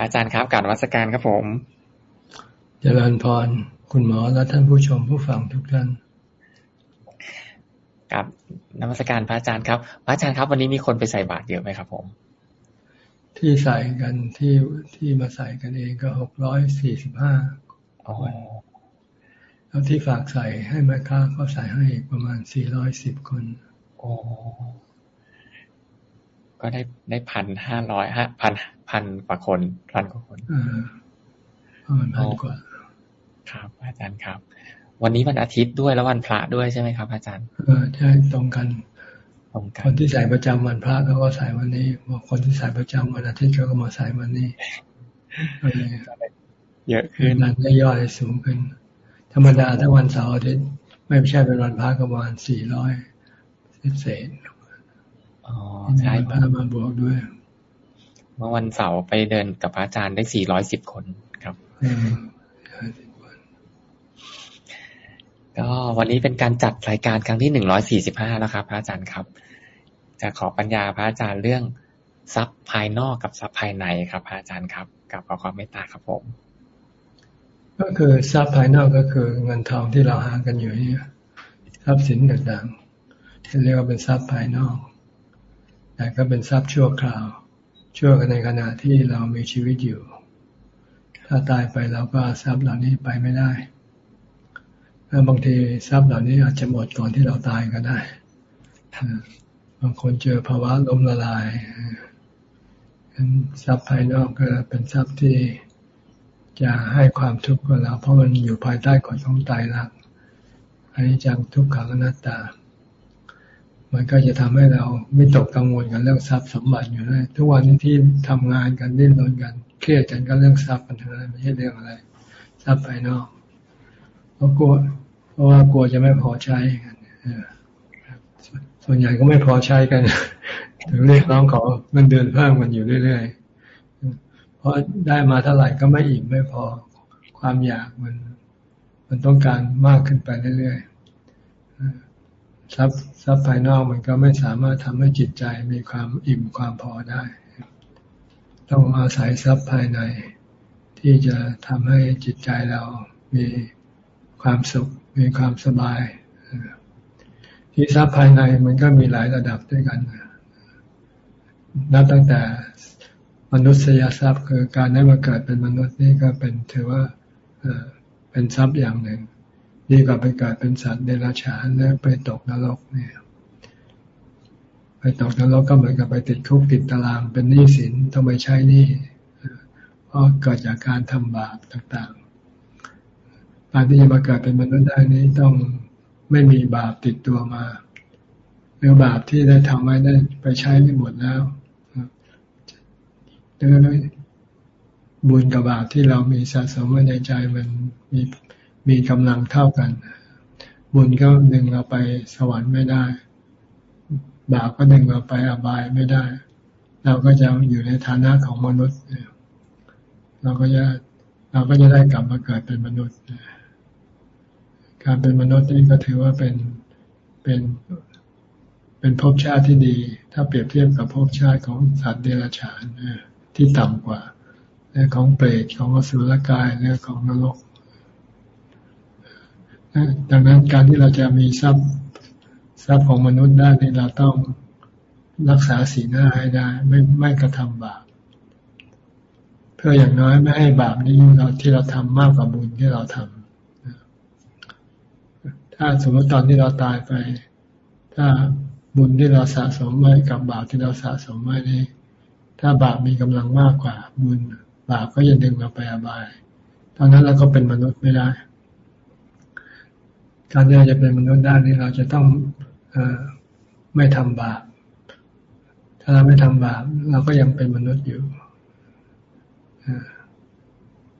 อาจารย์ครับการวัสการครับผม เจริญพร คุณหมอและท่านผู้ชมผู้ฟังทุกท่านครับนมัสการพระอาจารย์ครับ พระอาจารย์ครับ วันนี้มีคนไปใส่บาตรเยอะไหมครับผม ที่ใส่กันที่ที่มาใส่กันเองก็หกร้อยสี่สิบห้าคนแล้วที่ฝากใส่ให้แม่ค้าก็ใส่ให้ประมาณสี่ร้อยสิบคน โอ้ ก็ได้ได้พันห้าร้อยห้าพันพันกว่าคนพันกว่าคนอ่าพันกว่าครับ อาจารย์ครับ วันนี้วันอาทิตย์ด้วยแล้ววันพระด้วยใช่ไหมครับ อาจารย์เออใช่ตรงกันตรงกันคนที่ใส่ประจำวันพระเขาก็ใส่วันนี้บอกคนที่ใส่ประจำวันอาทิตย์เขาก็มาใส่วันนี้เยอะขึ้นนั้นได้ย่อยสูงขึ้น ธรรมดาถ้าวันเสาร์อาทิตย์ไม่ใช่เป็นวันพระก็ประมาณสี่ร้อยเศษอ๋อ ใช่พามาบวกด้วย เมื่อวันเสาร์ไปเดินกับพระอาจารย์ได้สี่ร้อยสิบคนครับก็วันนี้เป็นการจัดรายการครั้งที่หนึ่งร้อยสี่สิบห้าแล้วครับ พระอาจารย์ครับ จะขอปัญญาพระอาจารย์เรื่องทรัพย์ภายนอกกับทรัพย์ภายในครับพระอาจารย์ครับกับขอความเมตตาครับผม ก็คือทรัพย์ภายนอกก็คือเงินทองที่เราหากันอยู่นี่ทรัพย์สินต่างๆที่เรียกว่าเป็นทรัพย์ภายนอก แต่ก็เป็นทรัพย์ชั่วคราว ชั่วในขณะที่เรามีชีวิตอยู่ ถ้าตายไปเราก็ทรัพย์เหล่านี้ไปไม่ได้แล้วบางทีทรัพย์เหล่านี้อาจจะหมดก่อนที่เราตายก็ได้ บางคนเจอภาวะล้มละลายทรัพย์ภายนอกก็เป็นทรัพย์ที่จะให้ความทุกข์กับเราเพราะมันอยู่ภายใต้กฎของตายรักอันนี้จังทุกขังอนัตตา มันก็จะทำให้เราไม่ตกกังวลกันเรื่องทรัพย์สมบัติอยู่เลยทุกวันที่ทำงานกันดิ้นรนกัน เครียดกันก็เรื่องทรัพย์กันทั้งนั้นไม่ใช่เรื่องอะไรทรัพย์ภายนอกเพราะกลัว เพราะว่ากลัวจะไม่พอใช้กันส่วนใหญ่ก็ไม่พอใช้กันถึงเรียกร้องขอเงินเดือนเพิ่มกันอยู่เรื่อยๆเพราะได้มาเท่าไหร่ก็ไม่อิ่มไม่พอความอยากมัน มันต้องการมากขึ้นไปเรื่อยๆทรัพย์ ทรัพย์ภายนอกมันก็ไม่สามารถทำให้จิตใจมีความอิ่มความพอได้ ต้องอาศัยทรัพย์ภายใน ที่จะทำให้จิตใจเรามีความสุข มีความสบาย ที่ทรัพย์ภายในมันก็มีหลายระดับด้วยกันนับตั้งแต่มนุษยทรัพย์คือการได้มาเกิดเป็นมนุษย์นี่ก็เป็นถือว่าเป็นทรัพย์อย่างหนึ่ง ดีกว่าไปเกิดเป็นสัตว์เดรัจฉานแล้วไปตกนรกเนี่ย ไปตกนรกก็เหมือนกับไปติดคุกติดตารางเป็นหนี้สินต้องไปใช้หนี้เพราะเกิดจากการทำบาปต่างๆการที่จะมาเกิดเป็นมนุษย์ได้นี้ต้องไม่มีบาปติดตัวมาหรือบาปที่ได้ทำไว้ได้ไปใช้ไม่หมดแล้วดังนั้นบุญกับบาปที่เรามีสะสมไว้ในใจมันมี มีกำลังเท่ากัน บุญก็ดึงเราไปสวรรค์ไม่ได้ บาปก็ดึงเราไปอบายไม่ได้ เราก็จะอยู่ในฐานะของมนุษย์ เราก็จะเราก็จะได้กลับมาเกิดเป็นมนุษย์ การเป็นมนุษย์นี่ก็ถือว่าเป็นเป็นเป็นภพชาติที่ดี ถ้าเปรียบเทียบกับภพชาติของสัตว์เดรัจฉานที่ต่ำกว่า และของเปรตของอสุรกายและของนรก ดังนั้นการที่เราจะมีทรัพย์ทรัพย์ของมนุษย์ได้นี่เราต้องรักษาสีหน้าให้ได้ ไม่ไม่กระทำบาปเพื่ออย่างน้อยไม่ให้บาปนี้เราที่เราทำมากกว่าบุญที่เราทำถ้าสมมติตอนที่เราตายไป ถ้าบุญที่เราสะสมไว้กับบาปที่เราสะสมไว้นี้ถ้าบาปมีกำลังมากกว่าบุญ บาปก็จะดึงเราไปอบาย ตอนนั้นเราก็เป็นมนุษย์ไม่ได้ การที่เราจะเป็นมนุษย์ได้นี่เราจะต้องอไม่ทำบาป ถ้าเราไม่ทำบาปเราก็ยังเป็นมนุษย์อยู่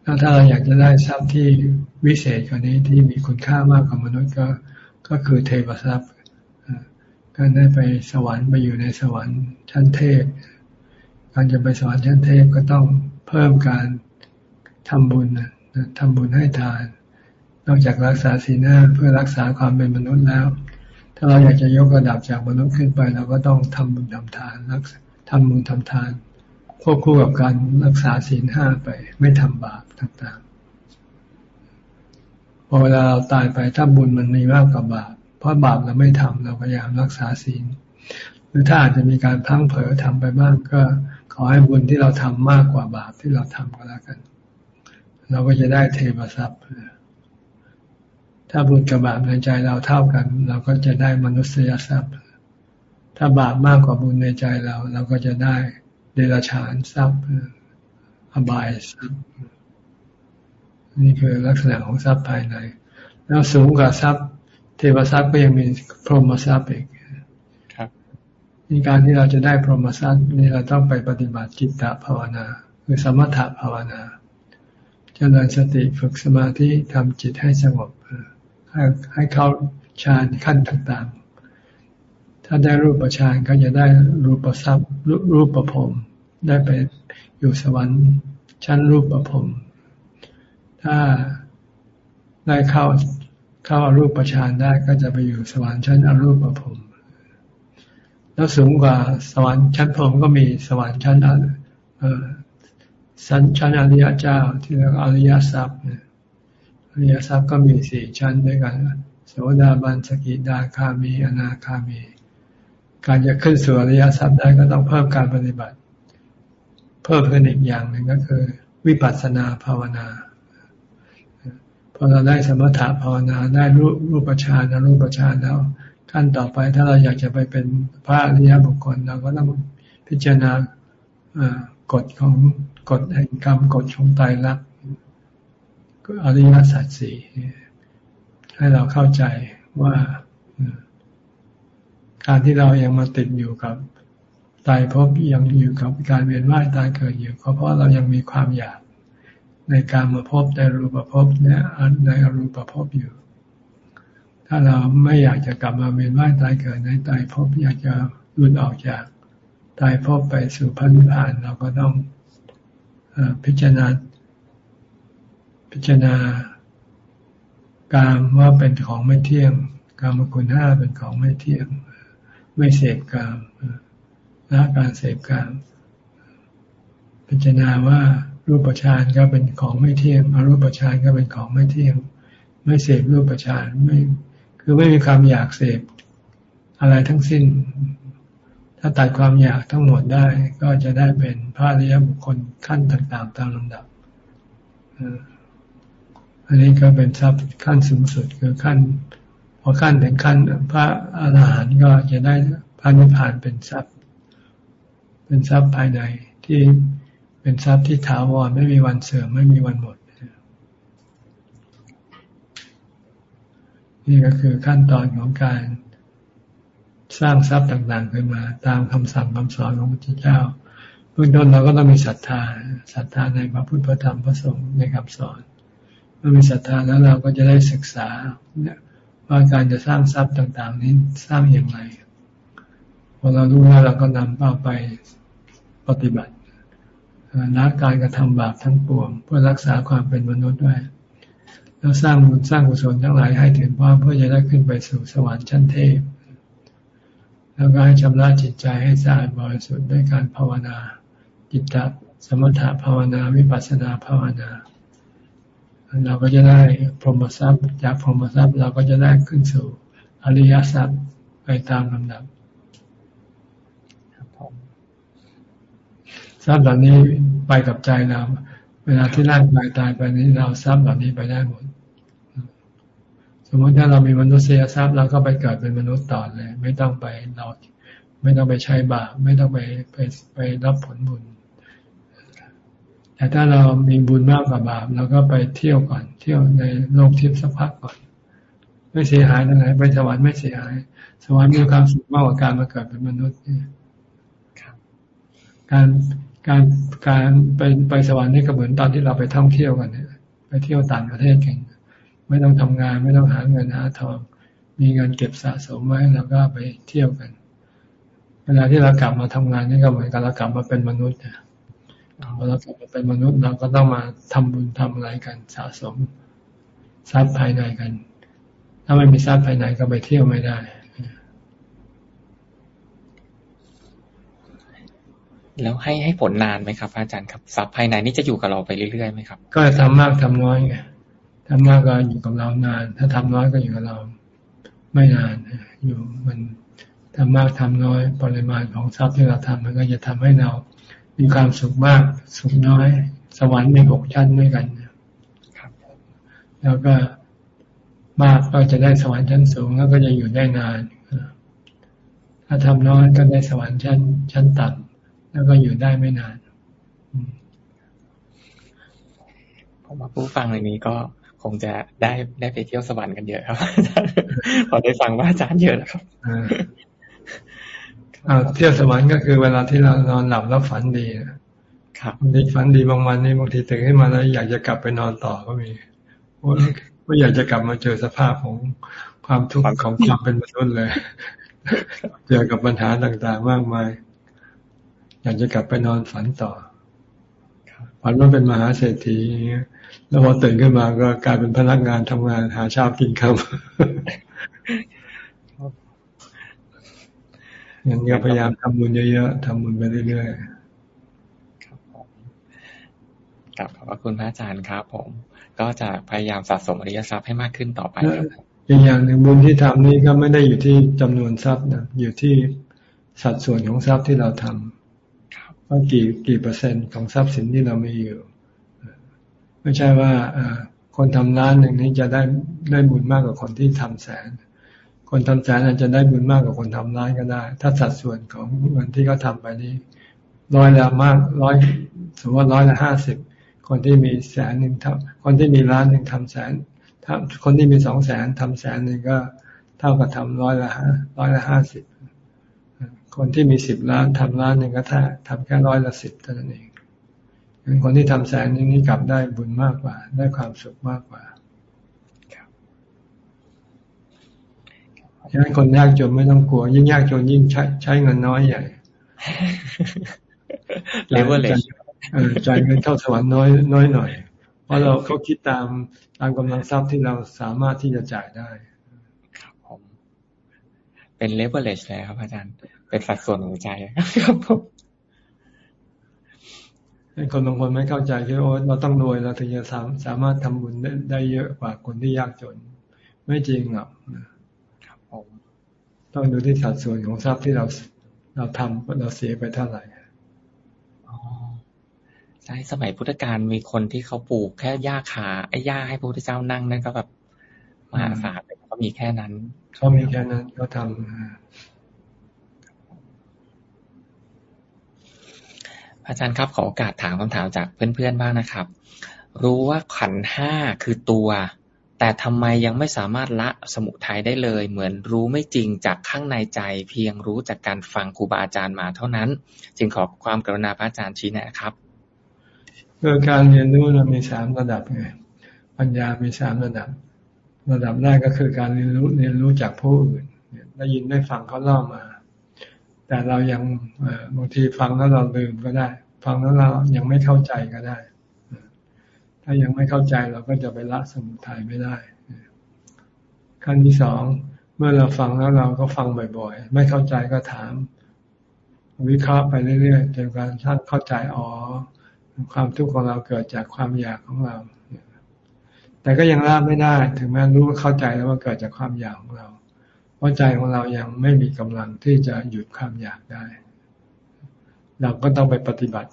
ถ้าถ้าเราอยากจะได้ทรัพย์ที่วิเศษกว่านี้ที่มีคุณค่ามากกว่ามนุษย์ก็ก็คือเทวทรัพย์การได้ไปสวรรค์ไปอยู่ในสวรรค์ชั้นเทพ การจะไปสวรรค์ชั้นเทพก็ต้องเพิ่มการทำบุญทำบุญให้ทาน นอกจากรักษาศีลห้าเพื่อรักษาความเป็นมนุษย์แล้ว ถ้าเราอยากจะยกระดับจากมนุษย์ขึ้นไป เราก็ต้องทำบุญทำทานรักทำบุญทำทาน ควบคู่กับการรักษาศีลห้าไป ไม่ทำบาปต่างๆพอเวลาเราตายไปถ้าบุญมันมีมากกว่าบาปเพราะบาปเราไม่ทำเราพยายามรักษาศีลหรือถ้าอาจจะมีการพังเผลอทำไปบ้างก็ขอให้บุญที่เราทำมากกว่าบาปที่เราทำก็แล้วกัน เราก็จะได้เทวทรัพย์ ถ้าบุญกับบาปในใจเราเท่ากัน เราก็จะได้มนุษยทรัพย์ ถ้าบาปมากกว่าบุญในใจเรา เราก็จะได้เดรัจฉานทรัพย์ อบายทรัพย์นี่คือลักษณะของทรัพย์ภายใน แล้วสูงกว่าทรัพย์ เทวทรัพย์ก็ยังมีพรหมทรัพย์อีกนี่การที่เราจะได้พรหมทรัพย์นี่เราต้องไปปฏิบัติจิตตภาวนา คือสมถะภาวนาจเจริญสติฝึกสมาธิทำจิตให้สงบ ให้ให้เข้าฌานขั้นต่างๆ ถ้าได้รูปฌานก็จะได้รูปทรัพย์รูปประพรมได้ไปอยู่สวรรค์ชั้นรูปประพรมถ้าได้เข้าเข้าอารูปฌานได้ก็จะไปอยู่สวรรค์ชั้นอรูปประพรมแล้วสูงกว่าสวรรค์ชั้นพรมก็มีสวรรค์ชั้นเออชั้นชั้นอริยเจ้าที่เรียกอริยทรัพย์เนี่ย ริยทรัพย์ก็มีสี่ชั้นด้วยกัน โสดาบันสกิดาคามีอนาคามี การจะขึ้นสู่อริยทรัพย์ได้ก็ต้องเพิ่มการปฏิบัติ เพิ่มขึ้นอีกอย่างหนึ่งก็คือ วิปัสสนาภาวนาพอเราได้สมถะภาวนาได้รูปรูปฌานรูปฌานแล้วขั้นต่อไปถ้าเราอยากจะไปเป็นพระอริยบุคคลเราก็ต้องพิจารณากฎของกฎแห่งกรรมกฎของตายรัก อริยสัจสี่ให้เราเข้าใจว่าการที่เรายังมาติดอยู่กับตายภพยังอยู่กับการเวียนว่ายตายเกิดอยู่เพราะเรายังมีความอยากในการมาพบในรูปภพเนี่ยในอรูปภพอยู่ ถ้าเราไม่อยากจะกลับมาเวียนว่ายตายเกิดในตายภพอยากจะรุนออกจากตายภพไปสู่พันธานเราก็ต้องพิจารณา พิจารณากามว่าเป็นของไม่เที่ยง กามคุณห้าเป็นของไม่เที่ยง ไม่เสพกามละการเสพกาม พิจารณาว่ารูปฌานก็เป็นของไม่เที่ยงอรูปฌานก็เป็นของไม่เที่ยง ไม่เสพรูปฌานไม่ คือไม่มีความอยากเสพอะไรทั้งสิ้น ถ้าตัดความอยากทั้งหมดได้ก็จะได้เป็นพระริยบุคคลขั้นต่าง ๆ ตามลำดับอันนี้ก็เป็นทรัพย์ขั้นสูงสุดคือขั้น พอขั้นถึงขั้นพระอาหารหันต์ก็จะได้พระนิพพานเป็นทรัพย์ เป็นทรัพย์ภายในที่เป็นทรัพย์ที่ถาวรไม่มีวันเสื่อมไม่มีวันหมด นี่ก็คือขั้นตอนของการสร้างทรัพย์ต่างๆขึ้นมา ตามคำสั่งคำสอนของพระพุทธเจ้าเบื้องต้นเราก็ต้องมีศรัทธาศรัทธาในพระพุทธธรรมพระสงฆ์ในคำสอน เมื่อมีศรัทธาแล้วเราก็จะได้ศึกษาว่าการจะสร้างทรัพย์ต่างๆ นี้สร้างอย่างไรพอเรารู้แล้วเราก็นำเอาไปปฏิบัติละการกระทำบาปทั้งปวง เพื่อรักษาความเป็นมนุษย์ด้วยแล้วสร้างบุญสร้างกุศลทั้งหลายให้ถึงพร้อมเพื่อจะได้ขึ้นไปสู่สวรรค์ชั้นเทพ แล้วก็ให้ชำระจิตใจให้สะอาดบริสุทธิ์ด้วยการภาวนา จิตตสมถะภาวนา วิปัสสนาภาวนา เราก็จะได้พรหมทรัพย์ จากพรหมทรัพย์เราก็จะได้ขึ้นสู่อริยทรัพย์ไปตามลำดับทรัพย์เหล่านี้ไปกับใจเรา เวลาที่ร่างกายตายไปนี้เราทรัพย์เหล่านี้ไปได้หมด สมมติถ้าเรามีมนุษยทรัพย์เราก็ไปเกิดเป็นมนุษย์ต่อเลย ไม่ต้องไปเราไม่ต้องไปใช้บาปไม่ต้องไปไปไปรับผลบุญ แต่ถ้าเรามีบุญมากกว่าบาปเราก็ไปเที่ยวก่อน เที่ยวในโลกทิพย์สักพักก่อน ไม่เสียหายตรงไหนไปสวรรค์ไม่เสียหาย สวรรค์มีความสุขมากกว่าการมาเกิดเป็นมนุษย์เนี่ยการการการไปไปสวรรค์นี่ก็เหมือนตอนที่เราไปท่องเที่ยวกันเนี่ยไปเที่ยวต่างประเทศกันไม่ต้องทำงานไม่ต้องหาเงินหาทอง มีเงินเก็บสะสมไว้แล้วก็ไปเที่ยวกัน เวลาที่เรากลับมาทำงานนี่ก็เหมือนกับเรากลับมาเป็นมนุษย์เนี่ยพอ เรากลับมาเป็นมนุษย์เราก็ต้องมาทำบุญทำอะไรกันสะสมทรัพย์ภายในกัน ถ้าไม่มีทรัพย์ภายในก็ไปเที่ยวไม่ได้ แล้วให้ให้ผลนานไหมครับ อาจารย์ครับทรัพย์ภายในนี่จะอยู่กับเราไปเรื่อยๆไหมครับ ก็ทำมากทำน้อยไงทำมากก็อยู่กับเรานาน ถ้าทำน้อยก็อยู่กับเรา ไม่นานอยู่มันทำมากทำน้อย ปริมาณของทรัพย์ที่เราทำมันก็จะทำให้เรา มีความสุขมาก สุขน้อย สวรรค์มีหกชั้นด้วยกันครับแล้วก็มากก็จะได้สวรรค์ชั้นสูงแล้วก็จะอยู่ได้นาน ถ้าทำน้อยก็ได้สวรรค์ชั้น ชั้นต่ำแล้วก็อยู่ได้ไม่นานผมมาผู้ฟังในนี้ก็คงจะได้ได้ไปเที่ยวสวรรค์กันเยอะครับ พอได้ฟังว่าอาจารย์เยอะแล้วครับ เที่ยวสวรรค์ก็คือเวลาที่เรานอนหลับแล้วฝันดีครับบางทีฝันดีบางวันนี่บางทีตื่นขึ้นมาแล้วอยากจะกลับไปนอนต่อก็มีว่าอยากจะกลับมาเจอสภาพของความทุกข์ของความเป็นมนุษย์เลย เจอกับปัญหาต่างๆมากมาย อยากจะกลับไปนอนฝันต่อฝันว่าเป็นมหาเศรษฐีแล้วพอตื่นขึ้นมาก็กลายเป็นพนักงานทำงานหาเช้ากินค่ำ งั้นก็พยายามทำบุญเยอะๆทำบุญไปเรื่อยๆครับผมกลับขอบพระคุณพระอาจารย์ครับผม ก็จะพยายามสะสมอริยทรัพย์ให้มากขึ้นต่อไปครับอีกอย่างหนึ่งบุญที่ทำนี้ก็ไม่ได้อยู่ที่จำนวนทรัพย์นะอยู่ที่สัดส่วนของทรัพย์ที่เราทำว่ากี่กี่เปอร์เซ็นต์ของทรัพย์สินที่เรามีอยู่ ไม่ใช่ว่าคนทำล้านหนึ่งนี้จะได้ได้บุญมากกว่าคนที่ทำแสน คนทำแสนอาจจะได้บุญมากกว่าคนทำล้านก็ได้ ถ้าสัดส่วนของเงินที่เขาทาไปนี้ร้อยละมากร้อยสมมติว่าร้อยละห้าสิบคนที่มีแสนหนึ่งทำคนที่มีล้านหนึ่งทำแสนถ้าคนที่มีสองแสนทำแสนหนึ่งก็เท่ากับทำร้อยละห้าร้อยละห้าสิบคนที่มีสิบล้านทำล้านหนึ่งก็ถ้าทำแค่ร้อยละสิบเท่านั้นเองคนที่ทำแสนนี้กลับได้บุญมากกว่า ได้ความสุขมากกว่า ฉะนั้นคนยากจนไม่ต้องกลัว ยิ่งยากจนยิ่งใช้ใช้เงินน้อยใหญ่เลเวอร์เลยจ่ายเงินเข้าสวรรค์น้อยน้อยหน่อย เพราะเราเขาคิดตามตามกำลังทรัพย์ที่เราสามารถที่จะจ่ายได้ครับผมเป็นเลเวอร์เลชเลยครับ อาจารย์ เป็นสัดส่วนของใจครับผมคนบางคนไม่เข้าใจคิดว่าเราต้องรวยเราถึงจะสามสามารถทำบุญได้ได้เยอะกว่าคนที่ยากจน ไม่จริงหรอกครับผม ต้องดูที่สัดส่วนของทรัพย์ที่เราเราทำเราเสียไปเท่าไหร่ใช่สมัยพุทธกาลมีคนที่เขาปลูกแค่หญ้าคาไอ้หญ้าให้พระพุทธเจ้านั่งนั่นก็แบบมหาศาลเขามีแค่นั้นเขามีแค่นั้นเขาทำอาจารย์ครับขอโอกาสถามคำถามจากเพื่อนๆบ้างนะครับ รู้ว่าขันห้าคือตัว แต่ทำไมยังไม่สามารถละสมุทัยได้เลย เหมือนรู้ไม่จริงจากข้างในใจ เพียงรู้จากการฟังครูบาอาจารย์มาเท่านั้น จึงขอความกรุณาพระอาจารย์ชี้แนะครับคือการเรียนรู้เรามีสามระดับไงปัญญามีสามระดับ ระดับแรกก็คือการเรียนรู้เรียนรู้จากผู้อื่นได้ยินได้ฟังเขาเล่ามา แต่เรายังบางทีฟังแล้วเราลืมก็ได้ ฟังแล้วเรายังไม่เข้าใจก็ได้ถ้ายังไม่เข้าใจเราก็จะไปละสมุทัยไม่ได้ขั้นที่สองเมื่อเราฟังแล้วเราก็ฟังบ่อยๆ ไม่เข้าใจก็ถาม วิเคราะห์ไปเรื่อยๆจนกระทั่งเข้าใจอ๋อความทุกข์ของเราเกิดจากความอยากของเรา แต่ก็ยังละไม่ได้ ถึงแม้รู้ว่าเข้าใจแล้วว่าเกิดจากความอยากของเรา เพราะใจของเรายังไม่มีกำลังที่จะหยุดความอยากได้ เราก็ต้องไปปฏิบัติ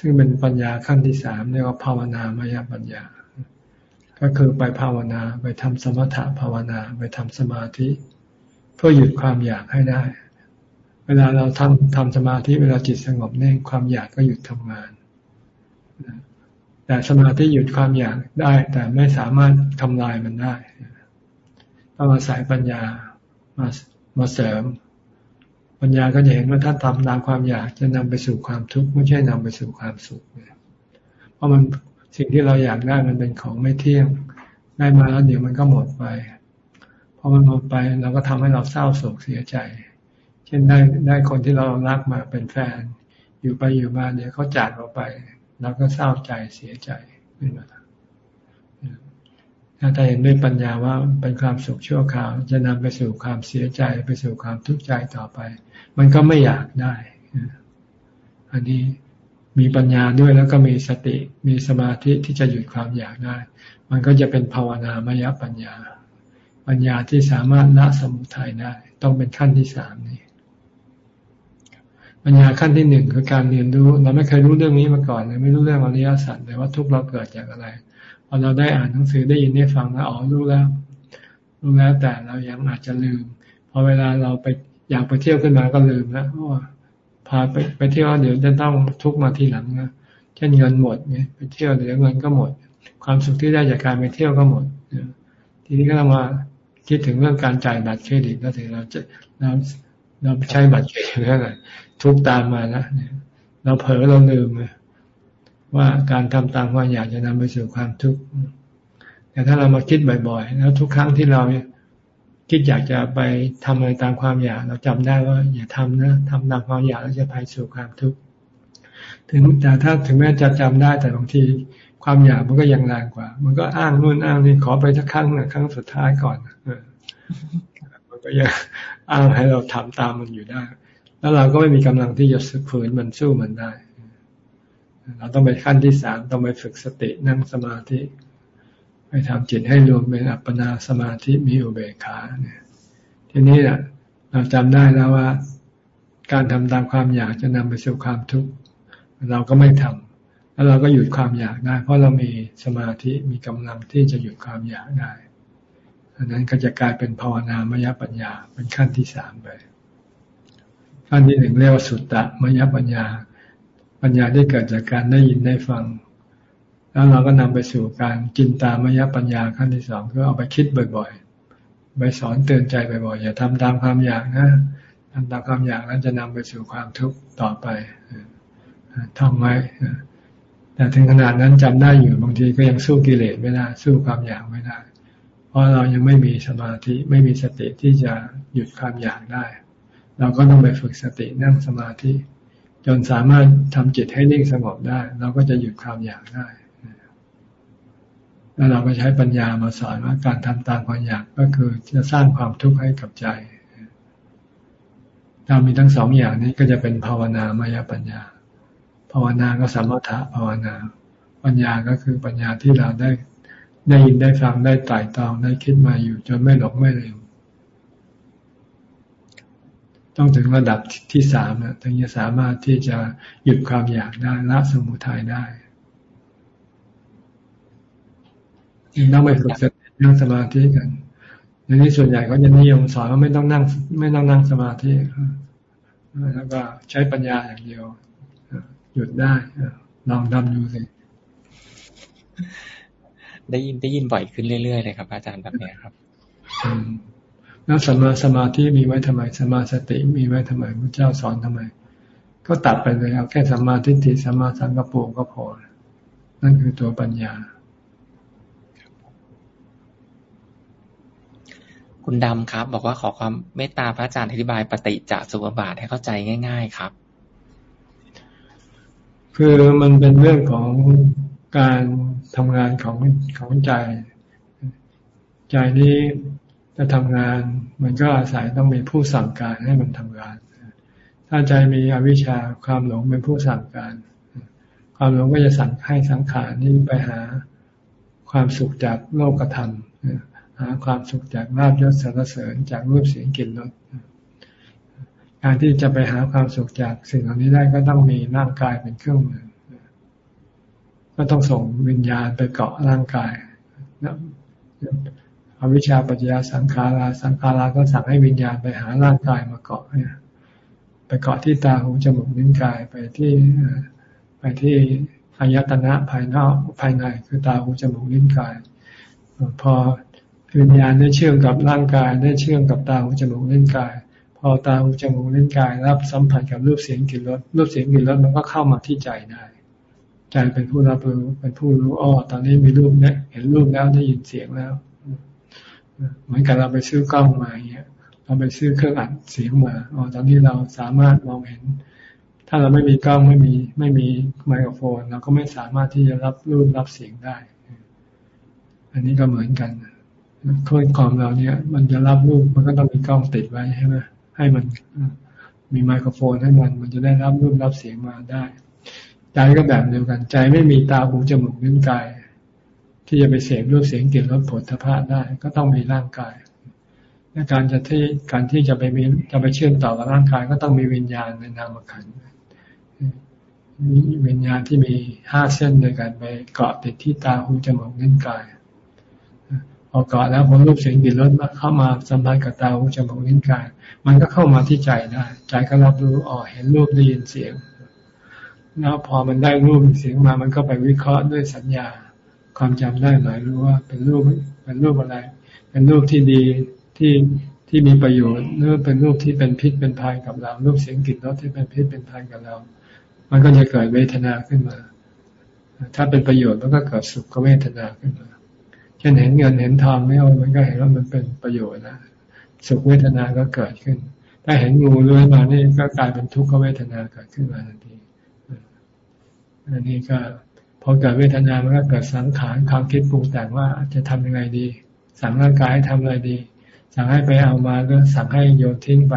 ซึ่งเป็นปัญญาขั้นที่สามเรียกว่าภาวนามายปัญญา ก็คือไปภาวนาไปทำสมถะภาวนาไปทำสมาธิ เพื่อหยุดความอยากให้ได้ เวลาเราทำทำสมาธิเวลาจิตสงบนิ่งความอยากก็หยุดทำงานแต่สมาธิหยุดความอยากได้ แต่ไม่สามารถทำลายมันได้ต้องอาศัยปัญญามามาเสริม ปัญญาก็จะเห็นว่าถ้าทำตามความอยากจะนำไปสู่ความทุกข์ไม่ใช่นำไปสู่ความสุขเพราะมันสิ่งที่เราอยากได้มันเป็นของไม่เที่ยงได้มาแล้วเดี๋ยวมันก็หมดไปพอมันหมดไปเราก็ทำให้เราเศร้าโศกเสียใจ เช่นได้ได้คนที่เรารักมาเป็นแฟน อยู่ไปอยู่มาเดี๋ยวเขาจากเราไปเราก็เศร้าใจเสียใจขึ้นมา ถ้าเห็นด้วยปัญญาว่าเป็นความสุขชั่วคราว จะนำไปสู่ความเสียใจไปสู่ความทุกข์ใจต่อไป มันก็ไม่อยากได้ อันนี้มีปัญญาด้วยแล้วก็มีสติมีสมาธิที่จะหยุดความอยากได้ มันก็จะเป็นภาวนามยปัญญา ปัญญาที่สามารถละสมุทัยได้ ต้องเป็นขั้นที่สามนี่ปัญญาขั้นที่หนึ่งคือการเรียนรู้ เราไม่เคยรู้เรื่องนี้มาก่อนเลยไม่รู้เรื่องอริยสัจเลยว่าทุกเราเกิดจากอะไร พอเราได้อ่านหนังสือได้ยินได้ฟังแล้วอ๋อรู้แล้วรู้แล้วแต่เรายังอาจจะลืม พอเวลาเราไปอยากไปเที่ยวขึ้นมาก็ลืมแล้วว่าพาไปไปเที่ยวเดี๋ยวจะต้องทุกมาทีหลังนะเช่นเงินหมดเนี่ยไปเที่ยวเดี๋ยวเงินก็หมด ความสุขที่ได้จากการไปเที่ยวก็หมดทีนี้ก็ต้องมาคิดถึงเรื่องการจ่ายบัตรเครดิตแล้วถึงเราจะเราเราใช้บัตรเครดิตเท่าไหร่ทุกตามมาแล้วเนี่ยเราเผลอเราลืม ว่าการทำตามความอยากจะนำไปสู่ความทุกข์แต่ถ้าเรามาคิดบ่อย ๆ แล้วทุกครั้งที่เราคิดอยากจะไปทำอะไรตามความอยากเราจำได้ว่า อย่าทำนะทำตามความอยากแล้วจะไปสู่ความทุกข์ถึงแต่ถ้าถึงแม้จะจำได้แต่บางทีความอยากมันก็ยังแรงกว่า มันก็อ้างนู่นอ้างนี่ขอไปสักครั้งนะครั้งสุดท้ายก่อนอมันก็ยังอ้างให้เราทำตามมันอยู่ได้ แล้วเราก็ไม่มีกำลังที่จะฝืนมันสู้มันได้ เราต้องไปขั้นที่สามต้องไปฝึกสตินั่งสมาธิไปทำจิตให้รวมเป็นอัปปนาสมาธิมีอุเบกขาเนี่ยทีนี้เราจำได้แล้วว่า การทำตามความอยากจะนำไปสู่ความทุกข์เราก็ไม่ทำแล้วเราก็หยุดความอยากได้ เพราะเรามีสมาธิมีกำลังที่จะหยุดความอยากได้อันนั้นก็จะกลายเป็นภาวนามยปัญญาเป็นขั้นที่สามไปขั้นที่หนึ่งเรียกว่าสุตตะมยปัญญา ปัญญาที่เกิดจากการได้ยินได้ฟัง แล้วเราก็นำไปสู่การจินตามยปัญญาขั้นที่สองคือเอาไปคิดบ่อยๆไปสอนเตือนใจบ่อยๆอย่าทำตามความอยากนะทำตามความอยากนั้นจะนำไปสู่ความทุกข์ต่อไปท่องไว้แต่ถึงขนาดนั้นจำได้อยู่บางทีก็ยังสู้กิเลสไม่ได้สู้ความอยากไม่ได้ เพราะเรายังไม่มีสมาธิไม่มีสติที่จะหยุดความอยากได้ เราก็ต้องไปฝึกสตินั่งสมาธิ จนสามารถทำจิตให้นิ่งสงบได้ เราก็จะหยุดความอยากได้ แล้วเราก็ใช้ปัญญามาสอนว่าการทำตามความอยากก็คือจะสร้างความทุกข์ให้กับใจถ้ามีทั้งสองอย่างนี้ก็จะเป็นภาวนามายปัญญา ภาวนาก็สมถะภาวนา ปัญญาก็คือปัญญาที่เราได้ได้ยินได้ฟังได้ไต่ตองได้คิดมาอยู่จนไม่หลงไม่ลืม ต้องถึงระดับที่สามนะถึงจะสามารถที่จะหยุดความอยากได้ละสมุทัยได้ต้องไปฝึกสตินั่งสมาธิกันในนี้ส่วนใหญ่ก็จะนิยมสอนว่าไม่ต้องนั่ง ไม่ต้องนั่งสมาธิแล้วก็ใช้ปัญญาอย่างเดียวหยุดได้ลองทำดูสิได้ยินได้ยินบ่อยขึ้นเรื่อยๆเลยครับ อาจารย์แบบนี้ครับ แล้วสมาสมาธิมีไว้ทำไมสมาสติมีไว้ทำไมพระเจ้าสอนทำไม ก็ตัดไปเลยเอาแค่สมาธิติสมาสังกปรก็พอ นั่นคือตัวปัญญา คุณดำครับ บอกว่าขอความเมตตาพระอาจารย์อธิบายปฏิจจสมุปบาทให้เข้าใจง่าย ๆ ครับ คือมันเป็นเรื่องของการทำงานของของใจ ใจนี้ จะทำงาน มันก็อาศัยต้องมีผู้สั่งการให้มันทำงาน ถ้าใจมีอวิชชาความหลงเป็นผู้สั่งการ ความหลงก็จะสั่งให้สังขารนี้ไปหาความสุขจากโลกธรรมหาความสุขจากลาบยศสรรเสริญจากรูปเสียงกลิ่นรสการที่จะไปหาความสุขจากสิ่งเหล่านี้ได้ก็ต้องมีร่างกายเป็นเครื่องมือ ก็ต้องส่งวิญญาณไปเกาะร่างกาย อวิชชาปัจจยสังขาราสังขาราก็สั่งให้วิญญาณไปหาร่างกายมาเกาะเนี่ยไปเกาะที่ตาหูจมูกนิ้วกายไปที่ไปที่อายตนะภายนอกภายในคือตาหูจมูกนิ้วกาย พอวิญญาณได้เชื่อมกับร่างกายได้เชื่อมกับตาหูจมูกเล่นกาย พอตาหูจมูกเล่นกาย รับสัมผัสกับรูปเสียงกลิ่นรสรูปเสียงกลิ่นรสมันก็เข้ามาที่ใจได้ใจเป็นผู้รับรู้เป็นผู้รู้อ๋อตอนนี้มีรูปเนี่ยเห็นรูปแล้วได้ยินเสียงแล้ว เหมือนกับเราไปซื้อกล้องมาเงี้ย เราไปซื้อเครื่องอัดเสียงมาอ๋อตอนนี้เราสามารถมองเห็น ถ้าเราไม่มีกล้องไม่มีไม่มีไมโครโฟน เราก็ไม่สามารถที่จะรับรูปรับเสียงได้ อันนี้ก็เหมือนกันเครื่องคอมเราเนี่ย มันจะรับรูปมันก็ต้องมีกล้องติดไว้ใช่ไหมให้มันมีไมโครโฟนให้มันมันจะได้รับรูปรับเสียงมาได้ ใจก็แบบเดียวกัน ใจไม่มีตาหูจมูกนิ้วกาย ที่จะไปเสพรูปเสียงกลิ่นรสผลทพะได้ ก็ต้องมีร่างกายและการจะที่การที่จะไปมีจะไปเชื่อมต่อกับร่างกายก็ต้องมีวิญญาณในนามขันธ์วิญญาณที่มีห้าเส้นด้วยกันไปเกาะติดที่ตาหูจมูกนิ้วกายพอเกาะแล้วพอรูปเสียงกลิ่นรสเข้ามาสัมผัสกับตาหูจมูกนิ้วกาย มันก็เข้ามาที่ใจได้ใจก็รับรู้อ๋อเห็นรูปได้ยินเสียง แล้วพอมันได้รูปเสียงมามันก็ไปวิเคราะห์ด้วยสัญญา ความจำได้หมายรู้ว่าเป็นรูปเป็นรูปอะไร เป็นรูปที่ดีที่ที่มีประโยชน์หรือเป็นรูปที่เป็นพิษเป็นภัยกับเรารูปเสียงกลิ่นรสที่เป็นพิษเป็นภัยกับเรา มันก็จะเกิดเวทนาขึ้นมา ถ้าเป็นประโยชน์มันก็เกิดสุขเวทนาขึ้นมาเช่นเห็นเงินเห็นทองไม่เอามันก็เห็นว่ามันเป็นประโยชน์นะสุขเวทนาก็เกิดขึ้น ถ้าเห็นงูเลื้อยมานี่ก็กลายเป็นทุกขเวทนาเกิดขึ้นมาทันทีอันนี้ก็ พอเกิดเวทนามันก็เกิดสังขารความคิดปรุงแต่งว่าจะทำยังไงดี สั่งร่างกายให้ทำอะไรดี สั่งให้ไปเอามาก็สั่งให้โยนทิ้งไป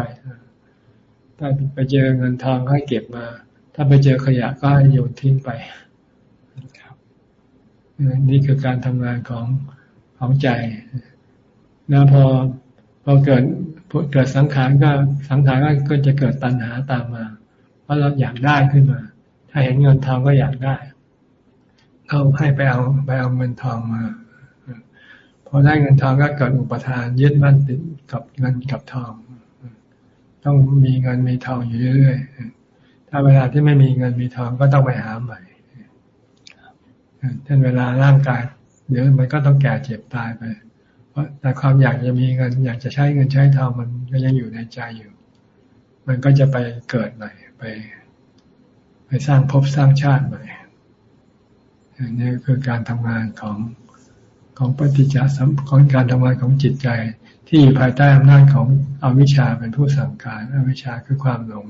ถ้าไปเจอเงินทองให้เก็บมา ถ้าไปเจอขยะก็ให้โยนทิ้งไปนี่คือการทำงานของของใจแล้วพอพอเกิดเกิดสังขารก็สังขารก็จะเกิดตัณหาตามมาเพราะเราอยากได้ขึ้นมา ถ้าเห็นเงินทองก็อยากได้ เขาให้ไปเอาไปเอาเงินทองมา พอได้เงินทองก็เกิดอุปทานยึดมั่นติดกับเงินกับทอง ต้องมีเงินมีทองอยู่เรื่อยๆถ้าเวลาที่ไม่มีเงินมีทองก็ต้องไปหาใหม่เช่นเวลาร่างกาย เดี๋ยวมันก็ต้องแก่เจ็บตายไป เพราะแต่ความอยากจะมีเงิน อยากจะใช้เงินใช้ทองมันก็ยังอยู่ในใจอยู่ มันก็จะไปเกิดใหม่ไป ไปสร้างภพสร้างชาติใหม่ อันี่คือการทำงานของของปฏิจจสมของการทำงานของจิตใจ ที่อยู่ภายใต้อำนาจของอวิชชาเป็นผู้สั่งการอวิชชาคือความหลง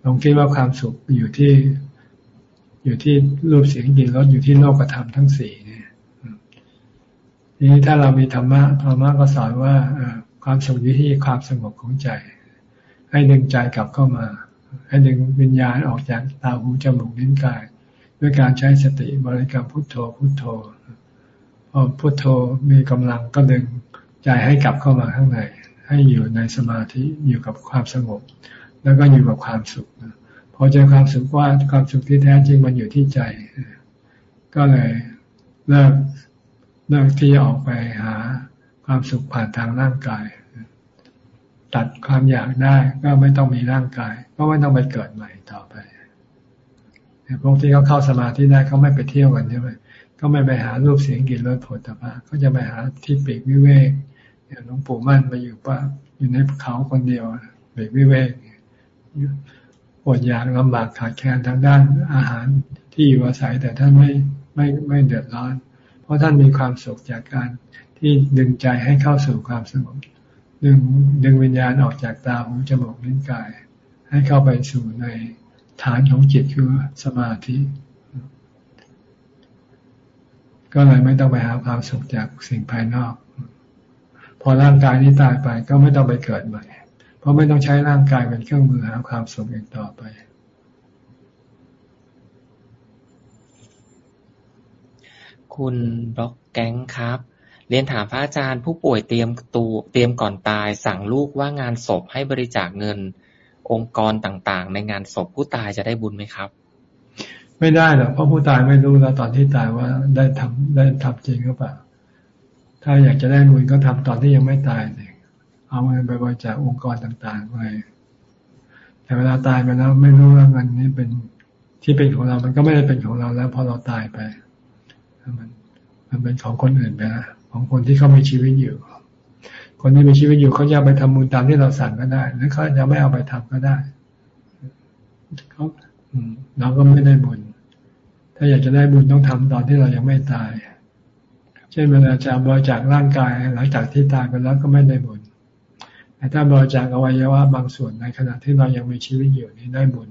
หลงคิดว่าความสุขอยู่ที่อยู่ที่รูปเสียงกลิ่นรสอยู่ที่โลกธรรมทั้งสี่เนี่ยทีนี้ถ้าเรามีธรรมะธรรมะก็สอนว่าความสุขอยู่ที่ความสงบของใจ ให้ดึงใจกลับเข้ามา ให้ดึงวิญญาณออกจากตาหูจมูกลิ้นกาย ด้วยการใช้สติบริกรรมพุทโธพุทโธพอพุทโธมีกำลังก็ดึงใจให้กลับเข้ามาข้างในให้อยู่ในสมาธิอยู่กับความสงบ แล้วก็อยู่กับความสุขพอเจอความสุขว่าความสุขที่แท้จริงมันอยู่ที่ใจ ก็เลยเลิกเลิกที่จะออกไปหาความสุขผ่านทางร่างกาย ตัดความอยากได้ก็ไม่ต้องมีร่างกาย ก็ไม่ต้องไปเกิดใหม่ต่อ พวกที่เขาเข้าสมาธิได้เขาไม่ไปเที่ยวกันใช่ไหมก็ไม่ไปหารูปเสียงกลิ่นรสผลตภะก็จะไปหาที่ปีกวิเวกอย่างหลวงปู่มั่นไปอยู่ป่าอยู่ในเขาคนเดียวปีกวิเวกอดอยากลำบากขาดแคลนทางด้านอาหารที่อยู่อาศัยแต่ท่านไม่ไม่ไม่เดือดร้อน เพราะท่านมีความสุขจากการที่ดึงใจให้เข้าสู่ความสงบดึงดึงวิญญาณออกจากตาหูจมูกลิ้นกาย ให้เข้าไปสู่ใน ฐานของจิตคือสมาธิ ก็เลยไม่ต้องไปหาความสุขจากสิ่งภายนอก พอร่างกายนี้ตายไปก็ไม่ต้องไปเกิดใหม่ เพราะไม่ต้องใช้ร่างกายเป็นเครื่องมือหาความสุขอีกต่อไปคุณบล็อกแก๊งครับ เรียนถามพระอาจารย์ผู้ป่วยเตรียมตูเตรียมก่อนตาย สั่งลูกว่างานศพให้บริจาคเงิน องค์กรต่างๆ ในงานศพผู้ตายจะได้บุญไหมครับ ไม่ได้หรอกเพราะผู้ตายไม่รู้แล้วตอนที่ตายว่าได้ทำได้ทำจริงหรือเปล่า ถ้าอยากจะได้บุญก็ทำตอนที่ยังไม่ตายเองเอาเงินไปบริจาคองค์กรต่างๆไปแต่เวลาตายไปแล้วไม่รู้ว่าเงินนี้เป็นที่เป็นของเรา มันก็ไม่ได้เป็นของเราแล้วพอเราตายไป มัน มันเป็นของคนอื่นไปแล้วของคนที่เขามีชีวิตอยู่ คนที่มีชีวิตอยู่เขาจะไปทำบุญตามที่เราสั่งก็ได้ หรือเขาจะไม่เอาไปทำก็ได้เขาเราก็ไม่ได้บุญ ถ้าอยากจะได้บุญต้องทำตอนที่เรายังไม่ตาย เช่นเวลาจะบริจาคร่างกายหลังจากที่ตายไปแล้วก็ไม่ได้บุญแต่ถ้าบริจาคอวัยวะบางส่วนในขณะที่เรายังมีชีวิตอยู่นี้ได้บุญ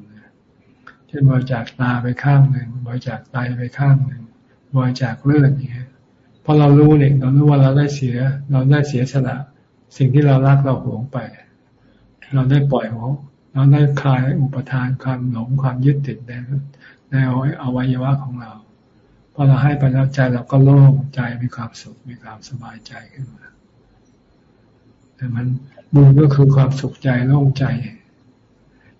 เช่นบริจาคตาไปข้างหนึ่งบริจาคไตไปข้างหนึ่งบริจาคเลือดอย่างเงี้ยพอเรารู้เนี่ยเรารู้ว่าเราได้เสีย เราได้เสียสละ สิ่งที่เรารักเราหวงไป เราได้ปล่อยเขาเราได้คลายอุปทานความหลงความยึดติดในในอวัยวะของเราพอเราให้ไปแล้วใจเราก็โล่งใจมีความสุขมีความสบายใจขึ้นมาแต่มันบุญก็คือความสุขใจโล่งใจ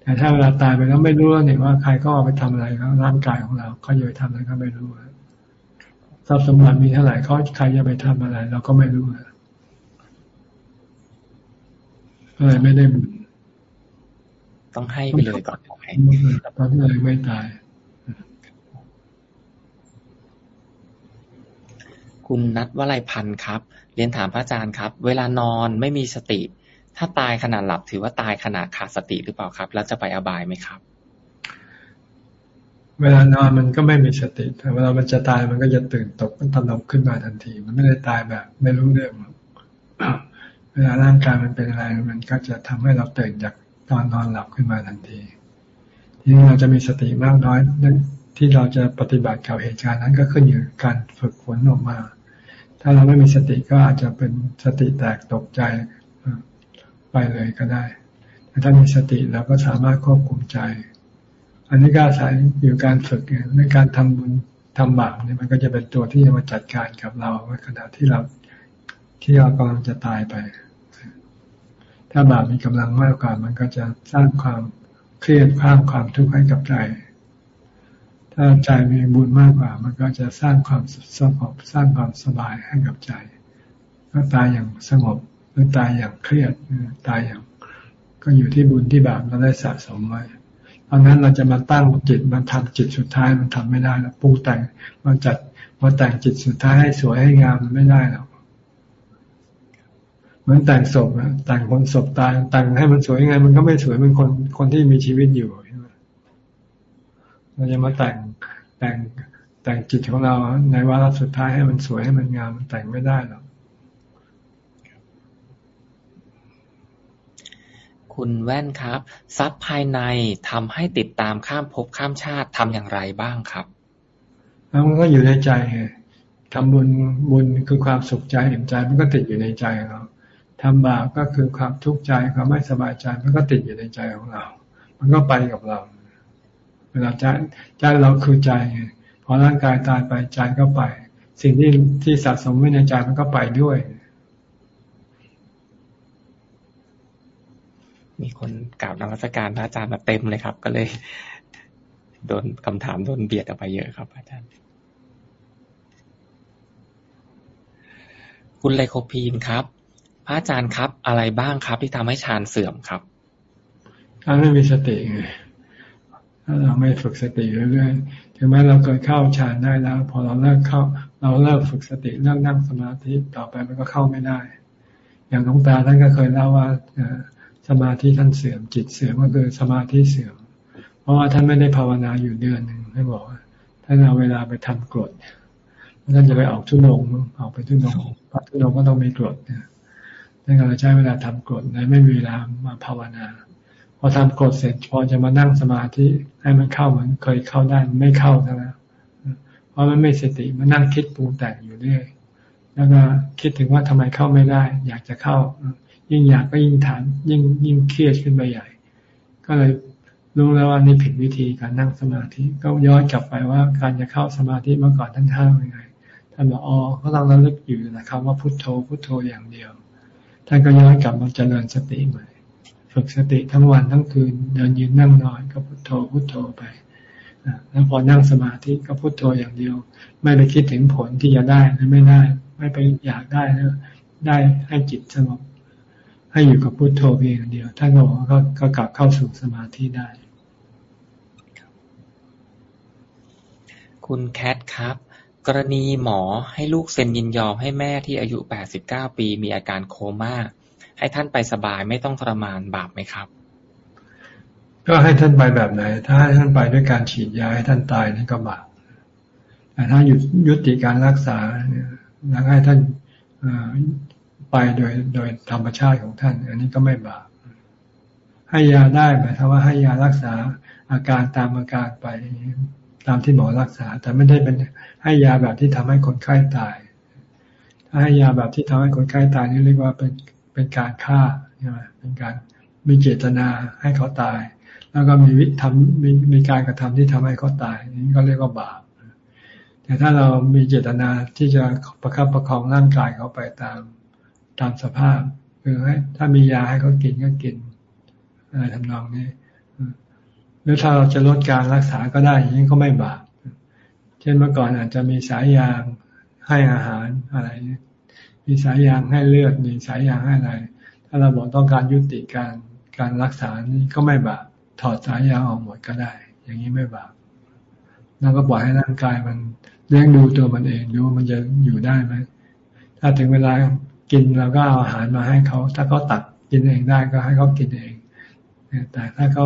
แต่ถ้าเวลาตายไปแล้วไม่รู้เนี่ยว่าใครก็เอาไปทำอะไรแล้วร่างกายของเราเขาจะไปทำอะไรก็ไม่รู้ทรัพย์สมบัติมีเท่าไหร่เขาใครจะไปทำอะไร เราก็ไม่รู้ ก็เลยไม่ได้บุญต้องให้ไปเลยก่อนให้ตอนเลยไม่ตาย คุณนัทวลัยพันธ์ครับ เรียนถามพระอาจารย์ครับ เวลานอนไม่มีสติ ถ้าตายขณะหลับถือว่าตายขณะขาดสติหรือเปล่าครับ แล้วจะไปอบายไหมครับ เวลานอนมันก็ไม่มีสติแต่เวลามันจะตายมันก็จะตื่นตกมันตลบขึ้นมาทันที มันไม่ได้ตายแบบ ไม่รู้เรื่อง เวลาร่างกายมันเป็นอะไร มันก็จะทำให้เราตื่นจากตอนนอนหลับขึ้นมาทันที ทีนี้เราจะมีสติมากน้อยที่เราจะปฏิบัติกับเหตุการณ์นั้นก็ขึ้นอยู่การฝึกฝนออกมา ถ้าเราไม่มีสติก็อาจจะเป็นสติแตกตกใจไปเลยก็ได้ แต่ถ้ามีสติเราก็สามารถควบคุมใจ อันนี้ก็อาศัยอยู่การฝึกในการทำบุญทำบาปเนี่ยมันก็จะเป็นตัวที่จะมาจัดการกับเราในขณะที่เรา ที่เรากำลังจะตายไป ถ้าบาปมีกำลังมากกว่ามันก็จะสร้างความเครียดสร้างความทุกข์ให้กับใจ ถ้าใจมีบุญมากกว่า มันก็จะสร้างความสงบสร้างความสบายให้กับใจ ก็ตายอย่างสงบหรือตายอย่างเครียดตายอย่างก็อยู่ที่บุญที่บาปเราได้สะสมไว้ตอนนั้นเราจะมาตั้งจิตมาทำจิตสุดท้ายมันทำไม่ได้แล้วปรุงแต่งมาจัดมาแต่งจิตสุดท้ายให้สวยให้งามมันไม่ได้หรอก มือนแต่งศพนะแต่งคนศพตายแต่งให้มันสวยยังไง มันก็ไม่สวยเป็นคนคนที่มีชีวิตอยู่ใช่ไหมเราจะมาแต่งแต่งแต่งจิตของเราในวาระสุดท้ายให้มันสวยให้มันงามมันแต่งไม่ได้หรอกคุณแว่นครับ ทรัพย์ภายในทำให้ติดตามข้ามภพข้ามชาติทำอย่างไรบ้างครับแล้วมันก็อยู่ในใจไงทำบุญบุญคือความสุขใจเห็นใจมันก็ติดอยู่ในใจเรา ทำบาปก็คือความทุกข์ใจความไม่สบายใจมันก็ติดอยู่ในใจของเรา มันก็ไปกับเรา เวลาใจใจเราคือใจพอร่างกายตายไปใจก็ไป สิ่งที่ที่สะสมไว้ในใจมันก็ไปด้วย มีคนกล่าวนมัสการพระอาจารย์มาเต็มเลยครับ ก็เลย โดนคำถามโดนเบียดออกไปเยอะครับ อาจารย์คุณไลโคพีนครับ ระอาจารย์ครับ อะไรบ้างครับ ที่ทำให้ฌานเสื่อมครับถ้าไม่มีสติไงถ้าเราไม่ฝึกสติเรื่อยๆถึงแม้เราเคยเข้าฌานได้แล้ว พอเราเลิกเข้า เราเลิกฝึกสติเลิกนั่งสมาธิต่อไปมันก็เข้าไม่ได้ อย่างหลวงตาท่านก็เคยเล่าว่าสมาธิท่านเสื่อม จิตเสื่อมก็คือสมาธิเสื่อม เพราะว่าท่านไม่ได้ภาวนาอยู่เดือนหนึ่งท่านบอกว่าท่านเอาเวลาไปทำกรดท่านจะไปออกทุนงออกไปทุนงพักทุนงก็ต้องมีกรดเนี่ย นั่นก็ใช้เวลาทำกฎเลยไม่มีเวลามาภาวนา พอทำกฎเสร็จพอจะมานั่งสมาธิให้มันเข้าเหมือนเคยเข้าได้ไม่เข้าแล้วเพราะมันไม่สติมันนั่งคิดปรุงแต่งอยู่เรื่อยแล้วก็คิดถึงว่าทำไมเข้าไม่ได้ อยากจะเข้า ยิ่งอยากก็ยิ่งถามยิ่งยิ่งเครียดขึ้นไปใหญ่ ก็เลยรู้แล้วว่านี่ผิดวิธีการนั่งสมาธิก็ย้อนกลับไปว่าการจะเข้าสมาธิเมื่อก่อนท่านท่ายังไงท่านบอกอ๋อเขาต้องระลึกอยู่นะครับว่าพุทโธพุทโธอย่างเดียว ท่านก็ย้อนกลับมาเจริญสติใหม่ ฝึกสติทั้งวันทั้งคืน เดินยืนนั่งนอนก็พุโทโธพุโทโธไปแล้วพอนั่งสมาธิก็พุโทโธอย่างเดียว ไม่ไปคิดถึงผลที่จะได้หรือไม่ได้ ไม่ไปอยากได้แล้วได้ให้จิตสงบให้อยู่กับพุโทโธเพียงอย่างเดียว ท่านก็บอกก็ก็กลับเข้าสู่สมาธิได้ คุณแคทครับ กรณีหมอให้ลูกเซ็นยินยอมให้แม่ที่อายุ89ปี มีอาการโคม่า ให้ท่านไปสบายไม่ต้องทรมานบาปไหมครับ ก็ให้ท่านไปแบบไหน ถ้าให้ท่านไปด้วยการฉีดยาให้ท่านตายนี่นก็บาป แต่ถ้าหยุดยุติการรักษาแล้วให้ท่านไปโดยโดยธรรมชาติของท่าน อันนี้ก็ไม่บาป ให้ยาได้หมายถึงว่าให้ยารักษาอาการตามอาการไป ตามที่หมอรักษา แต่ไม่ได้เป็นให้ยาแบบที่ทำให้คนไข้ตาย ถ้าให้ยาแบบที่ทำให้คนไข้ตายนี่เรียกว่าเป็นเป็นการฆ่าใช่ไหมเป็นการมีเจตนาให้เขาตาย แล้วก็มีวิธรรมมีมีการกระทำที่ทำให้เขาตาย นี่ก็เรียกว่าบาปแต่ถ้าเรามีเจตนาที่จะประคับประคองร่างกายเขาไปตามตามสภาพคือให้ถ้ามียาให้เขากินก็กินอะไรทำนองนี้ หรือถ้าเราจะลดการรักษาก็ได้อย่างนี้ก็ไม่บาปเช่นเมื่อก่อนอาจจะมีสายยางให้อาหารอะไร มีสายยางให้เลือด มีสายยางให้อะไร ถ้าเราบอกต้องการยุติการการรักษานี่ก็ไม่บาป ถอดสายยางออกหมดก็ได้ อย่างนี้ไม่บาป แล้วก็ปล่อยให้ร่างกายมันเลี้ยงดูตัวมันเองดูมันจะอยู่ได้ไหม ถ้าถึงเวลากินเราก็เอาอาหารมาให้เขา ถ้าเขาตักกินเองได้ก็ให้เขากินเอง แต่ถ้าเขา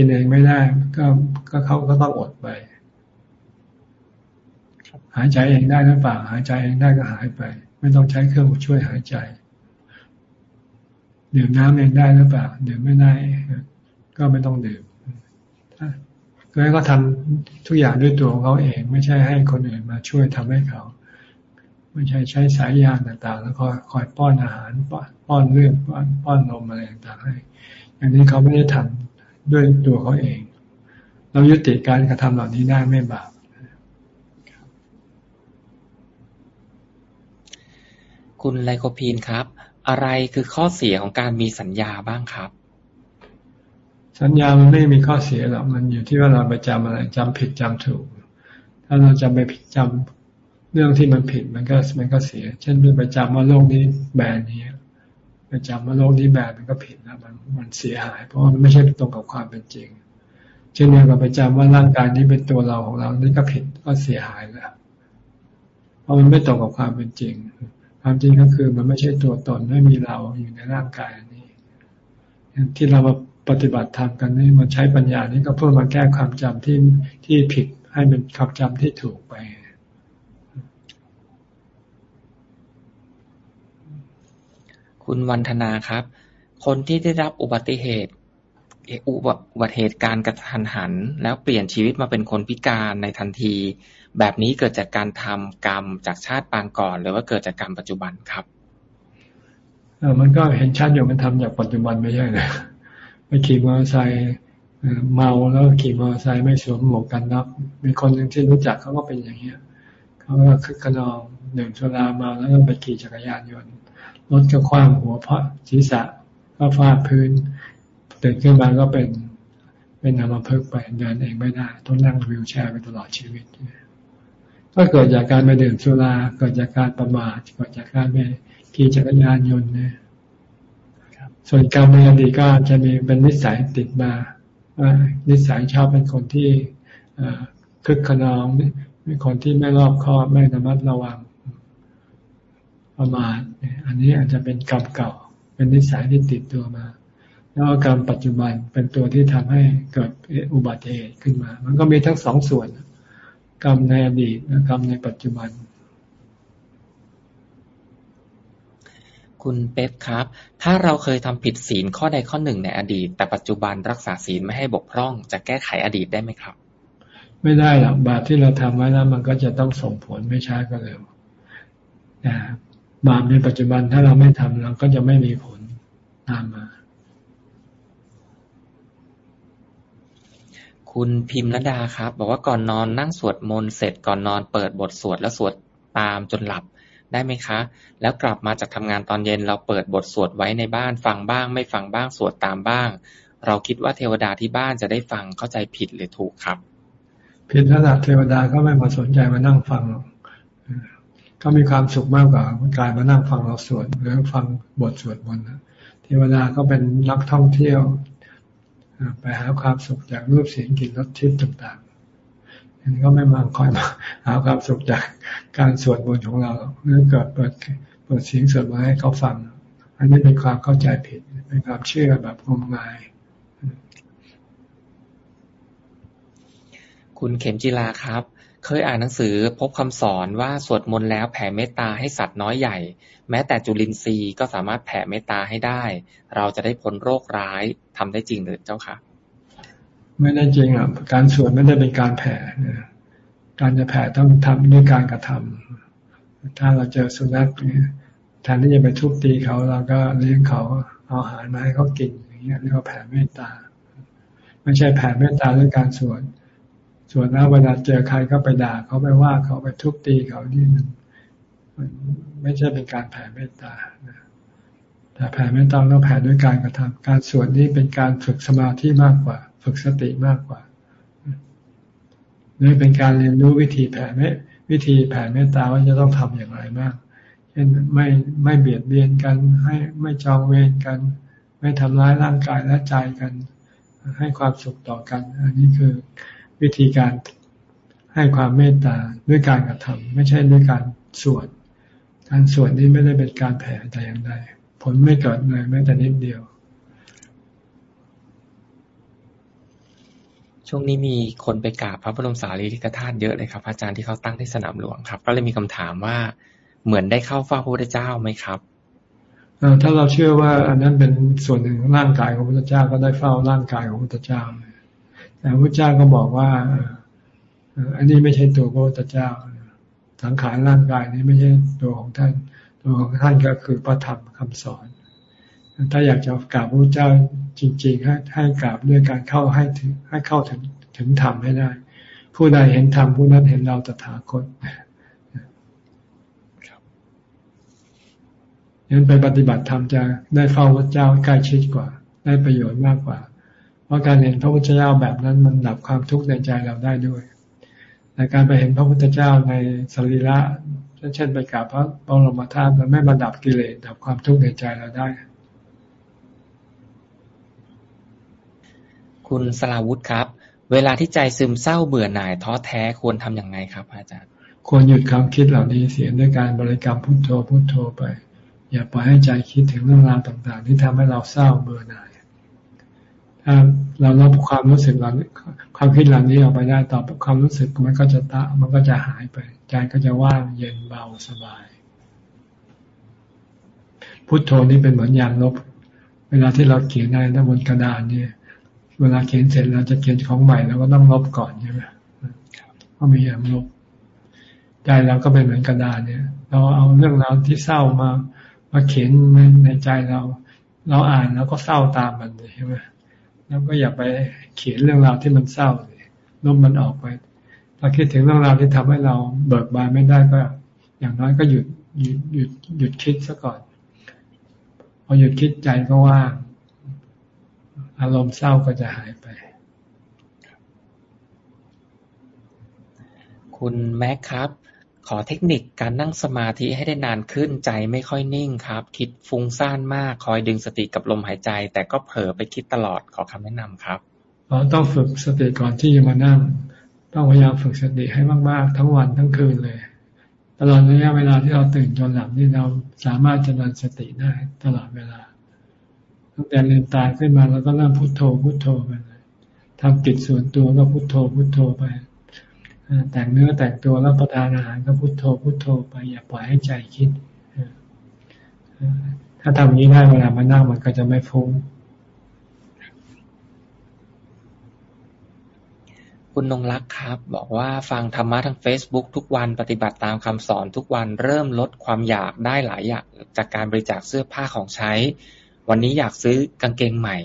กินเองไม่ได้ ก็ก็เขาก็ต้องอดไปหายใจเองได้หรือเปล่าหายใจเองได้ก็หายไป ไม่ต้องใช้เครื่องช่วยหายใจดื่มน้ำเองได้หรือเปล่าดื่มไม่ได้ ก็ไม่ต้องดื่มก็ให้เขาทำทุกอย่างด้วยตัวของเขาเอง ไม่ใช่ให้คนอื่นมาช่วยทำให้เขา ไม่ใช่ใช้สายยางต่างๆ แล้วคอยคอยป้อนอาหารป้อนเรื่องป้อนป้อนนมอะไรต่างๆให้อย่างนี้เขาไม่ได้ทำ ด้วยตัวเขาเอง เรายุติการกระทำเหล่านี้ได้ไม่บาปคุณไลโคพีนครับ อะไรคือข้อเสียของการมีสัญญาบ้างครับ สัญญามันไม่มีข้อเสียหรอกมันอยู่ที่ว่าเราไปจำอะไรจำผิดจำถูก ถ้าเราจำไปผิดจำเรื่องที่มันผิดมันก็มันก็เสีย เช่นไปจำว่าโลกนี้แบนนี้ ไปจำว่าโลกนี้แบนมันก็ผิดแล้วมันมันเสียหาย เพราะมันไม่ใช่ตรงกับความเป็นจริง เช่นเดียวกับไปจำว่าร่างกายนี้เป็นตัวเราของเรานี่ก็ผิดก็เสียหายแล้วเพราะมันไม่ตรงกับความเป็นจริง ความจริงก็คือมันไม่ใช่ตัวตนไม่มีเราอยู่ในร่างกายนี้ที่เรามาปฏิบัติธรรมกันนี่มันใช้ปัญญานี้ก็เพื่อมาแก้ความจำที่ที่ผิดให้เป็นความจำที่ถูกไป คุณวันธนาครับ คนที่ได้รับอุบัติเหตุ อุบัติเหตุการกระทันหัน แล้วเปลี่ยนชีวิตมาเป็นคนพิการในทันที แบบนี้เกิดจากการทำกรรมจากชาติปางก่อน หรือว่าเกิดจากกรรมปัจจุบันครับเออมันก็เห็นชัดอยู่มันทำจากปัจจุบันไม่ใช่เลยไปขี่มอเตอร์ไซค์เมาแล้วขี่มอเตอร์ไซค์ไม่สวมหมวกกันน็อกมีคนหนึ่งที่รู้จักเขาก็เป็นอย่างเงี้ยเขาก็คึกขนองดื่มสุรามาแล้วก็ไปขี่จักรยานยนต์ รถก็คว้างหัวเพราะศีรษะก็ฟาดพื้นตื่นขึ้นมาก็เป็นเป็นนามาเพิกไปเดินเองไม่ได้ ต้องนั่งวิวแชร์ไปตลอดชีวิตก็เกิดจากการไปดื่มสุราเกิดจากการประมาทเกิดจากการไปขี่จักรยานยนต์เนี่ยส่วนกรรมในอดีตก็จะมีเป็นนิสัยติดมาว่านิสัยชอบเป็นคนที่คึกขนองเป็นคนที่ไม่รอบคอบไม่ระมัดระวัง ประมาทอันนี้อาจจะเป็นกรรมเก่า เป็นนิสัยที่ติดตัวมา แล้วกรรมปัจจุบันเป็นตัวที่ทำให้เกิดอุบัติเหตุขึ้นมา มันก็มีทั้งสองส่วน กรรมในอดีตและกรรมในปัจจุบันคุณเป๊ปครับ ถ้าเราเคยทำผิดศีลข้อใดข้อหนึ่งในอดีต แต่ปัจจุบันรักษาศีลไม่ให้บกพร่อง จะแก้ไขอดีตได้ไหมครับ ไม่ได้หรอกบาปที่เราทำไว้แล้วมันก็จะต้องส่งผลไม่ช้าก็เร็วแต่ บาปในปัจจุบันถ้าเราไม่ทำเราก็จะไม่มีผลตามมา คุณพิมพ์ระดาครับ บอกว่าก่อนนอนนั่งสวดมนต์เสร็จก่อนนอนเปิดบทสวดแล้วสวดตามจนหลับได้ไหมคะ แล้วกลับมาจากทำงานตอนเย็นเราเปิดบทสวดไว้ในบ้านฟังบ้าง ไม่ฟังบ้างสวดตามบ้าง เราคิดว่าเทวดาที่บ้านจะได้ฟังเข้าใจผิดหรือถูกครับ ผิดแล้วเทวดาก็ไม่มาสนใจมานั่งฟังหรอก ก็มีความสุขมากกว่าการมานั่งฟังเราสวดหรือฟังบทสวดมนต์เทวดาก็เป็นนักท่องเที่ยวไปหาความสุขจากรูปเสียงกลิ่นรสทิพย์ต่างๆอันนี้ก็ไม่มาคอยมาหาความสุขจากการสวดมนต์ของเราหรือเกิดเปิดเปิดเสียงสวดมาให้เขาฟัง อันนี้เป็นความเข้าใจผิดเป็นความเชื่อแบบงมงายคุณเข็มจิลาครับ เคยอ่านหนังสือพบคำสอนว่าสวดมนต์แล้วแผ่เมตตาให้สัตว์น้อยใหญ่ แม้แต่จุลินทรีย์ก็สามารถแผ่เมตตาให้ได้ เราจะได้พ้นโรคร้ายทำได้จริงหรือเจ้าคะไม่ได้จริงอะการสวดไม่ได้เป็นการแผ่การจะแผ่ต้องทำด้วยการกระทำถ้าเราเจอสุนัขเนี่ยแทนที่จะไปทุบตีเขาเราก็เลี้ยงเขาเอาอาหารมาให้เขากินอย่างเงี้ยเรียกว่าแผ่เมตตา ไม่ใช่แผ่เมตตาด้วยการสวด ส่วดแล้วเวลาเจอใครก็ไปด่าเขาไปว่าเขาไปทุบตีเขานี่มันไม่ใช่เป็นการแผ่เมตตาแต่แผ่เมตตาต้องแผ่ด้วยการกระทำการสวดนี้เป็นการฝึกสมาธิมากกว่า ฝึกสติมากกว่านี่เป็นการเรียนรู้วิธีแผ่เมตวิธีแผ่เมตตาว่าจะต้องทำอย่างไรบ้างเช่นไม่ไม่เบียดเบียนกัน ให้ไม่จองเวรกัน ไม่ทำร้ายร่างกายและใจกัน ให้ความสุขต่อกัน อันนี้คือ วิธีการให้ความเมตตาด้วยการกระทำไม่ใช่ด้วยการสวดการสวดนี้ไม่ได้เป็นการแผ่แต่อย่างใดผลไม่เกิดเลยแม้แต่นิดเดียว ช่วงนี้มีคนไปกราบพระบรมสารีริกธาตุเยอะเลยครับ อาจารย์ที่เขาตั้งที่สนามหลวงครับ ก็เลยมีคำถามว่าเหมือนได้เข้าเฝ้าพระพุทธเจ้าไหมครับถ้าเราเชื่อว่าอันนั้นเป็นส่วนหนึ่งของร่างกายของพระพุทธเจ้าก็ได้เฝ้าร่างกายของพระพุทธเจ้า แต่พระเจ้าก็บอกว่าอันนี้ไม่ใช่ตัวพระพุทธเจ้าสังขารร่างกายนี้ไม่ใช่ตัวของท่าน ตัวของท่านก็คือพระธรรมคำสอน ถ้าอยากจะกราบพระเจ้าจริง ๆ ให้ให้กราบด้วยการเข้าให้ถึงให้เข้าถึงถึงธรรมให้ได้ ผู้ใดเห็นธรรมผู้นั้นเห็นเราตถาคตนั้นไปปฏิบัติธรรมจะได้เฝ้าพระเจ้าใกล้ชิดกว่า ได้ประโยชน์มากกว่า เพราะการเห็นพระพุทธเจ้าแบบนั้นมันดับความทุกข์ในใจเราได้ด้วยแต่การไปเห็นพระพุทธเจ้าในสรีระเช่นไปกราบพระบรมธาตุมันไม่มาดับกิเลสดับความทุกข์ในใจเราได้ คุณสลาวุธครับ เวลาที่ใจซึมเศร้าเบื่อหน่ายท้อแท้ควรทํำยังไงครับ อาจารย์ ควรหยุดความคิดเหล่านี้เสียด้วยการบริกรรมพุทโธพุทโธไป อย่าปล่อยให้ใจคิดถึงเรื่องราวต่างๆ ที่ทำให้เราเศร้าเบื่อหน่าย ถ้าเราลบความรู้สึกเราความคิดเหล่านี้ออกไปได้ต่อความรู้สึกมันก็จะตะ มันก็จะหายไปใจก็จะว่างเย็นเบาสบาย พุทโธนี่เป็นเหมือนยางลบ เวลาที่เราเขียนอะไรบนกระดานเนี่ย เวลาเขียนเสร็จเราจะเขียนของใหม่เราก็ต้องลบก่อนใช่ไหมเพราะมีอย่างลบใจเราก็เป็นเหมือนกระดานเนี่ย เราเอาเรื่องราวที่เศร้ามามาเขียนในในใจเรา เราอ่านแล้วก็เศร้าตามมันใช่ไหม แล้วก็อย่าไปเขียนเรื่องราวที่มันเศร้าลบมันออกไปถ้าคิดถึงเรื่องราวที่ทำให้เราเบิกบานไม่ได้ก็ อย่างน้อยก็หยุดหยุดหยุดหยุดคิดซะก่อน พอหยุดคิดใจก็ว่างอารมณ์เศร้าก็จะหายไป คุณแม็กครับ ขอเทคนิคการนั่งสมาธิให้ได้นานขึ้น ใจไม่ค่อยนิ่งครับ คิดฟุ้งซ่านมาก คอยดึงสติกับลมหายใจ แต่ก็เผลอไปคิดตลอด ขอคำแนะนำครับต้องฝึกสติก่อนที่จะมานั่ง ต้องพยายามฝึกสติให้มาก ๆ ทั้งวันทั้งคืนเลย ตลอดระยะเวลาที่เราตื่นจนหลับนี่เราสามารถจะนันสติได้ตลอดเวลา ตั้งแต่เรียนตายขึ้นมาแล้วก็เริ่มพุโทโธพุโทโธไปเลยทำกิจส่วนตัวก็พุโทโธพุโทโธไป แต่งเนื้อแต่งตัวแล้วประทานอาหารก็พุโทโธพุโทโธไปอย่าปล่อยให้ใจคิด ถ้าทำอย่างนี้ได้เวลามานั่งมันก็จะไม่ฟุ้งคุณนงรักครับ บอกว่าฟังธรรมะทาง Facebook ทุกวันปฏิบัติตามคำสอนทุกวันเริ่มลดความอยากได้หลายอย่างจากการบริจาคเสื้อผ้าของใช้ วันนี้อยากซื้อกางเกงใหม่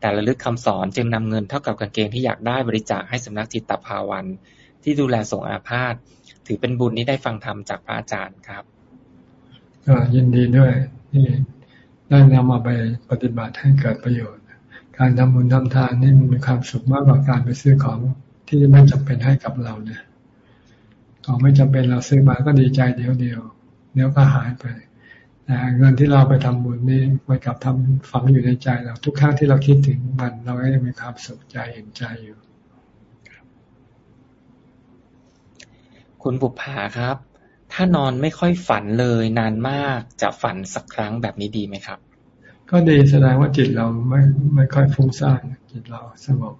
แต่ระลึกคำสอนจึงนำเงินเท่ากับกางเกงที่อยากได้บริจาคให้สำนักจิตภาวัน ที่ดูแลส่งอาพาธถือเป็นบุญที่ได้ฟังธรรมจากพระอาจารย์ครับก็ยินดีด้วยที่ได้นำมาไปปฏิบัติให้เกิดประโยชน์ การทำบุญทำทานนี่มันมีความสุขมากกว่าการไปซื้อของที่ไม่จำเป็นให้กับเราเนี่ยของไม่จำเป็นเราซื้อมาก็ดีใจเดียวเดียวเดี๋ยวก็หายไปแต่เงินที่เราไปทำบุญนี่ไปกับทำฝังอยู่ในใจเราทุกครั้งที่เราคิดถึงมันเราก็จะมีความสุขใจเห็นใจอยู่ คุณบุภาครับ ถ้านอนไม่ค่อยฝันเลยนานมากจะฝันสักครั้งแบบนี้ดีไหมครับ ก็ดีแสดงว่าจิตเราไม่ไม่ค่อยฟุ้งซ่านจิตเราสงบ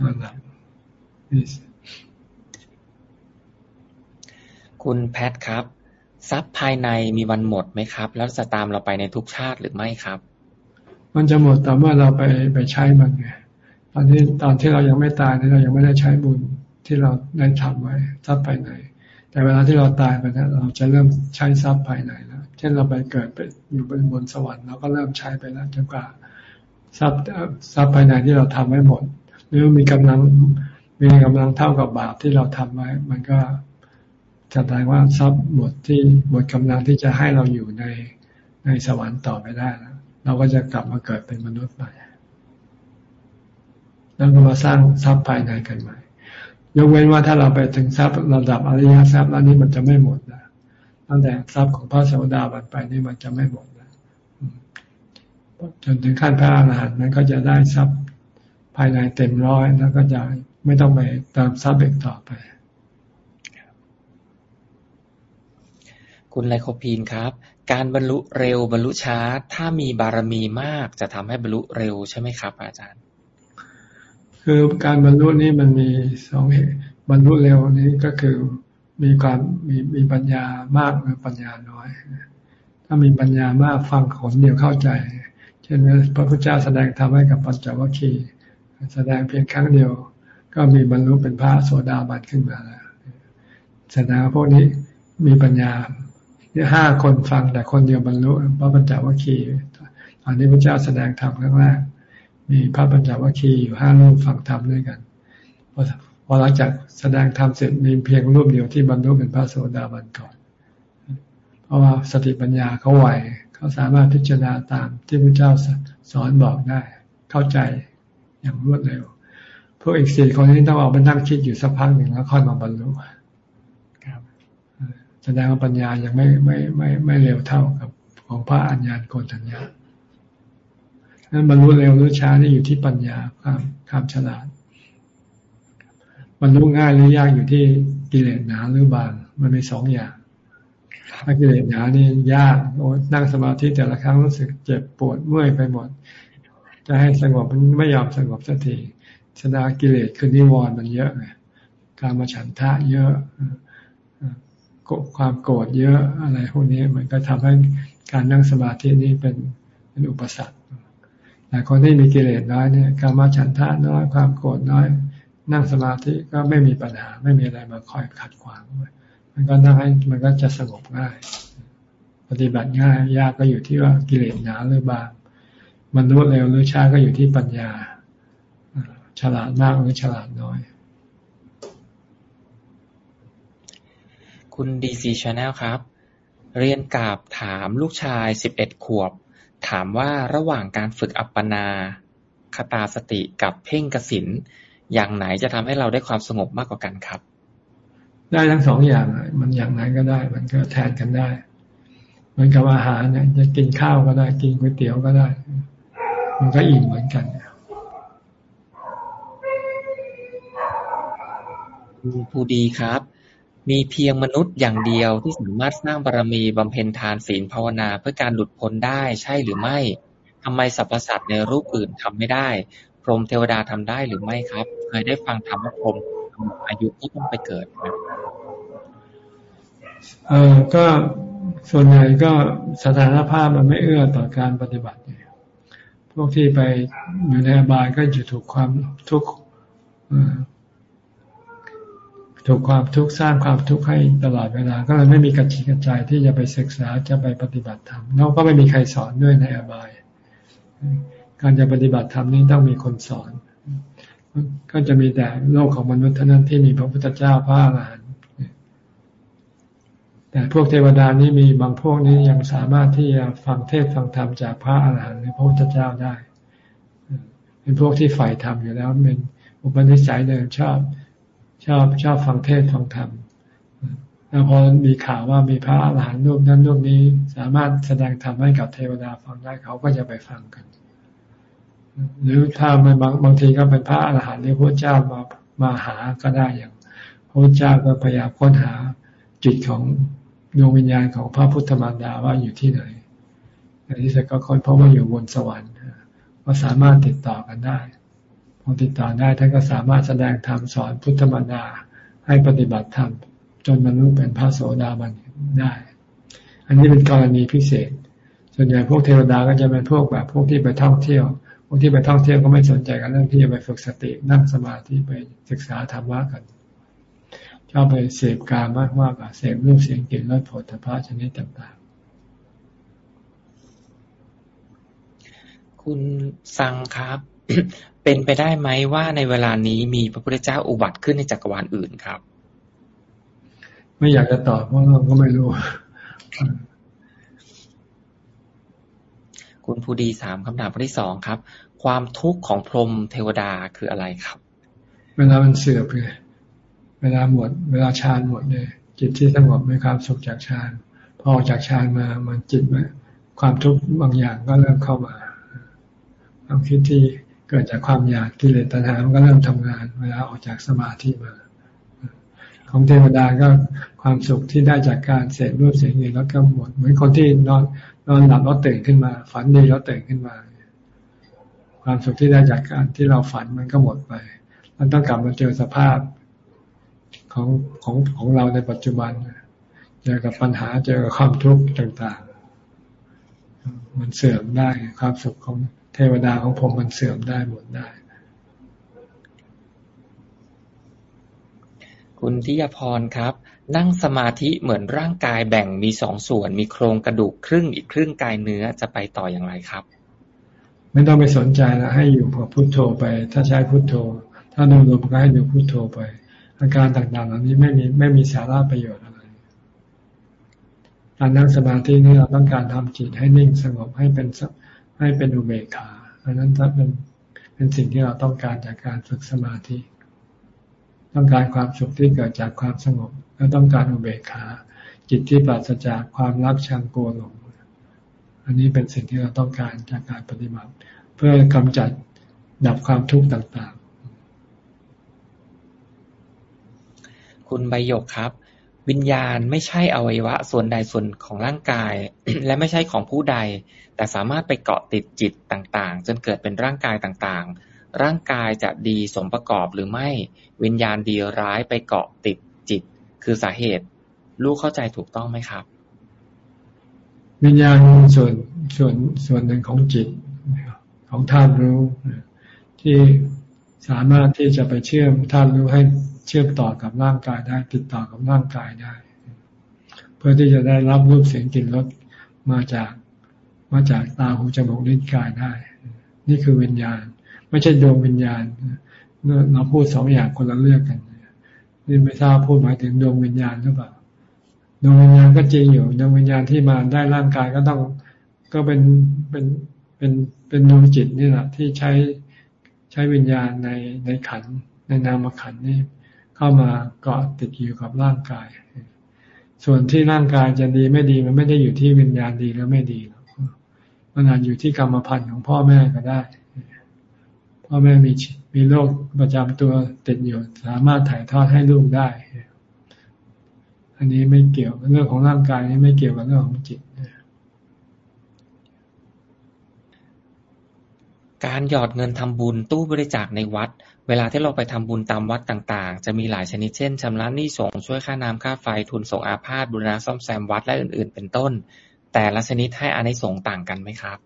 นอนหลับคุณแพทครับทรัพย์ภายในมีวันหมดไหมครับ แล้วจะตามเราไปในทุกชาติหรือไม่ครับ มันจะหมดแต่เมื่อเราไปไปใช้มันไงตอนที่ตอนที่เรายังไม่ตายนี่เรายังไม่ได้ใช้บุญ ที่เราได้ทำไว้ทรัพย์ภายใน แต่เวลาที่เราตายไปนะเราจะเริ่มใช้ทรัพย์ภายในแล้วเช่นเราไปเกิดไปอยู่บนบนสวรรค์เราก็เริ่มใช้ไปแล้วจนกว่าทรัพย์ทรัพย์ภายในที่เราทำไว้หมด หรือมีกำลังมีกำลังเท่ากับบาปที่เราทำไว้ มันก็จะแสดงว่าทรัพย์หมดที่หมดกำลังที่จะให้เราอยู่ในในสวรรค์ต่อไปได้แล้วเราก็จะกลับมาเกิดเป็นมนุษย์ใหม่แล้วก็มาสร้างทรัพย์ภายในกันใหม่ ยกเว้นว่าถ้าเราไปถึงทรัพย์ระดับอริยทรัพย์แล้วนี้มันจะไม่หมดนะตั้งแต่ทรัพย์ของพระโสดาบันไปนี่มันจะไม่หมดนะจนถึงขั้นพระอรหันต์นั้นก็จะได้ทรัพย์ภายในเต็มร้อยแล้วก็จะไม่ต้องไปติมทรัพย์อีกต่อไป คุณไลโคพีนครับ การบรรลุเร็วบรรลุช้า ถ้ามีบารมีมากจะทำให้บรรลุเร็วใช่ไหมครับ อาจารย์ คือการบรรลุนี้มันมีสองเหตุบรรลุเร็วนี้ก็คือมีความมีมีปัญญามากหรือปัญญาน้อย ถ้ามีปัญญามากฟังขนเดียวเข้าใจ เช่นพระพุทธเจ้าแสดงธรรมให้กับปัญจวัคคีย์แสดงเพียงครั้งเดียว ก็มีบรรลุเป็นพระโสดาบันขึ้นมาแล้วแสดงว่าพวกนี้มีปัญญาห้าคนฟังแต่คนเดียวบรรลุพระปัญจวัคคีย์ตอนที่พระเจ้าแสดงธรรมครั้งแรก มีพระปัญจวัคคีย์อยู่ห้ารูปฟังธรรมด้วยกันพอหลังจากแสดงธรรมเสร็จมีเพียงรูปเดียวที่บรรลุเป็นพระโสดาบันก่อน เพราะว่าสติปัญญาเขาไหวเขาสามารถพิจารณาตามที่พระเจ้าสอนบอกได้ เข้าใจอย่างรวดเร็วพวกอีกสี่คนนี้ต้องออกไปนั่งคิดอยู่สักพักหนึ่งแล้วค่อยมาบรรลุแสดงว่าปัญญายังไม่ไม่ไม่ไม่เร็วเท่ากับของพระอัญญาณโกณทัญญา นั้นบรรลุเร็วหรือช้านี่อยู่ที่ปัญญาความความฉลาดบรรลุง่ายหรือยากอยู่ที่กิเลสหนาหรือบางมันมีสองอย่างถ้ากิเลสหนานี่ยากโอ้นั่งสมาธิแต่ละครั้งรู้สึกเจ็บปวดเมื่อยไปหมด จะให้สงบมันไม่ยอมสงบสักทีชนะกิเลสคือนิวรณ์มันเยอะไงการมาฉันทะเยอะความโกรธเยอะอะไรพวกนี้มันก็ทำให้การนั่งสมาธินี้เป็นเป็นอุปสรรค แต่คนที่มีกิเลสน้อยเนี่ยการมาฉันทะน้อยความโกรธน้อย นั่งสมาธิก็ไม่มีปัญหา ไม่มีอะไรมาคอยขัดขวางมันก็นั่งให้มันก็จะสงบง่าย ปฏิบัติง่าย ยากก็อยู่ที่ว่ากิเลสหนาหรือบางมันรวดเร็วหรือช้าก็อยู่ที่ปัญญาฉลาดมากหรือฉลาดน้อย คุณ DC Channel ครับ เรียนกราบถามลูกชายสิบเอ็ดขวบ ถามว่าระหว่างการฝึกอัปปนาคตาสติกับเพ่งกสินอย่างไหนจะทำให้เราได้ความสงบมากกว่ากันครับ ได้ทั้งสองอย่างมันอย่างไหนก็ได้ มันก็แทนกันได้เหมือนกับอาหารเนี่ยจะกินข้าวก็ได้ กินก๋วยเตี๋ยวก็ได้ มันก็อิ่มเหมือนกันผู้ดีครับ มีเพียงมนุษย์อย่างเดียวที่สามารถสร้างบารมีบำเพ็ญทานศีลภาวนาเพื่อการหลุดพ้นได้ใช่หรือไม่ทำไมสรรพสัตว์ในรูปอื่นทำไม่ได้ พรหมเทวดาทำได้หรือไม่ครับ เคยได้ฟังธรรมพรหมอายุที่ต้องไปเกิดครับเออก็ส่วนใหญ่ก็สถานภาพมันไม่เอื้อต่อการปฏิบัติพวกที่ไปอยู่ในอบายก็จะถูกความทุกข์ ถูกความทุกข์สร้างความทุกข์ให้ตลอดเวลา ก็เลยไม่มีกระชิกระจายที่จะไปศึกษาจะไปปฏิบัติธรรมแล้วก็ไม่มีใครสอนด้วยในอบาย การจะปฏิบัติธรรมนี้ต้องมีคนสอน ก็จะมีแต่โลกของมนุษย์เท่านั้นที่มีพระพุทธเจ้าพระอรหันต์แต่พวกเทวดานี้มีบางพวกนี้ยังสามารถที่จะฟังเทศฟังธรรมจากพระอรหันต์หรือพระพุทธเจ้าได้ เป็นพวกที่ฝ่ายธรรมอยู่แล้วเป็นอุปนิสัยเดิมชอบ ชอบชอบฟังเทศฟังธรรมแล้วพอมีข่าวว่ามีพระอรหันต์รูปนั้นรูปนี้สามารถแสดงธรรมให้กับเทวดาฟังได้เขาก็จะไปฟังกัน หรือถ้ามันบางบางทีก็เป็นพระอรหันต์หรือพระเจ้ามามาหาก็ได้อย่างพระเจ้าก็พยายามค้นหาจิตของดวงวิญญาณของพระพุทธมารดาว่าอยู่ที่ไหนในที่สุดก็ค้นพบว่าอยู่บนสวรรค์ว่าสามารถติดต่อกันได้ พอติดต่อได้ท่านก็สามารถแสดงธรรมสอนพุทธมารดาให้ปฏิบัติธรรมจนบรรลุเป็นพระโสดาบันได้ อันนี้เป็นกรณีพิเศษ ส่วนใหญ่พวกเทวดาก็จะเป็นพวกแบบพวกที่ไปท่องเที่ยว พวกที่ไปท่องเที่ยวก็ไม่สนใจกับเรื่องที่จะไปฝึกสตินั่งสมาธิไปศึกษาธรรมะกันชอบไปเสพการมากมากเสพรูปเสียงกลิ่นรสผลิภัณฑ์ชนิดต่างๆ คุณสังครับ เป็นไปได้ไหมว่าในเวลานี้มีพระพุทธเจ้าอุบัติขึ้นในจักรวาลอื่นครับ ไม่อยากจะตอบเพราะเราก็ไม่รู้ คุณภูดีสามคำถามที่สองครับ ความทุกข์ของพรหมเทวดาคืออะไรครับ เวลามันเสื่อมไงเวลาหมด เวลาฌานหมดเนี่ยจิตที่สงบมีความสุขจากฌานพอออกจากฌานมามันจิตความทุกข์บางอย่างก็เริ่มเข้ามาความคิดที่ เกิดจากความอยากกิเลสตัณหามันก็เริ่มทำงานเวลาออกจากสมาธิมา ของเทวดาก็ความสุขที่ได้จากการเสพรูปเสียงเงินแล้วก็หมดเหมือนคนที่นอนนอนหลับแล้วตื่นขึ้นมา ฝันดีแล้วตื่นขึ้นมา ความสุขที่ได้จากการที่เราฝันมันก็หมดไปมันต้องกลับมาเจอสภาพของของของเราในปัจจุบันเจอกับปัญหาเจอกับความทุกข์ต่าง ๆ มันเสื่อมได้ความสุขของ เทวดาของผมมันเสื่อมได้หมดได้ คุณทิยพรครับ นั่งสมาธิเหมือนร่างกายแบ่งมีสองส่วน มีโครงกระดูกครึ่งอีกครึ่งกายเนื้อจะไปต่ออย่างไรครับ ไม่ต้องไปสนใจแล้วให้อยู่กับพุโทโธไป ถ้าใช้พุโทโธ ถ้าดูลมก็ให้ดูพุโทโธไป อาการต่างๆเหล่านี้ไม่มีไม่มีสาระประโยชน์อะไรการนั่งสมาธินี่เราต้องการทำจิตให้นิ่งสงบให้เป็น ให้เป็นอุเบกขา อันนั้นถ้าเป็นเป็นสิ่งที่เราต้องการจากการฝึกสมาธิ ต้องการความสุขที่เกิดจากความสงบ และต้องการอุเบกขา จิตที่ปราศจากความรักชังกลัวหลง อันนี้เป็นสิ่งที่เราต้องการจากการปฏิบัติ เพื่อกำจัดดับความทุกข์ต่างๆ คุณใบหยกครับวิญญาณไม่ใช่อวัยวะส่วนใดส่วนของร่างกาย และไม่ใช่ของผู้ใด แต่สามารถไปเกาะติดจิตต่างๆ จนเกิดเป็นร่างกายต่างๆ ร่างกายจะดีสมประกอบหรือไม่ วิญญาณดีร้ายไปเกาะติดจิต คือสาเหตุ ลูกเข้าใจถูกต้องไหมครับ วิญญาณส่วนส่วนส่วนหนึ่งของจิตของธาตุรู้ที่สามารถที่จะไปเชื่อมธาตุรู้ให้เชื่อมต่อกับร่างกายได้ ติดต่อกับร่างกายได้ เพื่อที่จะได้รับรูปเสียงกลิ่นรสมาจาก มาจากตาหูจมูกลิ้นกายได้ นี่คือวิญญาณ ไม่ใช่ดวงวิญญาณเราพูดสองอย่างคนละเรื่องกันนี่ไม่ทราบพูดหมายถึงดวงวิญญาณหรือเปล่าดวงวิญญาณก็จริงอยู่ดวงวิญญาณที่มาได้ร่างกายก็ต้องก็เป็นเป็นเป็นเป็นดวงจิตนี่แหละที่ใช้ใช้วิญญาณในในขันในนามขันนี่เข้ามาเกาะติดอยู่กับร่างกาย ส่วนที่ร่างกายจะดีไม่ดีมันไม่ได้อยู่ที่วิญญาณดีหรือไม่ดี มันอาจอยู่ที่กรรมพันธุ์ของพ่อแม่ก็ได้ พ่อแม่มีมีโรคประจำตัวติดอยู่สามารถถ่ายทอดให้ลูกได้ อันนี้ไม่เกี่ยวเรื่องของร่างกายนี้ไม่เกี่ยวกับเรื่องของจิตการหยอดเงินทำบุญตู้บริจาคในวัด เวลาที่เราไปทำบุญตามวัดต่างๆ จะมีหลายชนิดเช่นชำระหนี้สงช่วยค่าน้ำค่าไฟทุนส่งอาพาธบุรณะซ่อมแซมวัดและอื่นๆ เป็นต้น แต่ละชนิดให้อานิสงส์ต่างกันไหมครับ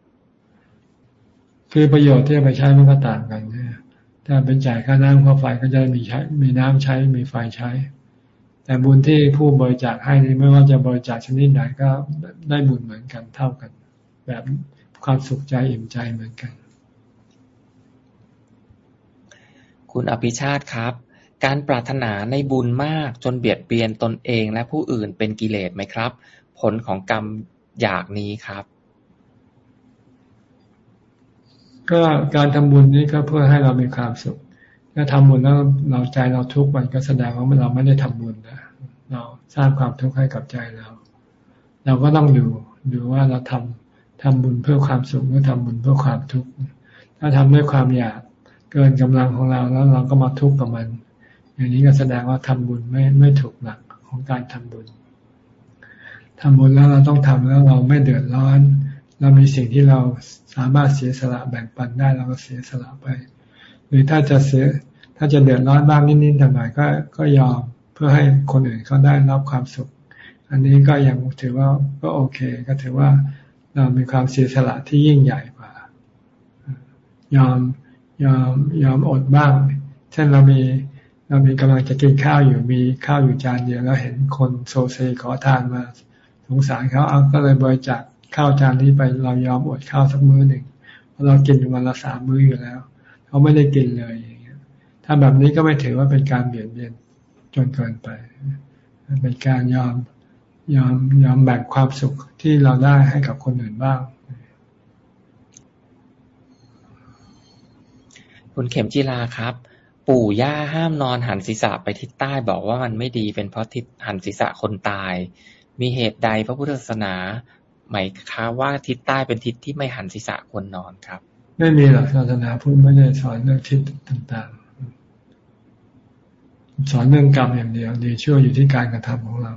คือประโยชน์ที่ไปใช้มันก็ต่างกันนะถ้าเป็นจ่ายค่าน้ำค่าไฟก็จะมีใช้มีน้ำใช้มีไฟใช้ แต่บุญที่ผู้บริจาคให้นี่ไม่ว่าจะบริจาคชนิดไหนก็ได้บุญเหมือนกันเท่ากัน แบบความสุขใจอิ่มใจเหมือนกัน คุณอภิชาติครับ การปรารถนาในบุญมากจนเบียดเบียนตนเองและผู้อื่นเป็นกิเลสไหมครับ ผลของกรรม อยากนี้ครับ ก็การทำบุญนี้ก็เพื่อให้เรามีความสุข ถ้าทำบุญแล้วเราใจเราทุกข์มันก็แสดงว่าเราไม่ได้ทำบุญนะเราสร้างความทุกข์ให้กับใจเรา เราก็ต้องดูดูว่าเราทำทำบุญเพื่อความสุขหรือทำบุญเพื่อความทุกข์ถ้าทำด้วยความอยากเกินกำลังของเราแล้วเราก็มาทุกข์กับมัน อย่างนี้ก็แสดงว่าทำบุญไม่ไม่ถูกหลักของการทำบุญ ทำบุญแล้วเราต้องทำแล้วเราไม่เดือดร้อน เรามีสิ่งที่เราสามารถเสียสละแบ่งปันได้เราก็เสียสละไป หรือถ้าจะเสียถ้าจะเดือดร้อนบ้างนิดๆหน่อยก็ก็ยอมเพื่อให้คนอื่นเขาได้รับความสุข อันนี้ก็ยังถือว่าก็โอเค ก็ถือว่าเรามีความเสียสละที่ยิ่งใหญ่กว่า ยอมยอมยอมอดบ้าง เช่นเรามีเรามีกำลังจะกินข้าวอยู่มีข้าวอยู่จานเดียวแล้วเห็นคนโซเซขอทานมา สงสารเขาเอาก็เลยบริจาคข้าวจานนี้ไปเรายอมอดข้าวสักมื้อหนึ่งเพราะเรากินวันละสามมื้ออยู่แล้ว เขาไม่ได้กินเลยอย่างเงี้ย ถ้าแบบนี้ก็ไม่ถือว่าเป็นการเบียดเบียนจนเกินไป เป็นการยอมยอมยอมแบ่งความสุขที่เราได้ให้กับคนอื่นบ้าง คุณเข็มจีลาครับ ปู่ย่าห้ามนอนหันศีรษะไปทิศใต้บอกว่ามันไม่ดีเป็นเพราะทิศหันศีรษะคนตาย มีเหตุใดพระพุทธศาสนาหมายคะว่าทิศใต้เป็นทิศที่ไม่หันศีรษะควรนอนครับ ไม่มีหลักศาสนาพุทธไม่ได้สอนเรื่องทิศต่างๆ สอนเรื่องกรรมอย่างเดียว ดีชั่วอยู่ที่การกระทำของเรา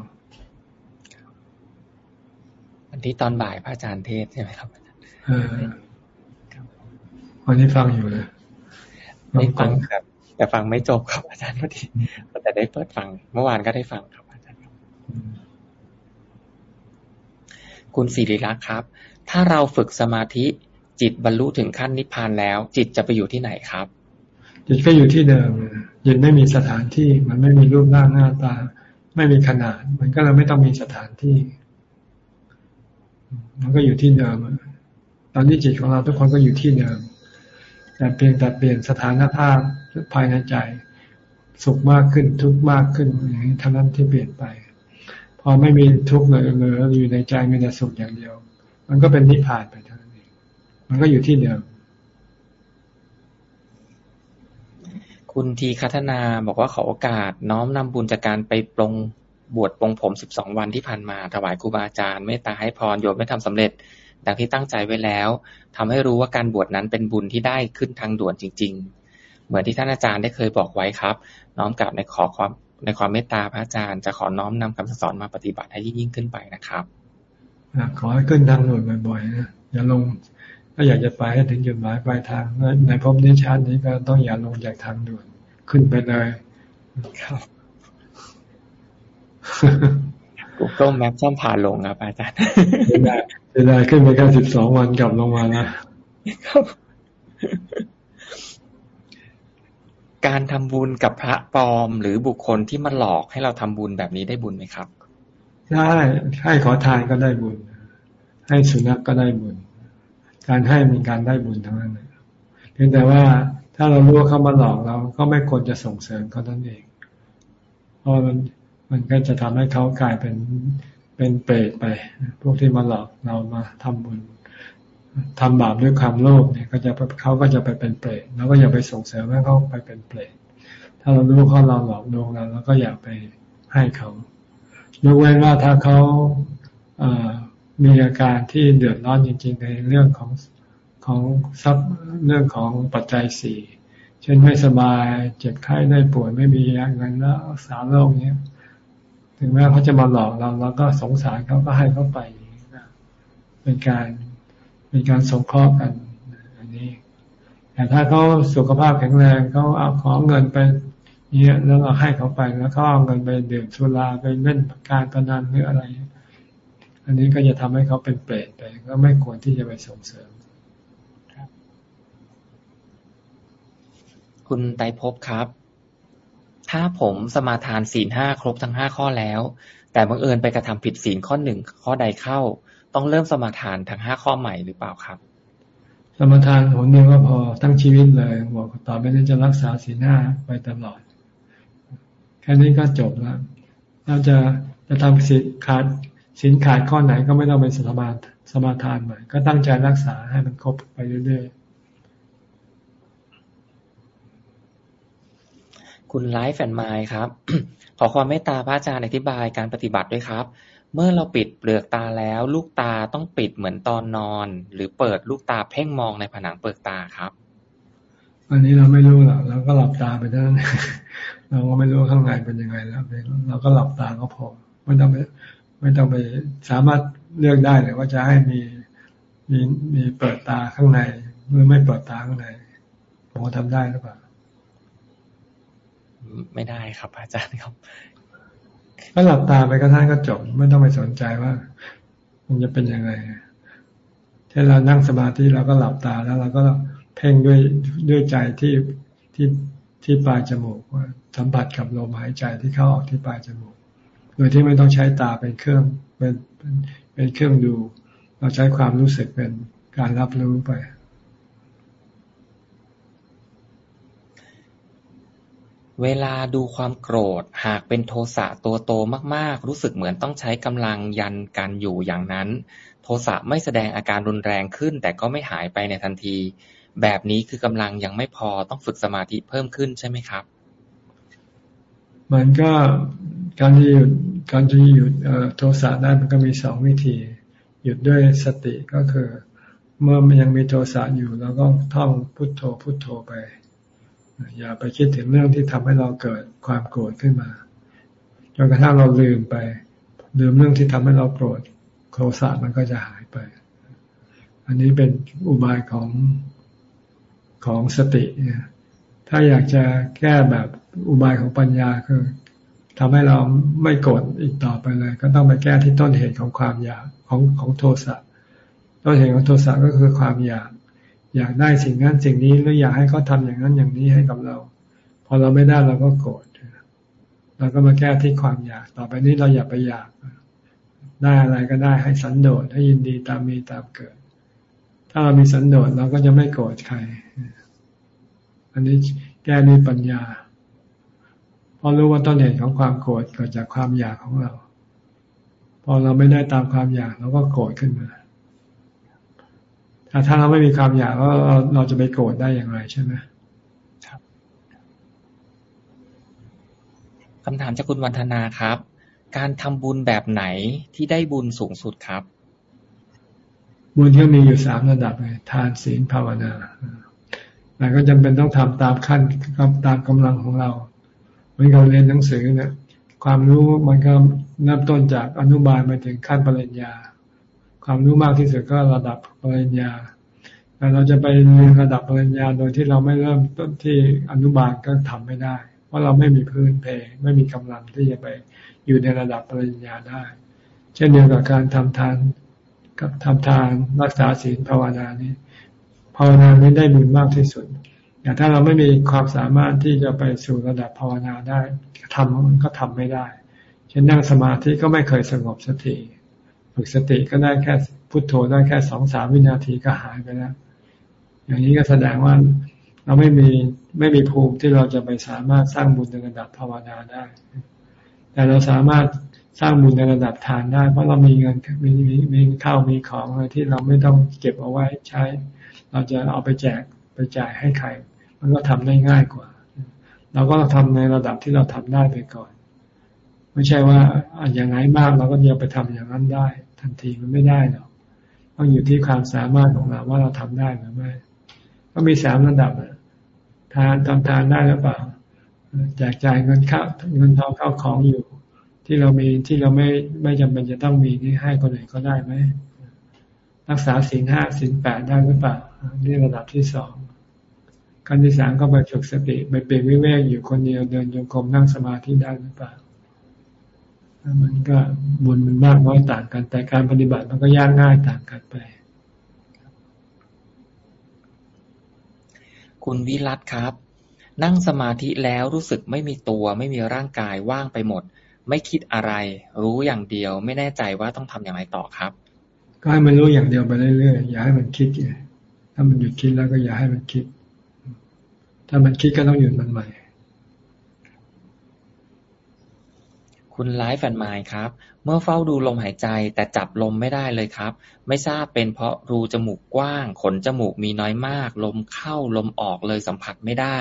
วันที่ตอนบ่ายพระอาจารย์เทศใช่ไหมครับเออวันนี้ฟังอยู่เลยไม่ฟังครับ แต่ฟังไม่จบครับอาจารย์พอดีแต่ได้เปิดฟัง เมื่อวานก็ได้ฟังครับอาจารย์ คุณศิริรักษ์ครับ ถ้าเราฝึกสมาธิจิตบรรลุถึงขั้นนิพพานแล้ว จิตจะไปอยู่ที่ไหนครับ จิตก็อยู่ที่เดิมจิตไม่มีสถานที่ มันไม่มีรูปร่างหน้าตา ไม่มีขนาด มันก็เลยไม่ต้องมีสถานที่ มันก็อยู่ที่เดิมตอนนี้จิตของเราทุกคนก็อยู่ที่เดิมแต่เพียงแต่เปลี่ยนสถานภาพภายในใจ สุขมากขึ้นทุกข์มากขึ้นอย่างนี้เท่านั้นที่เปลี่ยนไป พอไม่มีทุกข์เลยเลยอยู่ในใจมีแต่สุขอย่างเดียว มันก็เป็นนิพพานไปเท่านั้นเองมันก็อยู่ที่เดิม คุณทีคัฒนาบอกว่าขอโอกาสน้อมนำบุญจากการไปปรงบวชปรงผมสิบสองวันที่ผ่านมาถวายครูบาอาจารย์เมตตาให้พรโยมไม่ทำสำเร็จ ดังที่ตั้งใจไว้แล้วทำให้รู้ว่าการบวชนั้นเป็นบุญที่ได้ขึ้นทางด่วนจริง ๆ เหมือนที่ท่านอาจารย์ได้เคยบอกไว้ครับ น้อมกลับในขอความ ในความเมตตาพระอาจารย์จะขอน้อมนำคำสอนมาปฏิบัติให้ยิ่งขึ้นไปนะครับขอให้ขึ้นทางด่วนบ่อยๆนะอย่าลง ถ้าอยากจะไปให้ถึงจุดหมายปลายทางในภพนี้ชาตินี้ก็ต้องอย่าลงจากทางด่วนขึ้นไปเลยครับ Google Map ช่องผ่านลงครับอาจารย์ได้ได้ขึ้นไปแค่สิบสองวันกลับลงมานะ การทำบุญกับพระปลอม หรือบุคคลที่มาหลอกให้เราทำบุญแบบนี้ได้บุญไหมครับ ได้ให้ขอทานก็ได้บุญ ให้สุนัขกก็ได้บุญ การให้มีการได้บุญทั้งนั้นเพียงแต่ว่าถ้าเรารู้ว่าเขามาหลอกเราก็ไม่ควรจะส่งเสริมเขาตั้นเอง เพราะมันมันก็จะทำให้เขากลายเป็นเป็นเปรตไป พวกที่มาหลอกเรามาทำบุญ ทำบาปด้วยความโลภเนี่ย ก็จะเขาก็จะไปเป็นเปรตแล้วก็อย่าไปส่งเสริมให้เขาไปเป็นเปรตถ้าเรารู้เขาเราหลอกลวงเราแล้วก็อย่าไปให้เขายกเว้นว่าถ้าเขาเมีอาการที่เดือดร้อนจริง ๆ ในเรื่องของของทรัพย์เรื่องของปัจจัยสี่เช่นไม่สบายเจ็บไข้ได้ป่วยไม่มีเงินแล้วรักษาโรคเนี้ย ถึงแม้เขาจะมาหลอกเราเราก็สงสารเขาก็ให้เขาไปเป็นการ เป็นการสงเคราะห์กันอันนี้ แต่ถ้าเขาสุขภาพแข็งแรงเขาเอาของเงินไปเนี่ยแล้วเราให้เขาไปแล้วเขาเอาเงินไปดื่มสุราไปเล่นการพนันหรืออะไร อันนี้ก็จะทำให้เขาเป็นเปรตไปก็ไม่ควรที่จะไปส่งเสริมคุณไตภพครับ ถ้าผมสมาทานศีลห้าครบทั้งห้าข้อแล้ว แต่บังเอิญไปกระทำผิดศีลข้อหนึ่งข้อใดเข้า ต้องเริ่มสมาทานทั้งห้าข้อใหม่หรือเปล่าครับ สมาทานหนเดียวก็พอตั้งชีวิตเลยบอกต่อไปนี้จะรักษาศีลห้าไปตลอด แค่นี้ก็จบแล้วเราจะจะทำศีลขาดศีลขาดข้อไหนก็ไม่ต้องไปสมาสมาทานใหม่ก็ตั้งใจรักษาให้มันครบไปเรื่อยๆ คุณไลฟ์แฟนไมล์ครับ ขอความเมตตาพระอาจารย์อธิบายการปฏิบัติด้วยครับ เมื่อเราปิดเปลือกตาแล้ว ลูกตาต้องปิดเหมือนตอนนอน หรือเปิดลูกตาเพ่งมองในผนังเปลือกตาครับอันนี้เราไม่รู้หรอกเราก็หลับตาไปเท่านั้นเราก็ไม่รู้ข้างในเป็นยังไงแล้วเราก็หลับตาก็พอไม่ต้องไปไม่ต้องไปสามารถเลือกได้เลยว่าจะให้มีมีมีเปิดตาข้างในหรือไม่เปิดตาข้างในผมทำได้หรือเปล่าไม่ได้ครับ อาจารย์ครับ ก็หลับตาไปก็ท่านก็จบ ไม่ต้องไปสนใจว่า มันจะเป็นยังไงถ้าเรานั่งสมาธิเราก็หลับตาแล้วเราก็เพ่งด้วยด้วยใจที่ที่ที่ปลายจมูกว่าสัมผัสกับลมหายใจที่เข้าออกที่ปลายจมูก โดยที่ไม่ต้องใช้ตาเป็นเครื่องเป็นเป็นเครื่องดู เราใช้ความรู้สึกเป็นการรับรู้ไป เวลาดูความโกรธ หากเป็นโทสะตัวโตมาก ๆ รู้สึกเหมือนต้องใช้กำลังยันกันอยู่อย่างนั้น โทสะไม่แสดงอาการรุนแรงขึ้น แต่ก็ไม่หายไปในทันที แบบนี้คือกำลังยังไม่พอต้องฝึกสมาธิเพิ่มขึ้นใช่ไหมครับ มันก็การที่หยุดการที่หยุดโทสะได้มันก็มีสองวิธี หยุดด้วยสติก็คือ เมื่อมันยังมีโทสะอยู่เราก็ท่องพุทโธพุทโธไป อย่าไปคิดถึงเรื่องที่ทำให้เราเกิดความโกรธขึ้นมาจนกระทั่งเราลืมไป ลืมเรื่องที่ทำให้เราโกรธโทสะมันก็จะหายไป อันนี้เป็นอุบายของของสติเนี่ยถ้าอยากจะแก้แบบอุบายของปัญญาคือทำให้เราไม่โกรธอีกต่อไปเลย ก็ต้องไปแก้ที่ต้นเหตุของความอยากของของโทสะต้นเหตุของโทสะก็คือความอยาก อยากได้สิ่งนั้นสิ่งนี้หรืออยากให้เขาทาอย่างนั้นอย่างนี้ให้กับเรา พอเราไม่ได้เราก็โกรธเราก็มาแก้ที่ความอยาก ต่อไปนี้เราอย่าไปอยากได้อะไรก็ได้ให้สันโดษให้ยินดีตามมีตามเกิด ถ้าเรามีสันโดษเราก็จะไม่โกรธใคร อันนี้แก้ด้วยปัญญาพอรู้ว่าต้นเหตุของความโกรธเกิดจากความอยากของเรา พอเราไม่ได้ตามความอยากเราก็โกรธขึ้นมา ถ้าถ้าเราไม่มีความอยากเราเราจะไปโกรธได้อย่างไรใช่ไหมครับคำถามจากคุณวันธนาครับ การทำบุญแบบไหนที่ได้บุญสูงสุดครับ บุญที่มีอยู่สามระดับเลยทานศีลภาวนาแต่ก็จำเป็นต้องทำตามขั้นตามกำลังของเราเหมือนเราเรียนหนังสือเนี่ยความรู้มันก็เริ่มต้นจากอนุบาลไปถึงขั้นปริญญา ความรู้มากที่สุดก็ระดับปริญญาแต่เราจะไปเรียนระดับปริญญาโดยที่เราไม่เริ่มต้นที่อนุบาลก็ทำไม่ได้ เพราะเราไม่มีพื้นเพ ไม่มีกำลังที่จะไปอยู่ในระดับปริญญาได้ เช่นเดียวกับการทำทานกับทำทานรักษาศีลภาวนานี้ภาวนานี้ได้บุญมากที่สุดแต่ถ้าเราไม่มีความสามารถที่จะไปสู่ระดับภาวนาได้ทำมันก็ทำไม่ได้ เช่นนั่งสมาธิก็ไม่เคยสงบสักที ฝึกสติก็ได้แค่พุโทโธได้แค่สองสามวินาทีก็หายไปแล้ว อย่างนี้ก็แสดงว่าเราไม่มีไม่มีภูมิที่เราจะไปสามารถสร้างบุญในระดับภาวนาได้ แต่เราสามารถสร้างบุญในระดับทานได้ เพราะเรามีเงินมีมีมีข้าวมีของอะไรที่เราไม่ต้องเก็บเอาไว้ใช้ เราจะเอาไปแจกไปจ่ายให้ใคร มันก็ทำได้ง่ายกว่า เราก็ทำในระดับที่เราทำได้ไปก่อน ไม่ใช่ว่าอย่างไรมากเราก็จะไปทำอย่างนั้นได้ ทันทีมันไม่ได้หรอกต้องอยู่ที่ความสามารถของเราว่าเราทำได้หรือไม่ก็มีสามระดับทานทำทานได้หรือเปล่าแจกจ่ายเงินข้าเงินทองเข้าของอยู่ ที่เรามีที่เราไม่ไม่จำเป็นจะต้องมีนี่ให้คนอื่นก็ได้ไหมรักษาศีลห้าศีลแปดได้หรือเปล่านี่ระดับที่สองการที่สามก็ไปฝึกสติไปเปลี่ยนวิเวกอยู่คนเดียวเดินโยกมนั่งสมาธิได้หรือเปล่า มันก็บุญมันมากน้อยต่างกัน แต่การปฏิบัติมันก็ยากง่ายต่างกันไป คุณวิรัตครับ นั่งสมาธิแล้วรู้สึกไม่มีตัว ไม่มีร่างกายว่างไปหมด ไม่คิดอะไร รู้อย่างเดียว ไม่แน่ใจว่าต้องทำอย่างไรต่อครับ ก็ให้มันรู้อย่างเดียวไปเรื่อยๆอย่าให้มันคิดถ้ามันหยุดคิดแล้วก็อย่าให้มันคิด ถ้ามันคิดก็ต้องหยุดมันใหม่ คุณไลฟ์แฟนไมค์ครับ เมื่อเฝ้าดูลมหายใจแต่จับลมไม่ได้เลยครับ ไม่ทราบเป็นเพราะรูจมูกกว้าง ขนจมูกมีน้อยมาก ลมเข้าลมออกเลยสัมผัสไม่ได้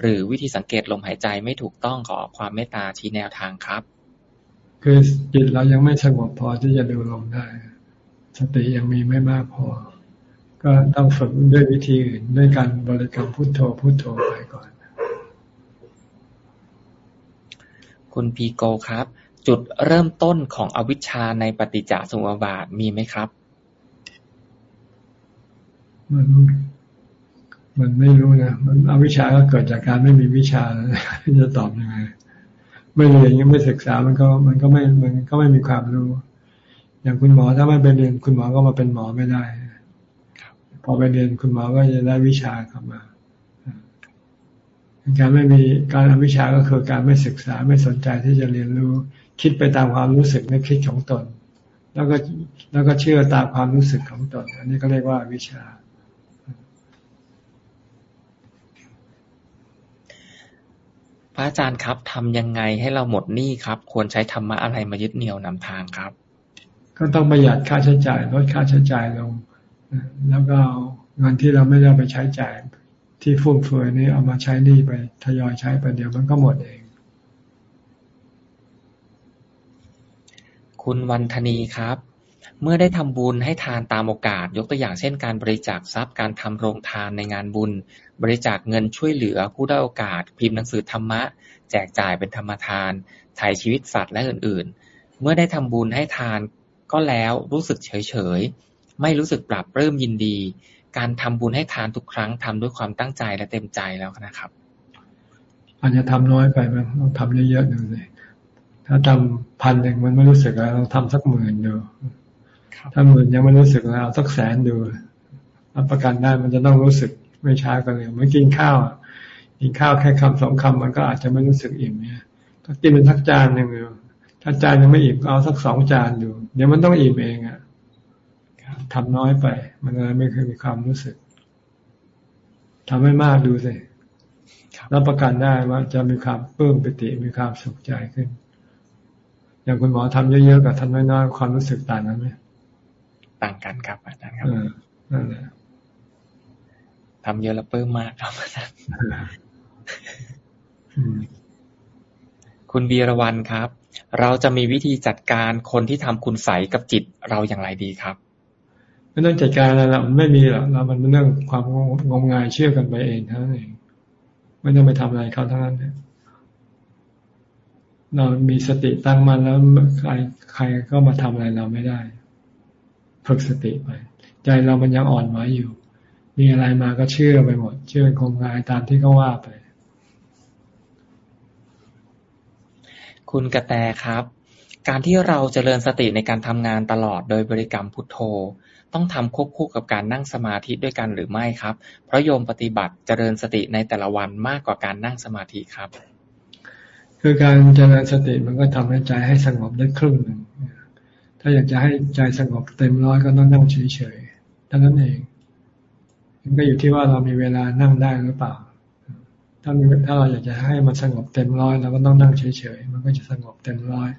หรือวิธีสังเกตลมหายใจไม่ถูกต้องขอความเมตตาชี้แนวทางครับ คือจิตเรายังไม่สงบพอที่จะดูลมได้ สติยังมีไม่มากพอ ก็ต้องฝึกด้วยวิธีอื่นด้วยการบริกรรมพุทโธพุทโธไปก่อน คุณพีโกครับ จุดเริ่มต้นของอวิชชาในปฏิจจสมุปบาทมีไหมครับ มันมันไม่รู้นะมันอวิชชาก็เกิดจากการไม่มีวิชาจะตอบยังไงไม่เรียนไม่ศึกษามันก็มันก็ไม่มันก็ไม่มีความรู้ อย่างคุณหมอถ้าไม่ไปเรียนคุณหมอก็มาเป็นหมอไม่ได้พอไปเรียนคุณหมอก็จะได้วิชาเข้ามา การไม่มีการอวิชาก็คือการไม่ศึกษาไม่สนใจที่จะเรียนรู้ คิดไปตามความรู้สึกในคิดของตน แล้วก็แล้วก็เชื่อตามความรู้สึกของตน อันนี้ก็เรียกว่าวิชา พระอาจารย์ครับทำยังไงให้เราหมดหนี้ครับ ควรใช้ธรรมะอะไรมายึดเหนี่ยวนำทางครับ ก็ต้องประหยัดค่าใช้จ่ายลดค่าใช้จ่ายลง แล้วก็เงินที่เราไม่ได้ไปใช้จ่าย ที่ฟุ่มเฟือยนี้เอามาใช้นี้ไปทยอยใช้ไปเดี๋ยวมันก็หมดเอง คุณวันธนีครับ เมื่อได้ทำบุญให้ทานตามโอกาส ยกตัวอย่างเช่น การบริจาคทรัพย์การทำโรงทานในงานบุญ บริจาคเงินช่วยเหลือผู้ได้โอกาส พิมพ์หนังสือธรรมะ แจกจ่ายเป็นธรรมทานถ่ายชีวิตสัตว์และอื่น ๆ เมื่อได้ทำบุญให้ทานก็แล้วรู้สึกเฉย ๆ ไม่รู้สึกปรับเริ่มยินดี การทำบุญให้ทานทุกครั้งทำด้วยความตั้งใจและเต็มใจแล้วนะครับอาจจะทำน้อยไปมันต้องทำเยอะๆหนึ่งเลยถ้าทำพันหนึ่งมันไม่รู้สึกแล้วเราทำสักหมื่นดูถ้าหมื่นยังไม่รู้สึกแล้วสักแสนดูรับประกันได้มันจะต้องรู้สึกไม่ช้ากันเลยเมื่อกินข้าวกินข้าวแค่คำสองคำมันก็อาจจะไม่รู้สึกอิ่มเนี่ยก็กินเป็นสักจานหนึ่งถ้าจานยังไม่อิ่มก็เอาสักสองจานดูเดี๋ยวมันต้องอิ่มเองอะ ทำน้อยไป มันเลยไม่เคยมีความรู้สึกทำให้มากดูสิรับประกันได้ว่าจะมีความเพิ่มปิติมีความสุขใจขึ้น อย่างคุณหมอทำเยอะๆกับทำน้อยๆความรู้สึกต่างกันไหมต่างกันครับอาจารย์ครับนั่นแหละทำเยอะแล้วเพิ่มมากครับอาจารย์คุณบีรวันครับ เราจะมีวิธีจัดการคนที่ทำคุณใสกับจิตเราอย่างไรดีครับ ไม่ต้องจัดการอะไรละมันไม่มีหรอกเรามันเป็นเรื่องความงมงายเชื่อกันไปเองเท่านั้นเองไม่ต้องไปทำอะไรเขาทั้งนั้นเนี่ยเรามีสติตั้งมันแล้วใครใครก็มาทำอะไรเราไม่ได้ฝึกสติไป ใจเรามันยังอ่อนไหวอยู่ มีอะไรมาก็เชื่อไปหมด เชื่องงายตามที่เขาว่าไป คุณกระแตครับ การที่เราจเจริญสติในการทำงานตลอดโดยบริกรรมพุทโธ ต้องทำควบคู่กับการนั่งสมาธิด้วยกันหรือไม่ครับ เพราะโยมปฏิบัติเจริญสติในแต่ละวันมากกว่าการนั่งสมาธิครับ คือการเจริญสติมันก็ทำให้ใจให้สงบได้ครึ่งหนึ่ง ถ้าอยากจะให้ใจสงบเต็มร้อยก็ต้องนั่งเฉยๆเท่านั้นเองมันก็อยู่ที่ว่าเรามีเวลานั่งได้หรือเปล่า ถ้าถ้าเราอยากจะให้มันสงบเต็มร้อยเราก็ต้องนั่งเฉยๆ มันก็จะสงบเต็มร้อย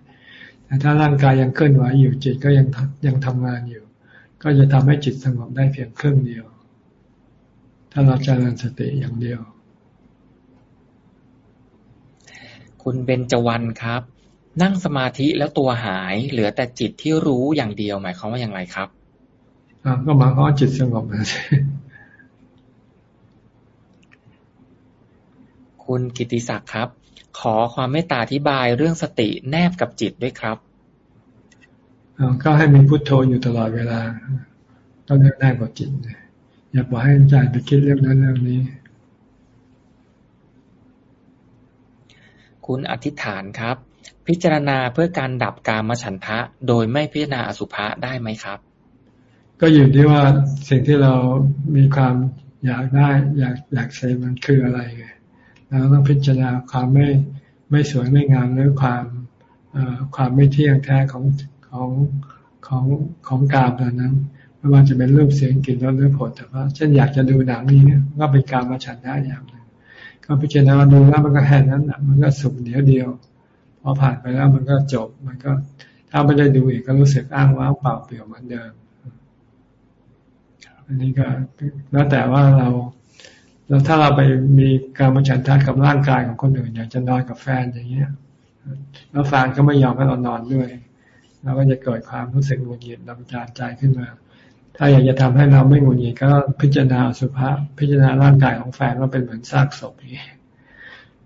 แต่ถ้าร่างกายยังเคลื่อนไหวอยู่จิตก็ยังยังทำงานอยู่ ก็จะทำให้จิตสงบได้เพียงครึ่งเดียว ถ้าเราเจริญสติอย่างเดียว คุณเบญจวรรณครับ นั่งสมาธิแล้วตัวหายเหลือแต่จิตที่รู้อย่างเดียวหมายความว่าอย่างไรครับก็หมายความว่าจิตสงบนะคุณกิติศักดิ์ครับ ขอความเมตตาอธิบายเรื่องสติแนบกับจิตด้วยครับ ก็ให้มีพุโทโธอยู่ตลอดเวลาต้องเลือกได้กว่าจิตอย่าปล่อยให้ใจไปคิดเรื่องนั้นเรื่องนี้ คุณอธิษฐานครับ พิจารณาเพื่อการดับกามฉันทะ โดยไม่พิจารณาอสุภะได้ไหมครับ ก็อยู่ที่ว่าสิ่งที่เรามีความอยากได้ อยากอยากเสพมันคืออะไรไงเราต้องพิจารณาความไม่ไม่สวยไม่งามหรือความความไม่เที่ยงแท้ของ ของของของกามเหล่านั้นไม่ว่าจะเป็นรูปเสียงกลิ่นรสหรือผลแต่ว่าเช่นอยากจะดูหนังนี้ก็เป็นการมาฉันได้อย่างหนึ่งก็พิจารณาดูแล้วมันก็แค่นั้นนะมันก็สุขเดียวเดียวพอผ่านไปแล้วมันก็จบ มันก็ถ้าไม่ได้ดูอีกก็รู้สึกอ้างว้างเปล่าเปลี่ยวเหมือนเดิมอันนี้ก็แล้วแต่ว่าเราแล้วถ้าเราไปมีการมาฉันทากับร่างกายของคนอื่น อยากจะนอนกับแฟนอย่างเงี้ย แล้วแฟนก็ไม่ยอมให้เรานอนด้วย เราก็จะเกิดความรู้สึกหงุดหงิดลำจานใจขึ้นมา ถ้าอยากจะทำให้เราไม่หงุดหงิดก็พิจารณาสุภาพพิจารณาร่างกายของแฟนว่าเป็นเหมือนซากศพนี่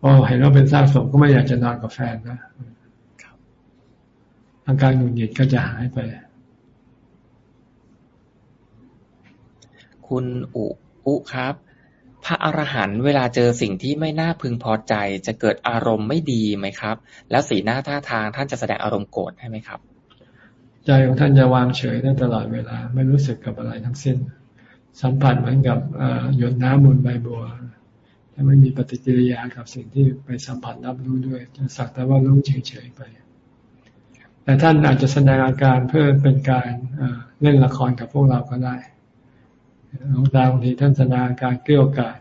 พอเห็นว่าเป็นซากศพก็ไม่อยากจะนอนกับแฟนนะอาการหงุดหงิดก็จะหายไป คุณอุอุครับ พระอรหันต์เวลาเจอสิ่งที่ไม่น่าพึงพอใจ จะเกิดอารมณ์ไม่ดีไหมครับ แล้วสีหน้าท่าทางท่านจะแสดงอารมณ์โกรธให้ไหมครับ ใจของท่านจะวางเฉยได้ตลอดเวลา ไม่รู้สึกกับอะไรทั้งสิ้น สัมผัสเหมือนกับหยดน้ำบนใบบัวถ้าไม่มีปฏิกิริยากับสิ่งที่ไปสัมผัสรับรู้ด้วยจะสักแต่ว่ารู้เฉยๆไป แต่ท่านอาจจะแสดงอาการเพื่อเป็นการเล่นละครกับพวกเราก็ได้หลวงตาบางทีท่านแสดงอาการเกลี้ยกล่อม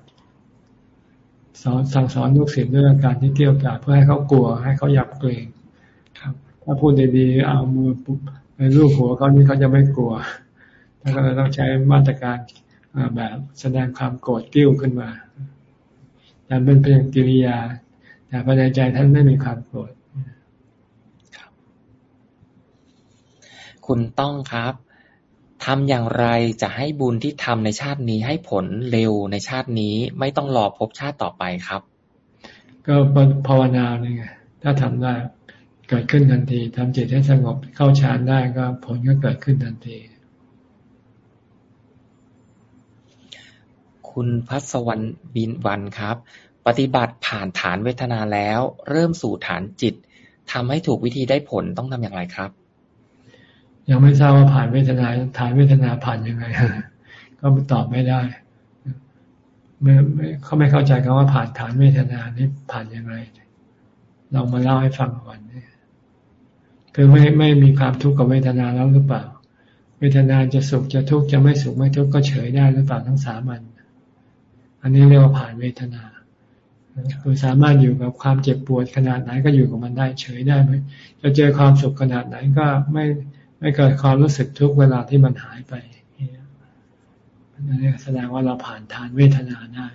สอนสั่งสอนลูกศิษย์ด้วยอาการที่เกี่ยวกับเพื่อให้เขากลัวให้เขาหยับเกรงครับ ถ้าพูดดีๆเอามือปุ๊บ ไปลูบหัวเขานี่เขาจะไม่กลัวถ้าก็เลยต้องใช้มาตรการแบบแสดงความโกรธกิ้วขึ้นมาแต่เป็นเพียงกิริยา แต่ภายในใจท่านไม่มีความโกรธคุณต้องครับทำอย่างไรจะให้บุญที่ทำในชาตินี้ให้ผลเร็วในชาตินี้ไม่ต้องรอพบชาติต่อไปครับ ก็ภาวนาเนี่ยไงถ้าทำได้ เกิดขึ้นทันทีทำจิตให้สงบเข้าฌานได้ก็ผลก็เกิดขึ้นทันที คุณพัศวรรณบินวันครับ ปฏิบัติผ่านฐานเวทนาแล้ว เริ่มสู่ฐานจิตทำให้ถูกวิธีได้ผลต้องทำอย่างไรครับ ยังไม่ทราบว่าผ่านเวทนาฐานเวทนาผ่านยังไงก็ตอบไม่ได้ไม่ไม่เขาไม่เข้าใจคำว่าผ่านฐานเวทนานี่ผ่านยังไงลองมาเล่าให้ฟังก่อนนี่ คือไม่ไม่มีความทุกข์กับเวทนาแล้วหรือเปล่า เวทนาจะสุขจะทุกข์จะไม่สุขไม่ทุกข์ก็เฉยได้หรือเปล่าทั้งสามัน อันนี้เรียกว่าผ่านเวทนาคือสามารถอยู่กับความเจ็บปวดขนาดไหนก็อยู่กับมันได้เฉยได้ไหมจะเจอความสุขขนาดไหนก็ไม่ไม่เกิดความรู้สึกทุกเวลาที่มันหายไปนี่แสดงว่าเราผ่านฐานเวทนาได้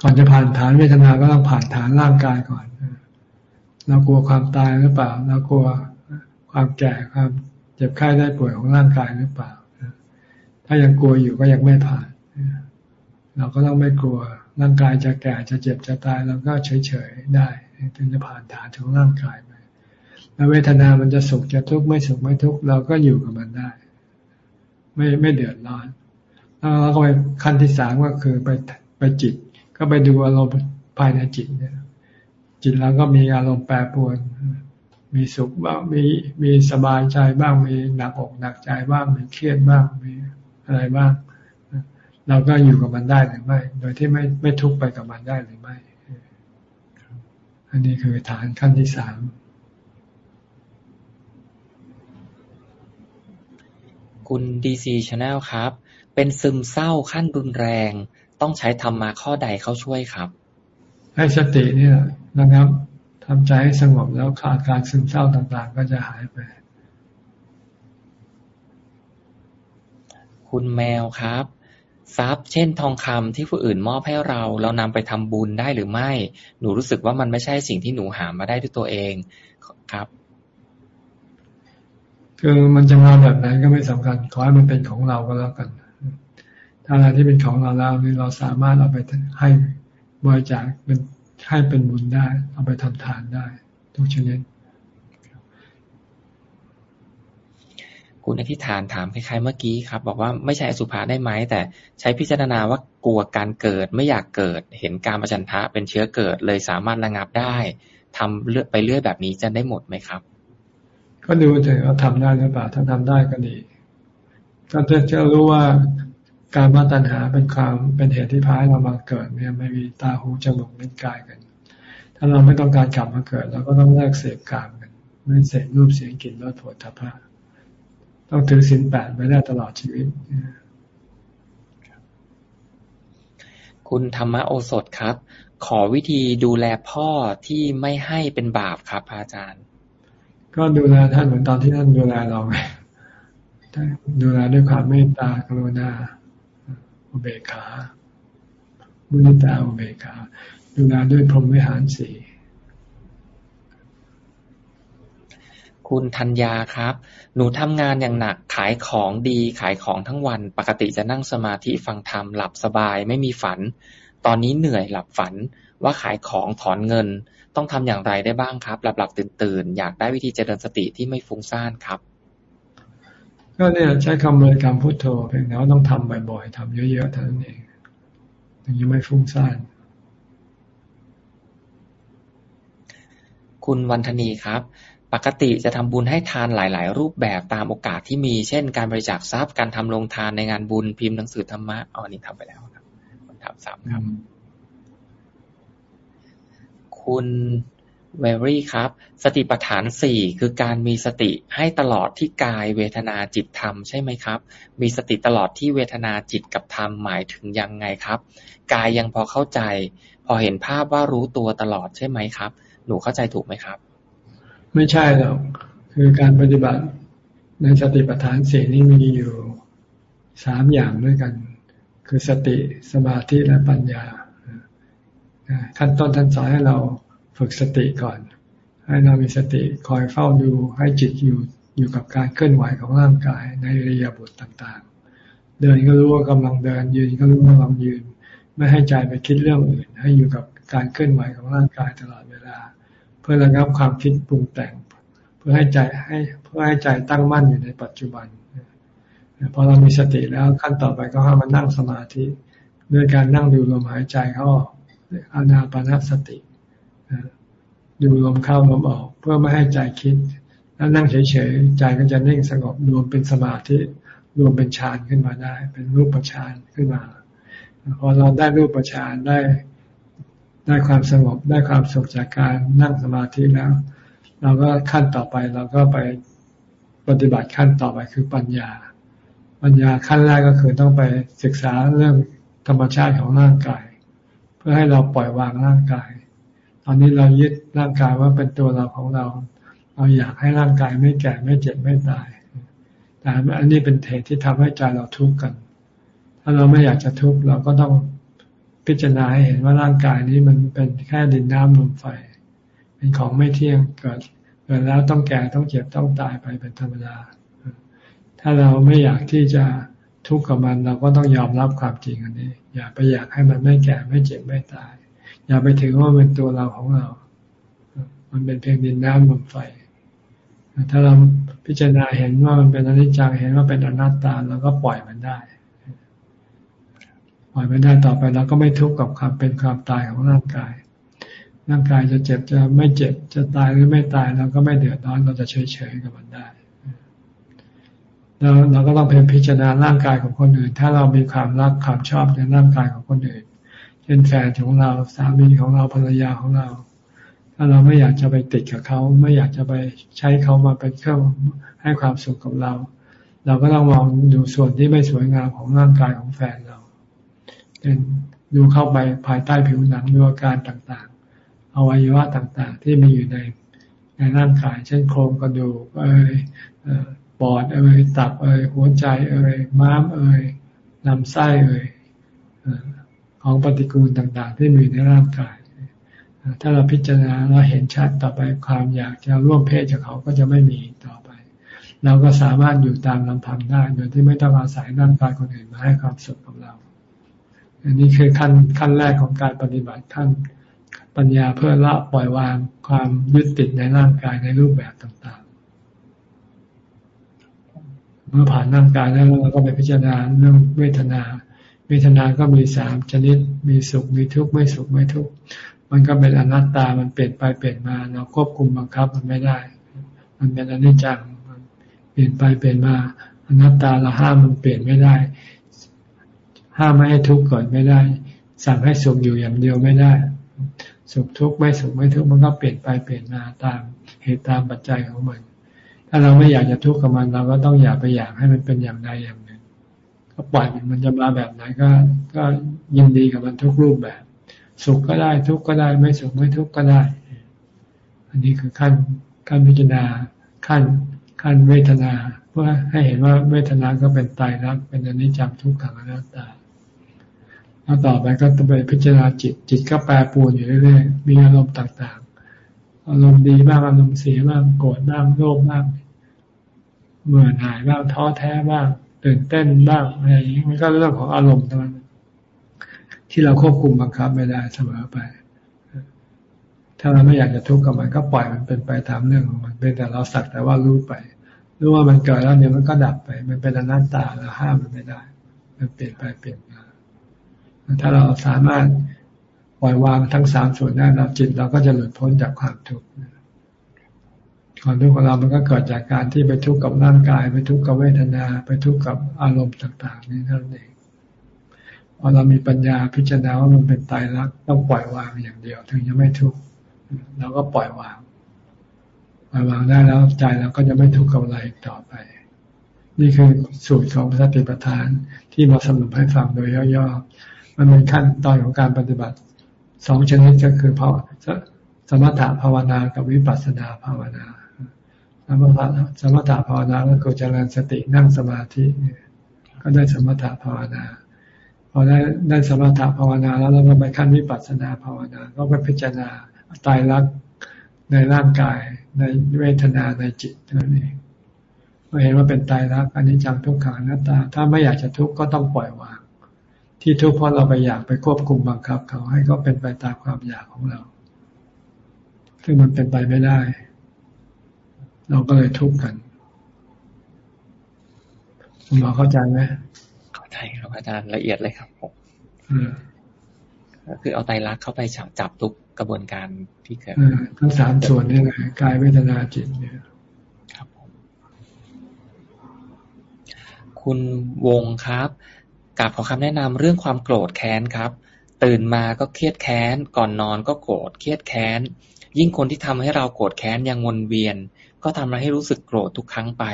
ก่อนจะผ่านฐานเวทนาก็ต้องผ่านฐานร่างกายก่อน เรากลัวความตายหรือเปล่า เรากลัวความแก่ความเจ็บไข้ได้ป่วยของร่างกายหรือเปล่า ถ้ายังกลัวอยู่ก็ยังไม่ผ่าน เราก็ต้องไม่กลัวร่างกายจะแก่จะเจ็บจะตายเราก็เฉยๆได้ถึงจะผ่านฐานของร่างกายไปแล้วเวทนามันจะสุขจะทุกข์ไม่สุขไม่ทุกข์เราก็อยู่กับมันได้ ไม่ไม่เดือดร้อนแล้วเราก็ไปขั้นที่สามก็คือไปไปจิต ก็ไปดูอารมณ์ภายในจิตเนี่ย จิตเราก็มีอารมณ์แปรปรวน มีสุขบ้างมีมีสบายใจบ้างมีหนักอกหนักใจบ้างมีเครียดบ้างมีอะไรบ้างเราก็อยู่กับมันได้หรือไม่ โดยที่ไม่ไม่ทุกข์ไปกับมันได้หรือไม่ อันนี้คือฐานขั้นที่สามคุณ DC Channel ครับ เป็นซึมเศร้าขั้นรุนแรง ต้องใช้ธรรมะข้อใดเข้าช่วยครับ ให้สติเนี่ยนะครับทำใจให้สงบแล้วขาดการซึมเศร้าต่าง ๆ ก็จะหายไป คุณแมวครับทรัพย์เช่นทองคำที่ผู้อื่นมอบให้เรา เรานำไปทำบุญได้หรือไม่ หนูรู้สึกว่ามันไม่ใช่สิ่งที่หนูหามาได้ด้วยตัวเองครับ คือมันจะมาแบบไหนก็ไม่สำคัญขอให้มันเป็นของเราก็แล้วกัน ถ้าอะไรที่เป็นของเราแล้วนี่เราสามารถเอาไปให้ บริจาคเป็นให้เป็นบุญได้ เอาไปทำทานได้ทุกชนิดคุณอธิษฐานถามคล้ายๆเมื่อกี้ครับ บอกว่าไม่ใช่อสุภะได้ไหมแต่ใช้พิจารณาว่ากลัวการเกิดไม่อยากเกิด เห็นการประจันทะเป็นเชื้อเกิด เลยสามารถระงับได้ทำเลือไปเรื่อยแบบนี้จะได้หมดไหมครับ ก็ดูเถอะว่าทำได้หรือเปล่าถ้าทำได้ก็ดีก็จะจะรู้ว่า การมาตัญหาเป็นความเป็นเหตุที่พาให้เรามาเกิดเนี่ยไม่มีตาหูจมูกลิ้นกายกัน ถ้าเราไม่ต้องการกลับมาเกิดเราก็ต้องเลิกเสพกามกัน ไม่เสพรูปเสียงกลิ่นรสผลทพะต้องถือศีลแปดไปได้ตลอดชีวิต คุณธรรมโอสถครับ ขอวิธีดูแลพ่อที่ไม่ให้เป็นบาปครับอาจารย์ ก็ดูแลท่านเหมือนตอนที่ท่านดูแลเราไงดูแลด้วยความเมตตากรุณา อุเบกขาบุญตาอุเบกขา ดูแลด้วยพรหมวิหารสีคุณธัญญาครับ หนูทำงานอย่างหนักขายของดีขายของทั้งวัน ปกติจะนั่งสมาธิฟังธรรมหลับสบายไม่มีฝัน ตอนนี้เหนื่อยหลับฝันว่าขายของถอนเงิน ต้องทำอย่างไรได้บ้างครับ หลับหลับตื่นตื่นอยากได้วิธีเจริญสติที่ไม่ฟุ้งซ่านครับ ก็เนี่ยใช้คำบริกรรมพุทโธเพียงแต่ว่าต้องทำบ่อยๆทำเยอะๆเท่านั้นเองถึงจะไม่ฟุ้งซ่านคุณวันธนีครับ ปกติจะทำบุญให้ทานหลาย ๆ รูปแบบตามโอกาสที่มี เช่น การบริจาคทรัพย์ การทำโรงทานในงานบุญพิมพ์หนังสือธรรมะอ๋อนี่ทำไปแล้วครับคำถามสามครับ คุณ เวรี่ครับ สติปัฏฐานสี่คือการมีสติให้ตลอดที่กายเวทนาจิตธรรมใช่ไหมครับ มีสติตลอดที่เวทนาจิตกับธรรมหมายถึงยังไงครับ กายยังพอเข้าใจ พอเห็นภาพว่ารู้ตัวตลอดใช่ไหมครับ หนูเข้าใจถูกไหมครับ ไม่ใช่หรอกคือการปฏิบัติในสติปัฏฐานสี่นี้มีอยู่สามอย่างด้วยกัน คือสติสมาธิและปัญญาขั้นต้นท่านสอนให้เรา ฝึกสติก่อน ให้เรามีสติคอยเฝ้าดูให้จิตอยู่อยู่กับการเคลื่อนไหวของร่างกายในระยะบทต่างๆ เดินก็รู้ว่ากำลังเดิน ยืนก็รู้ว่ากำลังยืน ไม่ให้ใจไปคิดเรื่องอื่น ให้อยู่กับการเคลื่อนไหวของร่างกายตลอดเวลา เพื่อระงับความคิดปรุงแต่ง เพื่อให้ใจให้เพื่อให้ใจตั้งมั่นอยู่ในปัจจุบันพอเรามีสติแล้วขั้นต่อไปก็ให้มานั่งสมาธิด้วยการนั่งดูลมหายใจเข้าอานาปานสติ ดูลมเข้าลมออก เพื่อไม่ให้ใจคิด แล้วนั่งเฉยๆใจก็จะนิ่งสงบรวมเป็นสมาธิรวมเป็นฌานขึ้นมาได้ เป็นรูปฌานขึ้นมาพอเราได้รูปฌานได้ได้ความสงบได้ความสุขจากการนั่งสมาธิแล้ว เราก็ขั้นต่อไปเราก็ไปปฏิบัติขั้นต่อไปคือปัญญา ปัญญาขั้นแรกก็คือต้องไปศึกษาเรื่องธรรมชาติของร่างกาย เพื่อให้เราปล่อยวางร่างกาย ตอนนี้เรายึดร่างกายว่าเป็นตัวเราของเรา เราอยากให้ร่างกายไม่แก่ไม่เจ็บไม่ตาย แต่อันนี้เป็นเหตุที่ทำให้ใจเราทุกข์กัน ถ้าเราไม่อยากจะทุกข์เราก็ต้องพิจารณาให้เห็นว่าร่างกายนี้มันเป็นแค่ดินน้ำลมไฟ เป็นของไม่เที่ยงเกิดเกิดแล้วต้องแก่ต้องเจ็บต้องตายไปเป็นธรรมดา ถ้าเราไม่อยากที่จะทุกข์กับมัน เราก็ต้องยอมรับความจริงอันนี้ อย่าไปอยากให้มันไม่แก่ไม่เจ็บไม่ตาย อย่าไปถือว่าเป็นตัวเราของเรา มันเป็นเพียงดินน้ำลมไฟ ถ้าเราพิจารณาเห็นว่ามันเป็นอนิจจังเห็นว่าเป็นอนัตตาเราก็ปล่อยมันได้ ปล่อยมันได้ต่อไปเราก็ไม่ทุกข์กับความเป็นความตายของร่างกาย ร่างกายจะเจ็บจะไม่เจ็บจะตายหรือไม่ตายเราก็ไม่เดือดร้อนเราจะเฉยเฉยกับมันได้แล้วเราก็ต้องเพียงพิจารณาร่างกายของคนอื่น ถ้าเรามีความรักความชอบในร่างกายของคนอื่น เช่นแฟนของเราสามีของเราภรรยาของเรา ถ้าเราไม่อยากจะไปติดกับเขา ไม่อยากจะไปใช้เขามาเป็นเครื่องให้ความสุขกับเรา เราก็ต้องมองดูส่วนที่ไม่สวยงามของร่างกายของแฟนเราเป็นดูเข้าไปภายใต้ผิวหนังดูอาการต่างๆ อวัยวะต่างๆ ที่มีอยู่ในในร่างกาย เช่นโครงกระดูกเอ่ยปอดเอ่ยตับเอ่ยหัวใจเอ่ยม้ามเอ่ยลำไส้เอ่ย ของปฏิกูลต่างๆ ที่มีในร่างกาย ถ้าเราพิจารณาเราเห็นชัดต่อไปความอยากจะร่วมเพศกับเขาก็จะไม่มีต่อไป เราก็สามารถอยู่ตามลำพังได้โดยที่ไม่ต้องอาศัยร่างกายคนอื่นมาให้ความสุขกับเรา อันนี้คือขั้นขั้นแรกของการปฏิบัติขั้นปัญญาเพื่อละปล่อยวางความยึดติดในร่างกายในรูปแบบต่างๆเมื่อผ่านร่างกายแล้วเราก็ไปพิจารณาเรื่องเวทนา เวทนาก็มีสามชนิด มีสุข มีทุกข์ ไม่สุข ไม่ทุกข์ มันก็เป็นอนัตตา มันเปลี่ยนไปเปลี่ยนมา เราควบคุมบังคับมันไม่ได้ มันเป็นอนิจจังเปลี่ยนไปเปลี่ยนมา อนัตตาเราห้ามมันเปลี่ยนไม่ได้ ห้ามไม่ให้ทุกข์ก่อนไม่ได้ สั่งให้สุขอยู่อย่างเดียวไม่ได้ สุขทุกข์ไม่สุขไม่ทุกข์มันก็เปลี่ยนไปเปลี่ยนมาตามเหตุตามปัจจัยของมัน ถ้าเราไม่อยากจะทุกข์กับมันเราก็ต้องอย่าไปอยากให้มันเป็นอย่างใดอย่าง ก็ปล่อยมันมันจะมาแบบไหนก็ ก็ยินดีกับมันทุกรูปแบบ สุขก็ได้ทุกข์ก็ได้ ไม่สุขไม่ทุกข์ก็ได้ อันนี้คือขั้นขั้นพิจารณาขั้นขั้นเวทนา เพื่อให้เห็นว่าเวทนาก็เป็นตายรักเป็นอนิจจังทุกขังอนัตตาแล้วต่อไปก็ต้องไปพิจารณาจิต จิตก็แปรปรวนอยู่เรื่อยๆมีอารมณ์ต่างๆ อารมณ์ดีบ้างอารมณ์เสียบ้างโกรธบ้างโลภบ้างเมื่อหน่ายบ้างท้อแท้บ้าง ตื่นเต้นบ้างอะไรอย่างนี้มันก็เรื่องของอารมณ์ทั้งนั้นที่เราควบคุมบังคับไม่ได้เสมอไป ถ้าเราไม่อยากจะทุกข์กับมันก็ปล่อยมันเป็นไปตามเรื่องของมันเป็นแต่เราสักแต่ว่ารู้ไปรู้ว่ามันเกิดแล้วเดี๋ยมันก็ดับไป มันเป็นอนัตตาเราห้ามมันไม่ได้ มันเปลี่ยนไปเปลี่ยนมาถ้าเราสามารถปล่อยวางทั้งสามส่วนได้เราจิตเราก็จะหลุดพ้นจากความทุกข์ ความทุกข์ของเรามันก็เกิดจากการที่ไปทุกข์กับร่างกาย ไปทุกข์กับเวทนา ไปทุกข์กับอารมณ์ต่าง ๆ นี่นั่นเองพอเรามีปัญญาพิจารณาว่ามันเป็นตายรักต้องปล่อยวางอย่างเดียว ถึงจะไม่ทุกข์เราก็ปล่อยวางปล่อยวางได้แล้วใจเราก็จะไม่ทุกข์กับอะไรต่อไป นี่คือสูตรของสติปัฏฐานที่มาสรุปให้ฟังโดยย่อๆมันเป็นขั้นตอนของการปฏิบัติสองชนิดก็คือเพราะสมถะภาวนากับวิปัสสนาภาวนา สมถะสมถะภาวนาก็คือเจริญสตินั่งสมาธิก็ได้สมถะภาวนา พอได้ได้สมถะภาวนาแล้วเราไปขั้นวิปัสสนาภาวนา ก็ไปพิจารณาตายรักในร่างกายในเวทนาในจิตนั่นเองเราเห็นว่าเป็นตายรักอันนี้จังทุกขังหนัตตา ถ้าไม่อยากจะทุกข์ก็ต้องปล่อยวาง ที่ทุกข์เพราะเราไปอยากไปควบคุมบังคับ เขาให้เขาเป็นไปตามความอยากของเรา ซึ่งมันเป็นไปไม่ได้ เราก็เลยทุกข์กันคุณหมอเข้าใจไหมเข้าใจครับอาจารย์ละเอียดเลยครับผมก็คือเอาไตรักเข้าไปจับทุกกระบวนการที่เกิดทั้งสามส่วนนี่แหละกายเวทนาจิตเนี่ยครับผมคุณวงครับกับขอคำแนะนำเรื่องความโกรธแค้นครับ ตื่นมาก็เครียดแค้น ก่อนนอนก็โกรธเครียดแค้น ยิ่งคนที่ทำให้เราโกรธแค้นยังวนเวียน ก็ทำให้รู้สึกโกรธทุกครั้งไป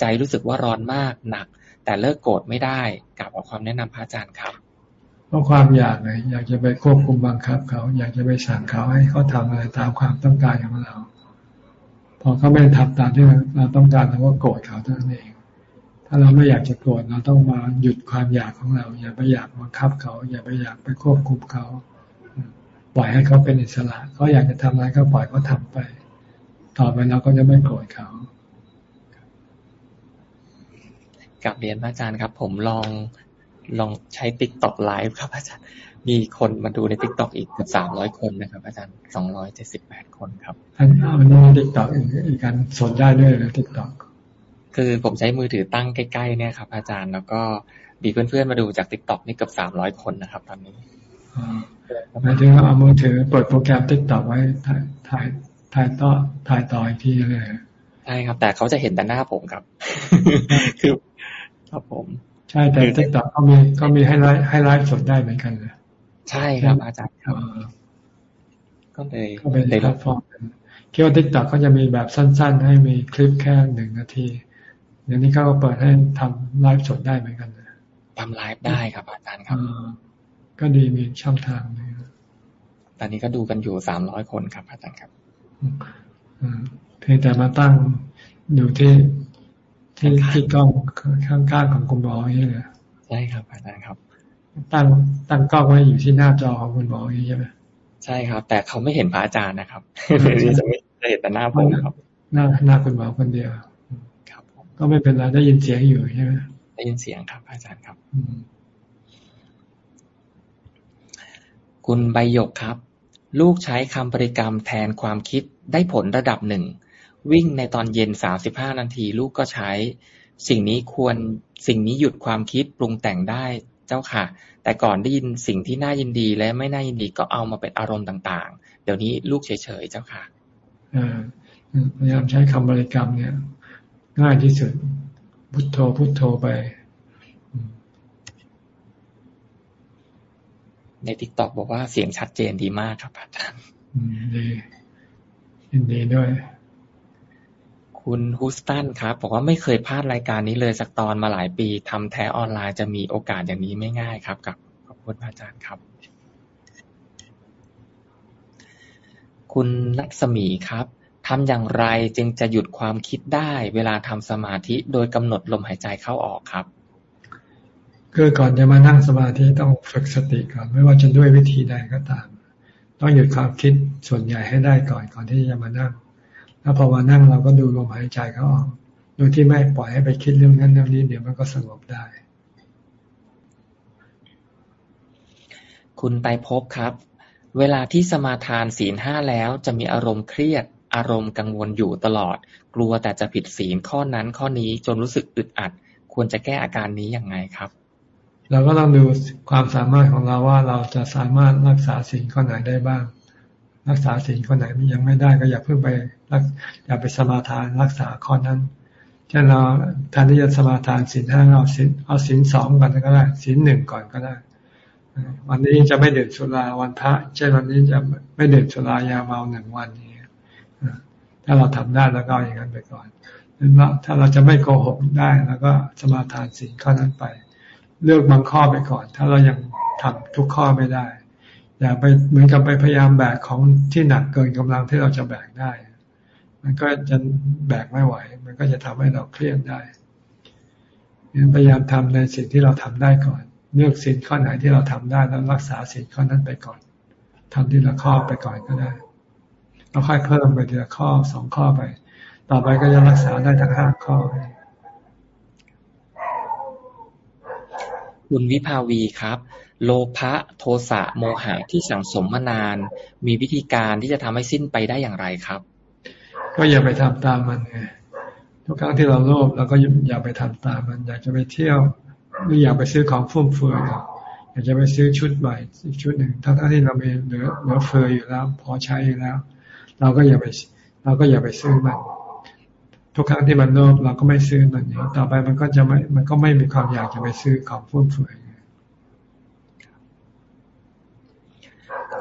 ใจรู้สึกว่าร้อนมากหนัก แต่เลิกโกรธไม่ได้กลับขอความแนะนำพระอาจารย์ครับเพราะความอยากไงอยากจะไปควบคุมบังคับเขา อยากจะไปสั่งเขาให้เขาทำอะไรตามความต้องการของเรา พอเขาไม่ทำตามที่เราต้องการเราก็โกรธเขาเท่านั้นเอง ถ้าเราไม่อยากจะโกรธเราต้องมาหยุดความอยากของเรา อย่าไปอยากบังคับเขา อย่าไปอยากไปควบคุมเขา ปล่อยให้เขาเป็นอิสระเขาอยากจะทำอะไรก็ปล่อยเขาทำไป ต่อไปเราก็จะไม่โกรธเขากราบเรียนอาจารย์ครับ ผมลองลองใช้ TikTok live ครับ อาจารย์ มีคนมาดูใน TikTok อีกเกือบสามร้อยคนนะครับ อาจารย์สองร้อยเจ็ดสิบแปดคนครับอันนี้ TikTok อีกการสนได้ด้วยนะ TikTokคือผมใช้มือถือตั้งใกล้ๆเนี่ยครับ อาจารย์แล้วก็มีเพื่อนๆมาดูจาก TikTok นี่เกือบสามร้อยคนนะครับ ตอนนี้หมายถึงเอามือถือเปิดโปรแกรม TikTok ไว้ถ่ายถ่าย ถ่ายต่อถ่ายต่ออีกทีเลยใช่ครับ แต่เขาจะเห็นแต่หน้าผมครับ คือครับผม ใช่แต่ TikTok เขามีเขามีให้ไลฟ์ให้ไลฟ์สดได้เหมือนกันเลยใช่ครับอาจารย์ครับก็เลยก็เป็นแพลตฟอร์มคิดว่า TikTok เขาจะมีแบบสั้น ๆ ให้มีคลิปแค่หนึ่งนาทีเดี๋ยวนี้เขาก็เปิดให้ทำไลฟ์สดได้เหมือนกันทำไลฟ์ได้ครับ อาจารย์ครับก็ดีมีช่องทางนี้ตอนนี้ก็ดูกันอยู่สามร้อยคนครับอาจารย์ครับ เพียงแต่มาตั้งอยู่ที่ที่ที่กล้องข้างๆของคุณหมออย่างนี้เลยใช่ครับอาจารย์ครับ ตั้งตั้งกล้องไว้อยู่ที่หน้าจอของคุณหมออย่างนี้ใช่ไหมใช่ครับ แต่เขาไม่เห็นพระอาจารย์นะครับนี่จะไม่จะเห็นแต่หน้าผมครับ หน้าหน้าคุณหมอคนเดียวครับก็ไม่เป็นไรได้ยินเสียงอยู่ใช่ไหมได้ยินเสียงครับ อาจารย์ครับคุณใบหยกครับ ลูกใช้คำบริกรรมแทนความคิดได้ผลระดับหนึ่ง วิ่งในตอนเย็นสามสิบห้านาทีลูกก็ใช้ สิ่งนี้ควรสิ่งนี้หยุดความคิดปรุงแต่งได้เจ้าค่ะ แต่ก่อนได้ยินสิ่งที่น่ายินดีและไม่น่ายินดีก็เอามาเป็นอารมณ์ต่าง ๆ เดี๋ยวนี้ลูกเฉยๆเจ้าค่ะพยายามใช้คำบริกรรมเนี่ย ง่ายที่สุดพุทโธพุทโธไป ใน TikTok บอกว่าเสียงชัดเจนดีมากครับอาจารย์ดียินดีด้วย คุณฮูสตันครับบอกว่าไม่เคยพลาดรายการนี้เลยสักตอนมาหลายปีธรรมะแท้ออนไลน์จะมีโอกาสอย่างนี้ไม่ง่ายครับกราบขอบคุณอาจารย์ครับ คุณรัศมีครับทำอย่างไรจึงจะหยุดความคิดได้ เวลาทำสมาธิโดยกำหนดลมหายใจเข้าออกครับ คือก่อนจะมานั่งสมาธิต้องฝึกสติก่อน ไม่ว่าจะด้วยวิธีใดก็ตาม ต้องหยุดความคิดส่วนใหญ่ให้ได้ก่อนก่อนที่จะมานั่ง แล้วพอมานั่งเราก็ดูลมหายใจเขาออกโดยที่ไม่ปล่อยให้ไปคิดเรื่องนั้นเรื่องนี้เดี๋ยวมันก็สงบได้ คุณไปพบครับ เวลาที่สมาทานศีลห้าแล้วจะมีอารมณ์เครียดอารมณ์กังวลอยู่ตลอด กลัวแต่จะผิดศีลข้อนั้นข้อนี้จนรู้สึกอึดอัด ควรจะแก้อาการนี้อย่างไงครับ เราก็ต้องดูความสามารถของเราว่าเราจะสามารถรักษาศีลข้อไหนได้บ้าง รักษาศีลข้อไหนยังไม่ได้ก็อย่าเพิ่งไปอย่าไปสมาทานรักษาข้อนั้นเช่นเราแทนที่จะสมาทานศีลห้าเอาศีลเอาศีลสองก่อนก็ได้ศีลหนึ่งก่อนก็ได้ วันนี้จะไม่ดื่มสุราวันพระเช่นวันนี้จะไม่ดื่มสุรายาเมาหนึ่งวันนี้ถ้าเราทำได้แล้วก็อย่างนั้นไปก่อนถ้าเราจะไม่โกหกได้แล้วก็สมาทานสิ่งข้อนั้นไป เลือกบางข้อไปก่อน ถ้าเรายังทำทุกข้อไม่ได้ อย่าไปเหมือนกับไปพยายามแบกของที่หนักเกินกำลังที่เราจะแบกได้ มันก็จะแบกไม่ไหว มันก็จะทำให้เราเครียดได้พยายามทำในสิ่งที่เราทำได้ก่อน เลือกสิ่งข้อไหนที่เราทำได้แล้วรักษาสิ่งข้อนั้นไปก่อนทำทีละข้อไปก่อนก็ได้แล้วค่อยเพิ่มไปทีละข้อสองข้อไป ต่อไปก็จะรักษาได้ทั้งห้าข้อ คุณวิภาวีครับ โลภะโทสะโมหะที่สังสมมานาน มีวิธีการที่จะทำให้สิ้นไปได้อย่างไรครับ ก็อย่าไปทำตามมันไงทุกครั้งที่เราโลภเราก็อย่าไปทำตามมัน อยากจะไปเที่ยวหรืออยากไปซื้อของฟุ่มเฟือยอยากจะไปซื้อชุดใหม่อีกชุดหนึ่งทั้งที่เรามีเหลือเหลือเฟืออยู่แล้ว พอใช้อยู่แล้ว เราก็อย่าไป เราก็อย่าไปซื้อมัน ทุกครั้งที่มันโลภเราก็ไม่ซื้อมันต่อไปมันก็จะไม่ มันก็ไม่มีความอยากจะไปซื้อของฟุ่มเฟือย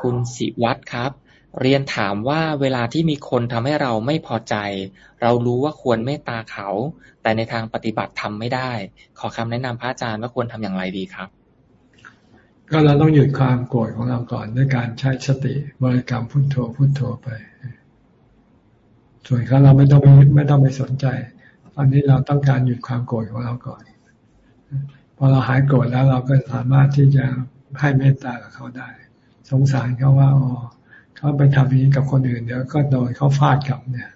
คุณสิวัตรครับ เรียนถามว่าเวลาที่มีคนทำให้เราไม่พอใจ เรารู้ว่าควรเมตตาเขา แต่ในทางปฏิบัติทำไม่ได้ ขอคำแนะนำพระอาจารย์ว่าควรทำอย่างไรดีครับ ก็เราต้องหยุดความโกรธของเราก่อนด้วยการใช้สติบริกรรมพุทโธพุทโธไป ส่วนเขาเราไม่ต้องไม่ต้องไปสนใจ ตอนนี้เราต้องการหยุดความโกรธของเราก่อน พอเราหายโกรธแล้วเราก็สามารถที่จะให้เมตตากับเขาได้ สงสารเขาว่าอ๋อเขาไปทำอย่างนี้กับคนอื่นเดี๋ยวก็โดนเขาฟาดกลับเนี่ย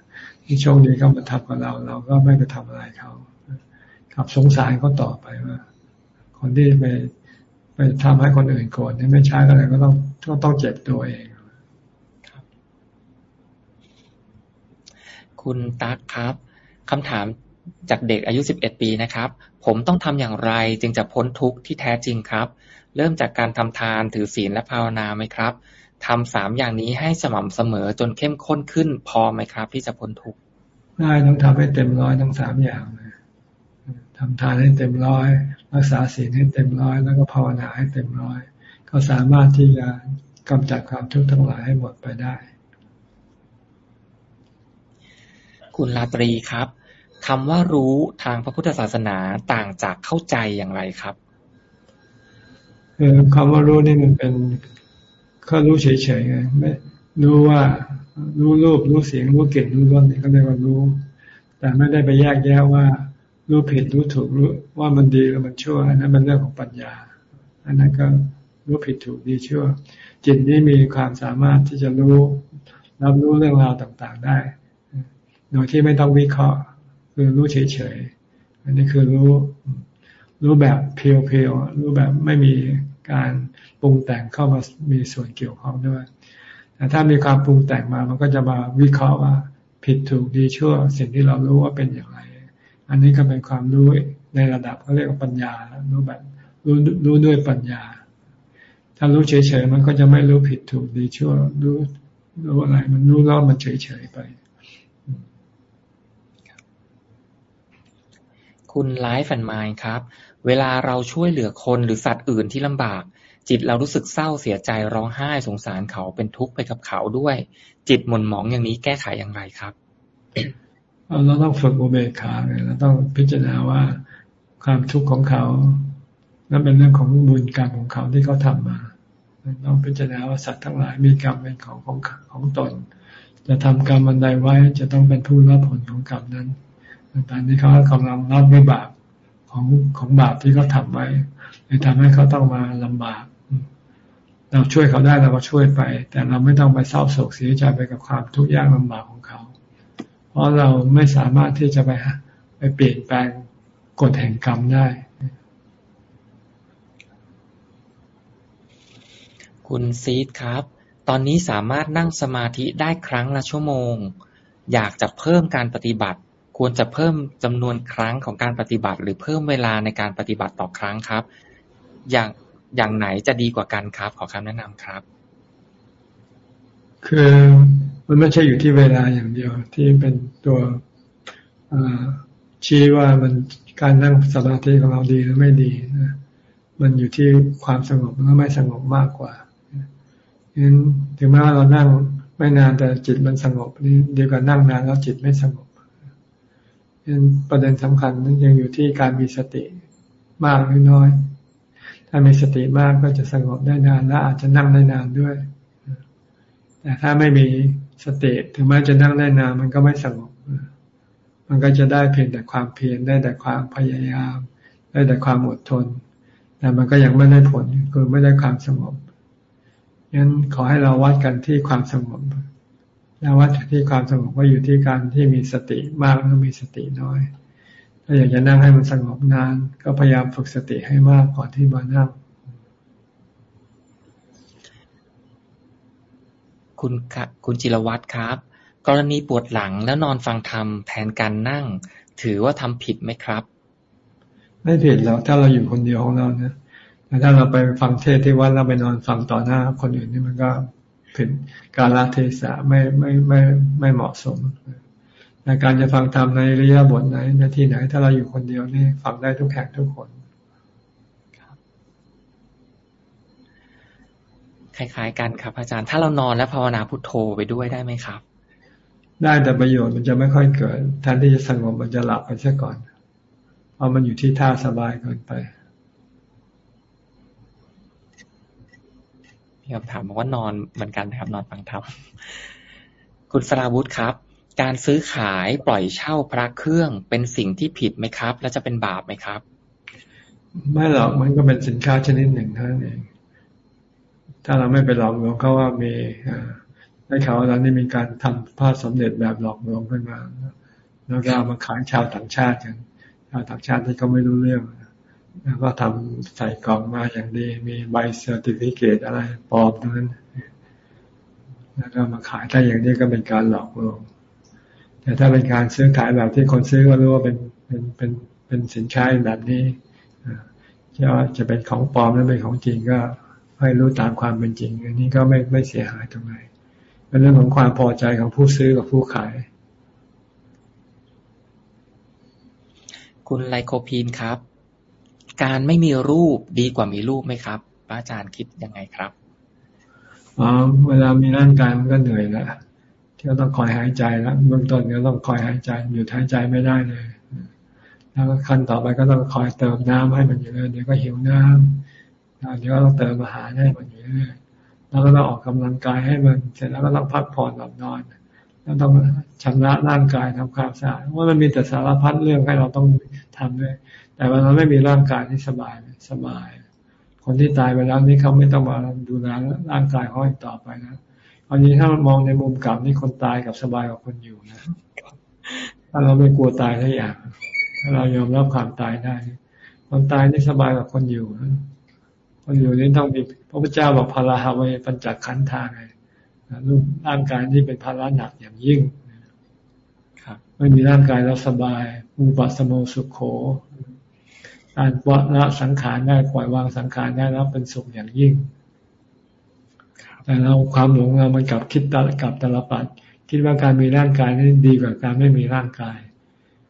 ที่โชคดีเขามาทำกับเรา เราก็ไม่ไปทำอะไรเขาขับสงสารเขาต่อไปว่า คนที่ไปไปทำให้คนอื่นโกรธนี่ไม่ช้าก็เลยก็ต้องก็ต้องเจ็บตัวเอง คุณตั๊กครับคำถามจากเด็กอายุ 11 ปีนะครับ ผมต้องทำอย่างไรจึงจะพ้นทุกข์ที่แท้จริงครับ เริ่มจากการทำทานถือศีลและภาวนาไหมครับทำสามอย่างนี้ให้สม่ำเสมอจนเข้มข้นขึ้นพอไหมครับ ที่จะพ้นทุกข์ได้ต้องทำให้เต็มร้อยทั้งสามอย่างเลยทำทานให้เต็มร้อยรักษาศีลให้เต็มร้อยแล้วก็ภาวนาให้เต็มร้อย ก็สามารถที่จะกำจัดความทุกข์ทั้งหลายให้หมดไปได้ คุณลาตรีครับคำว่ารู้ทางพระพุทธศาสนาต่างจากเข้าใจอย่างไรครับคือคำว่ารู้นี่มันเป็นก็รู้เฉยๆไงไม่รู้ว่ารู้รูปรู้เสียงรู้กลิ่นรู้รสนี่ก็เรียกว่ารู้ แต่ไม่ได้ไปแยกแยะว่า รู้ผิดรู้ถูกรู้ว่ามันดีหรือมันชั่วอันนั้นเป็นเรื่องของปัญญา อันนั้นก็รู้ผิดถูกดีชั่วจิตนี้มีความสามารถที่จะรู้รับรู้เรื่องราวต่างๆได้ โดยที่ไม่ต้องวิเคราะห์ คือรู้เฉยๆอันนี้คือรู้รู้แบบเพียวๆรู้แบบไม่มีการปรุงแต่งเข้ามามีส่วนเกี่ยวข้องด้วยแต่ถ้ามีความปรุงแต่งมามันก็จะมาวิเคราะห์ว่าผิดถูกดีชั่ว สิ่งที่เรารู้ว่าเป็นอย่างไร อันนี้ก็เป็นความรู้ในระดับเขาเรียกว่าปัญญารู้แบบรู้รู้ด้วยปัญญา ถ้ารู้เฉยๆมันก็จะไม่รู้ผิดถูกดีชั่วรู้รู้อะไร มันรู้แล้วมันเฉยๆไป คุณไลฟ์แฟนไมค์ครับ เวลาเราช่วยเหลือคนหรือสัตว์อื่นที่ลำบาก จิตเรารู้สึกเศร้าเสียใจร้องไห้สงสารเขาเป็นทุกข์ไปกับเขาด้วย จิตหม่นหมองอย่างนี้แก้ไขอย่างไรครับเราต้องฝึกอุเบกขาเลยเราต้องพิจารณาว่าความทุกข์ของเขานั่นเป็นเรื่องของบุญกรรมของเขาที่เขาทามาต้องพิจารณาว่าสัตว์ทั้งหลายมีกรรมเป็นของของของตน จะทำกรรมอันใดไว้จะต้องเป็นผู้รับผลของกรรมนั้น ตอนนี้เขากำลังรับวิบากของของบาปที่เขาทาไว้เลยทำให้เขาต้องมาลำบาก เราช่วยเขาได้เราก็ช่วยไป แต่เราไม่ต้องไปเศร้าโศกเสียใจไปกับความทุกข์ยากลำบากของเขา เพราะเราไม่สามารถที่จะไปไปเปลี่ยนแปลงกฎแห่งกรรมได้ คุณซีดครับ ตอนนี้สามารถนั่งสมาธิได้ครั้งละชั่วโมง อยากจะเพิ่มการปฏิบัติ ควรจะเพิ่มจำนวนครั้งของการปฏิบัติ หรือเพิ่มเวลาในการปฏิบัติต่อครั้งครับ อย่างอย่างไหนจะดีกว่ากันครับ ขอคำแนะนำครับ คือมันไม่ใช่อยู่ที่เวลาอย่างเดียว ที่เป็นตัวชี้ว่ามันการนั่งสมาธิของเราดีหรือไม่ดีนะมันอยู่ที่ความสงบหรือไม่สงบมากกว่าฉะนั้นถึงแม้ว่าเรานั่งไม่นานแต่จิตมันสงบนี่ดีกว่านั่งนานแล้วจิตไม่สงบ ฉะนั้นประเด็นสำคัญนั้นยังอยู่ที่การมีสติมากหรือน้อย ถ้ามีสติมากก็จะสงบได้นานและอาจจะนั่งได้นานด้วย แต่ถ้าไม่มีสติถึงแม้จะนั่งได้นานมันก็ไม่สงบ มันก็จะได้เพียงแต่ความเพียรได้แต่ความพยายาม ได้แต่ความอดทน แต่มันก็ยังไม่ได้ผลคือไม่ได้ความสงบงั้นขอให้เราวัดกันที่ความสงบ แล้ววัดที่ความสงบก็อยู่ที่การที่มีสติมากหรือมีสติน้อย ถ้าอยากจะนั่งให้มันสงบนาน ก็พยายามฝึกสติให้มากก่อนที่มานั่ง คุณคุณจิรวัตรครับ กรณีปวดหลังแล้วนอนฟังธรรมแทนการนั่ง ถือว่าทำผิดไหมครับ ไม่ผิดแล้วถ้าเราอยู่คนเดียวของเรานะแต่ถ้าเราไปฟังเทศที่วัดเราไปนอนฟังต่อหน้าคนอื่นนี่มันก็ ผิดการละเทศะไม่ไม่ไม่ไม่เหมาะสมในการจะฟังธรรมในระยะบทไหนในที่ไหน ถ้าเราอยู่คนเดียวนี่ฟังได้ทุกแห่งทุกคนคล้ายๆกันครับ อาจารย์ถ้าเรานอนแล้วภาวนาพุทโธไปด้วยได้ไหมครับ ได้แต่ประโยชน์มันจะไม่ค่อยเกิดแทนที่จะสงบมันจะหลับไปซะก่อนเพราะมันอยู่ที่ท่าสบายเกินไป มีคำถามบอกว่านอนเหมือนกันนะครับนอนฟังธรรมคุณสราวุธครับ การซื้อขายปล่อยเช่าพระเครื่องเป็นสิ่งที่ผิดไหมครับ และจะเป็นบาปไหมครับ ไม่หรอกมันก็เป็นสินค้าชนิดหนึ่งเท่านั้นเองถ้าเราไม่ไปหลอกลวงเขาว่ามีได้ข่าวว่าตอนนี้มีการทำผ้าสมเด็จแบบหลอกลวงขึ้นมา แล้วก็เอามาขายชาวต่างชาติกันชาวต่างชาติที่เขาไม่รู้เรื่อง แล้วก็ทำใส่กล่องมาอย่างดี มีใบ certificate อะไรปลอมตรงนั้น แล้วก็มาขายถ้าอย่างนี้ก็เป็นการหลอกลวง แต่ถ้าเป็นการซื้อขายแบบที่คนซื้อก็รู้ว่าเป็นเป็นเป็นเป็นสินค้าแบบนี้จะจะเป็นของปลอมหรือเป็นของจริงก็ให้รู้ตามความเป็นจริง อันนี้ก็ไม่ไม่เสียหายตรงไหนเป็นเรื่องของความพอใจของผู้ซื้อกับผู้ขาย คุณไลโคพีนครับ การไม่มีรูปดีกว่ามีรูปไหมครับพระอาจารย์คิดยังไงครับอ๋อเวลามีร่างกายมันก็เหนื่อยแล้วที่ต้องคอยหายใจแล้วเบื้องต้นก็ต้องคอยหายใจหยุดหายใจไม่ได้เลย แล้วขั้นต่อไปก็ต้องคอยเติมน้ำให้มันอยู่เลยเดี๋ยวก็หิวน้ำเดี๋ยวก็ต้องเติมอาหารให้มันอยู่เลยแล้วก็ต้องออกกำลังกายให้มัน เสร็จแล้วก็ต้องพักผ่อนหลับนอน แล้วต้องชำระร่างกายทำความสะอาดว่ามันมีแต่สารพัดเรื่องให้เราต้องทำด้วย แต่ว่าเราไม่มีร่างกายที่สบายสบาย คนที่ตายไปแล้วนี่เขาไม่ต้องมาดูแลร่างกายเขาอีกต่อไปนะอันนี้ถ้ามองในมุมกลับนี่คนตายกับสบายกว่าคนอยู่นะถ้าเราไม่กลัวตายทุกอย่างถ้าเรายอมรับความตายได้คนตายนี่สบายกว่าคนอยู่นะคนอยู่นี่ต้องมีพระพุทธเจ้าบอกพาราฮาเวปัญจขันธาไงรูปร่างกายนี่เป็นภาระหนักอย่างยิ่งครับไม่มีร่างกายแล้วสบายอุปัสโมสุขโข การละสังขารได้ปล่อยวางสังขารได้แล้วเป็นสุขอย่างยิ่ง แต่เราความหลงเรามันกลับคิดตกับตลปัดคิดว่าการมีร่างกายนี่ดีกว่าการไม่มีร่างกาย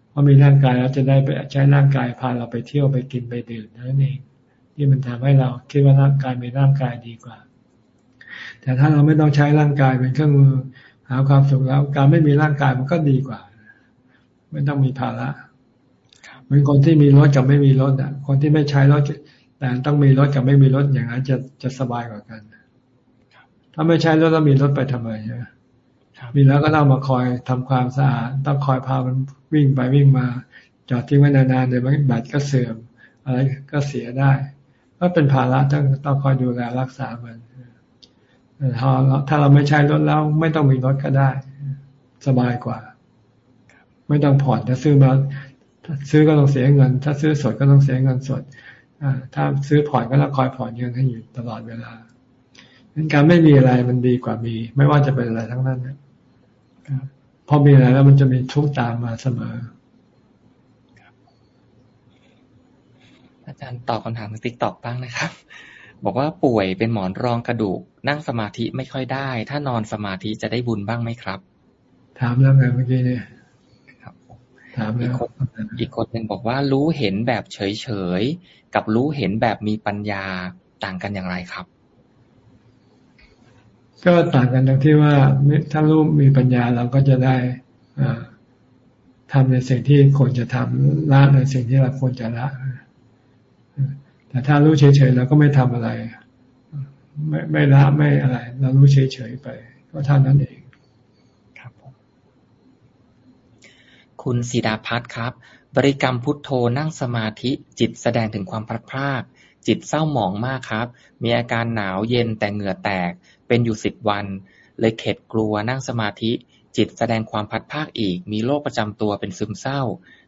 เพราะมีร่างกายแล้วจะได้ไปใช้ร่างกายพาเราไปเที่ยวไปกินไปดื่มนั่นเองที่มันทำให้เราคิดว่าร่างกายมีร่างกายดีกว่า แต่ถ้าเราไม่ต้องใช้ร่างกายเป็นเครื่องมือหาความสุขแล้ว การไม่มีร่างกายมันก็ดีกว่า ไม่ต้องมีภาระ เหมือนคนที่มีรถกับไม่มีรถอะ คนที่ไม่ใช้รถแต่ต้องมีรถกับไม่มีรถอย่างนั้นจะจะสบายกว่ากันถ้าไม่ใช้รถแล้วมีรถไปทำไมใช่ไหมมีแล้วก็ต้องมาคอยทำความสะอาดต้องคอยพามันวิ่งไปวิ่งมา จอดทิ้งไว้นานๆเดี๋ยวแบตก็เสื่อม อะไรก็เสียได้ก็เป็นภาระต้องต้องคอยดูแลรักษามันถ้าถ้าเราไม่ใช้รถแล้ว ไม่ต้องมีรถก็ได้ สบายกว่า ไม่ต้องผ่อนถ้าซื้อมา ซื้อก็ต้องเสียเงิน ถ้าซื้อสดก็ต้องเสียเงินสดถ้าซื้อผ่อนก็ต้องคอยผ่อนเงินให้อยู่ตลอดเวลาการไม่มีอะไรมันดีกว่ามี ไม่ว่าจะเป็นอะไรทั้งนั้นนะพอมีอะไรแล้วมันจะมีทุกข์ตามมาเสมออาจารย์ตอบคำถามในติ๊กต็อกบ้างนะครับ บอกว่าป่วยเป็นหมอนรองกระดูก นั่งสมาธิไม่ค่อยได้ ถ้านอนสมาธิจะได้บุญบ้างไหมครับ ถามแล้วไงเมื่อกี้เนี่ย ถามแล้วอีกคนหนึ่งบอกว่ารู้เห็นแบบเฉยๆ กับรู้เห็นแบบมีปัญญาต่างกันอย่างไรครับ ก็ต่างกันตรงที่ว่าถ้ารู้มีปัญญาเราก็จะได้ทำในสิ่งที่ควรจะทำละในสิ่งที่เราควรจะละแต่ถ้ารู้เฉยๆเราก็ไม่ทำอะไร ไม่ไม่ละไม่อะไร เรารู้เฉยๆไป ก็เท่านั้นเองครับ คุณศิดาพัฒครับ บริกรรมพุทโธนั่งสมาธิจิตแสดงถึงความพลัดพรากจิตเศร้าหมองมากครับ มีอาการหนาวเย็นแต่เหงื่อแตก เป็นอยู่สิบวัน เลยเข็ดกลัวนั่งสมาธิ จิตแสดงความพัดภาคอีก มีโรคประจำตัวเป็นซึมเศร้า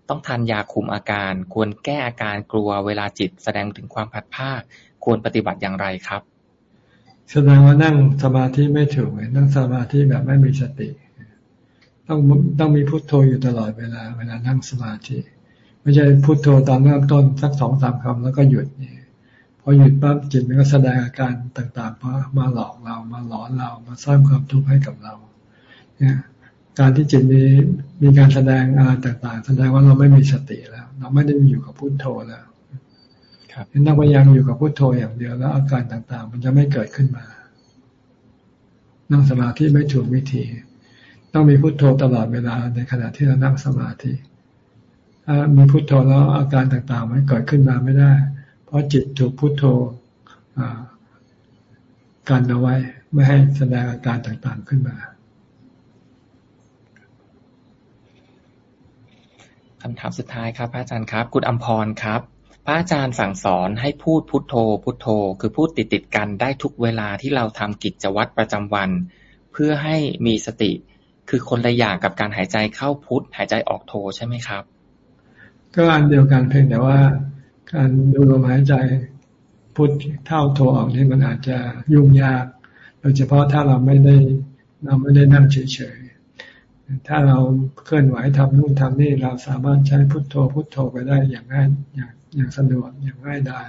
ต้องทานยาคุมอาการ ควรแก้อาการกลัวเวลาจิตแสดงถึงความพัดภาค ควรปฏิบัติอย่างไรครับ แสดงว่านั่งสมาธิไม่ถูกนั่งสมาธิแบบไม่มีสติ ต้องต้องมีพุทโธอยู่ตลอดเวลา เวลานั่งสมาธิไม่ใช่พุทโธตอนเริ่มต้นสักสองสามคำแล้วก็หยุดนี่พอหยุดปั๊บจิตมันก็แสดงอาการต่างๆมามาหลอกเรามาหลอนเรามาสร้างความทุกข์ให้กับเรา เนี่ยการที่จิตมีมีการแสดงอะไรต่างๆ แสดงว่าเราไม่มีสติแล้ว เราไม่ได้อยู่กับพุทโธแล้วครับนั่งพยายามอยู่กับพุทโธอย่างเดียวแล้ว อาการต่างๆ มันจะไม่เกิดขึ้นมา นั่งสมาธิไม่ถูกวิธี ต้องมีพุทโธตลอดเวลาในขณะที่เรานั่งสมาธิถ้ามีพุทโธแล้วอาการต่างๆ มันเกิดขึ้นมาไม่ได้ เพราะจิตถูกพุโทโธกันเอาไว้ ไม่ให้แสดงอาการต่างๆขึ้นมาคำถามสุดท้ายครับพระอาจารย์ครับ คุณอัมพรครับ พระอาจารย์สั่งสอนให้พูดพุทโธ พุทโธ คือพูดติดติดกันได้ทุกเวลาที่เราทำกิจวัตรประจำวัน เพื่อให้มีสติ คือคนละอย่างกับการหายใจเข้าพุทหายใจออกโธใช่ไหมครับ ก็อันเดียวกันเพียงแต่ว่า การดูลมหายใจพุทเท่าโทออกนี่มันอาจจะยุ่งยาก โดยเฉพาะถ้าเราไม่ได้เราไม่ได้นั่งเฉยๆถ้าเราเคลื่อนไหวทำนู่นทำนี่เราสามารถใช้พุทโธพุทโธไปได้อย่างง่ายอย่างอย่างสะดวกอย่างง่ายได้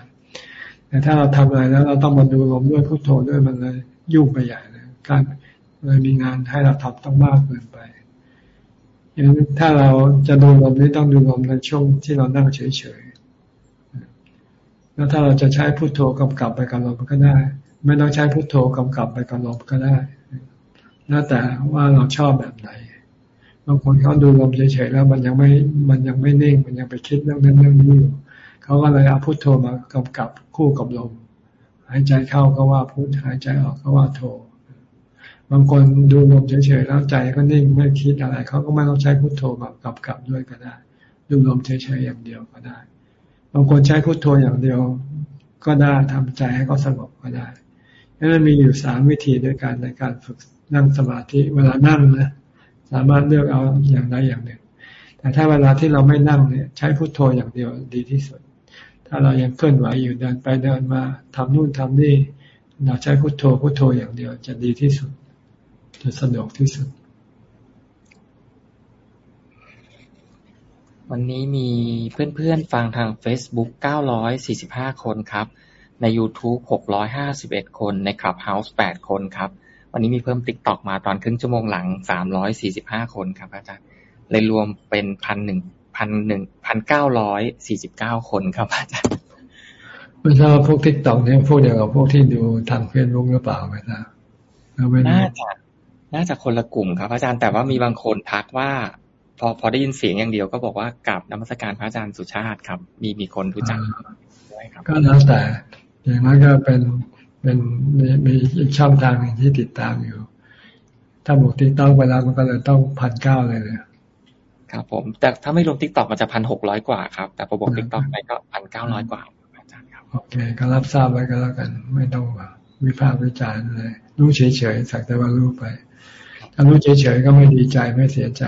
แต่ถ้าเราทำอะไรแล้วเราต้องมาดูลมด้วยพุทโธด้วยมันเลยยุ่งไปใหญ่เลยการ เลยมีงานให้เราทำต้องมากเกินไปอย่างถ้าเราจะดูลมนี่ต้องดูลมในช่วงที่เรานั่งเฉยๆแล้วถ้าเราจะใช้พุโทโธกำกับไปกับลมก็ได้ ไม่ต้องใช้พุโทโธกำกับไปกับลมก็ได้แล้วแต่ว่าเราชอบแบบไหนบางคนเขาดูลมเฉยๆแล้ว มันยังไม่มันยังไม่นิ่ง มันยังไปคิดเรื่องนั้นเรื่องนี้อยู่เขาก็เลยเอาพุโทโธมากำกับคู่กับลม หายใจเข้าก็ว่าพุทหายใจออกก็ว่าโธ บางคนดูลมเฉยๆแล้วใจก็นิ่งไม่คิดอะไรเขาก็ไม่ต้องใช้พุทโธมากำกับด้วยก็ได้ ดูลมเฉยๆอย่างเดียวก็ได้ บางคนใช้พุทโธอย่างเดียวก็ได้ทำใจให้เขาสงบก็ได้นั้นมีอยู่สามวิธีด้วยกันในการฝึกนั่งสมาธิเวลานั่งนะสามารถเลือกเอาอย่างใดอย่างหนึ่ง แต่ถ้าเวลาที่เราไม่นั่งเนี่ย ใช้พุทโธอย่างเดียวดีที่สุด ถ้าเรายังเคลื่อนไหวอยู่เดินไปเดินมาทำนู่นทำนี่เราใช้พุทโธพุทโธอย่างเดียวจะดีที่สุด จะสะดวกที่สุด วันนี้มีเพื่อนๆฟังทาง Facebook 945 คนครับ ใน YouTube 651 คน ใน Clubhouse 8 คนครับ วันนี้มีเพิ่ม TikTok มาตอนครึ่งชั่วโมงหลัง 345 คนครับอาจารย์ เลยรวมเป็นพันหนึ่งพันหนึ่งพันเก้าร้อยสี่สิบเก้าคนครับอาจารย์ไม่ทราบพวก TikTok เนี่ยพวกเดียวกับพวกที่ดูทางเฟซบุ๊กหรือเปล่าไม่ทราบน่าจะ น่าจะคนละกลุ่มครับอาจารย์แต่ว่ามีบางคนทักว่า พอพอได้ยินเสียงอย่างเดียวก็บอกว่ากราบนมัสการพระอาจารย์สุชาติครับ มีมีคนรู้จักด้วยครับ ก็แล้วแต่ อย่างนั้นก็เป็นเป็นมีมีอีกช่องทางหนึ่งที่ติดตามอยู่ ถ้าบวก TikTok ไปแล้วมันก็เลยต้องพันเก้าเลยเลยครับผม แต่ถ้าไม่รวม TikTok มันจะพันหกร้อยกว่าครับ แต่พอบวก TikTok ไปก็พันเก้าร้อยกว่าอาจารย์ครับโอเค ก็รับทราบไว้ก็แล้วกัน ไม่ต้องวิพากษ์วิจารณ์เลยรู้เฉยๆสักแต่ว่ารู้ไป ถ้ารู้เฉยๆก็ไม่ดีใจไม่เสียใจ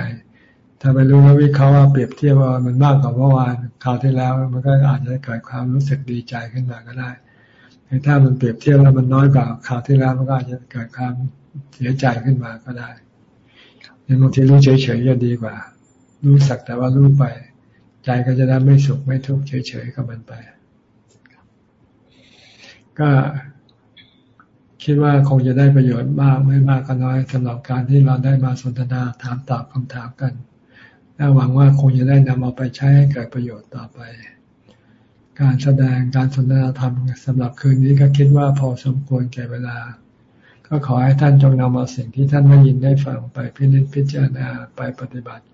ถ้าไปรู้ว่าวิเคราะห์ว่าเปรียบเทียบว่ามันมากกว่าเมื่อวานคราวที่แล้ว มันก็อาจจะเกิดความรู้สึกดีใจขึ้นมาก็ได้ถ้ามันเปรียบเทียบแล้วมันน้อยกว่าคราวที่แล้วมันก็อาจจะเกิดความเสียใจขึ้นมาก็ได้ในบางทีรู้เฉยๆจะดีกว่า รู้สักแต่ว่ารู้ไป ใจก็จะได้ไม่สุขไม่ทุกข์เฉยๆกับมันไป ก็ คิดว่าคงจะได้ประโยชน์มากไม่มากก็น้อยสำหรับการที่เราได้มาสนทนาถามตอบคำถามกันนและหวังว่าคงจะได้นำเอาไปใช้ให้เกิดประโยชน์ต่อไป การแสดงการสนทนาธรรมสำหรับคืนนี้ก็คิดว่าพอสมควรแก่เวลา ก็ขอให้ท่านจงนำเอาสิ่งที่ท่านได้ยินได้ฟังไปพิจิตพิจารณาไปปฏิบัติ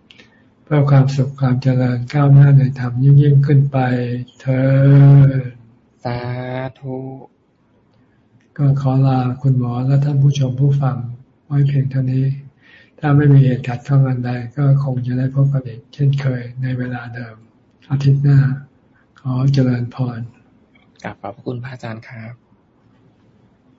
เพื่อความสุขความเจริญก้าวหน้าในธรรมยิ่งยิ่งขึ้นไป เธอสาธุ ก็ขอลาคุณหมอและท่านผู้ชมผู้ฟังไว้เพียงเท่านี้ ถ้าไม่มีเหตุขัดข้องอันใดก็คงจะได้พบกันอีกเช่นเคยในเวลาเดิม อาทิตย์หน้า ขอเจริญพรกลับขอบพระคุณพระอาจารย์ครับ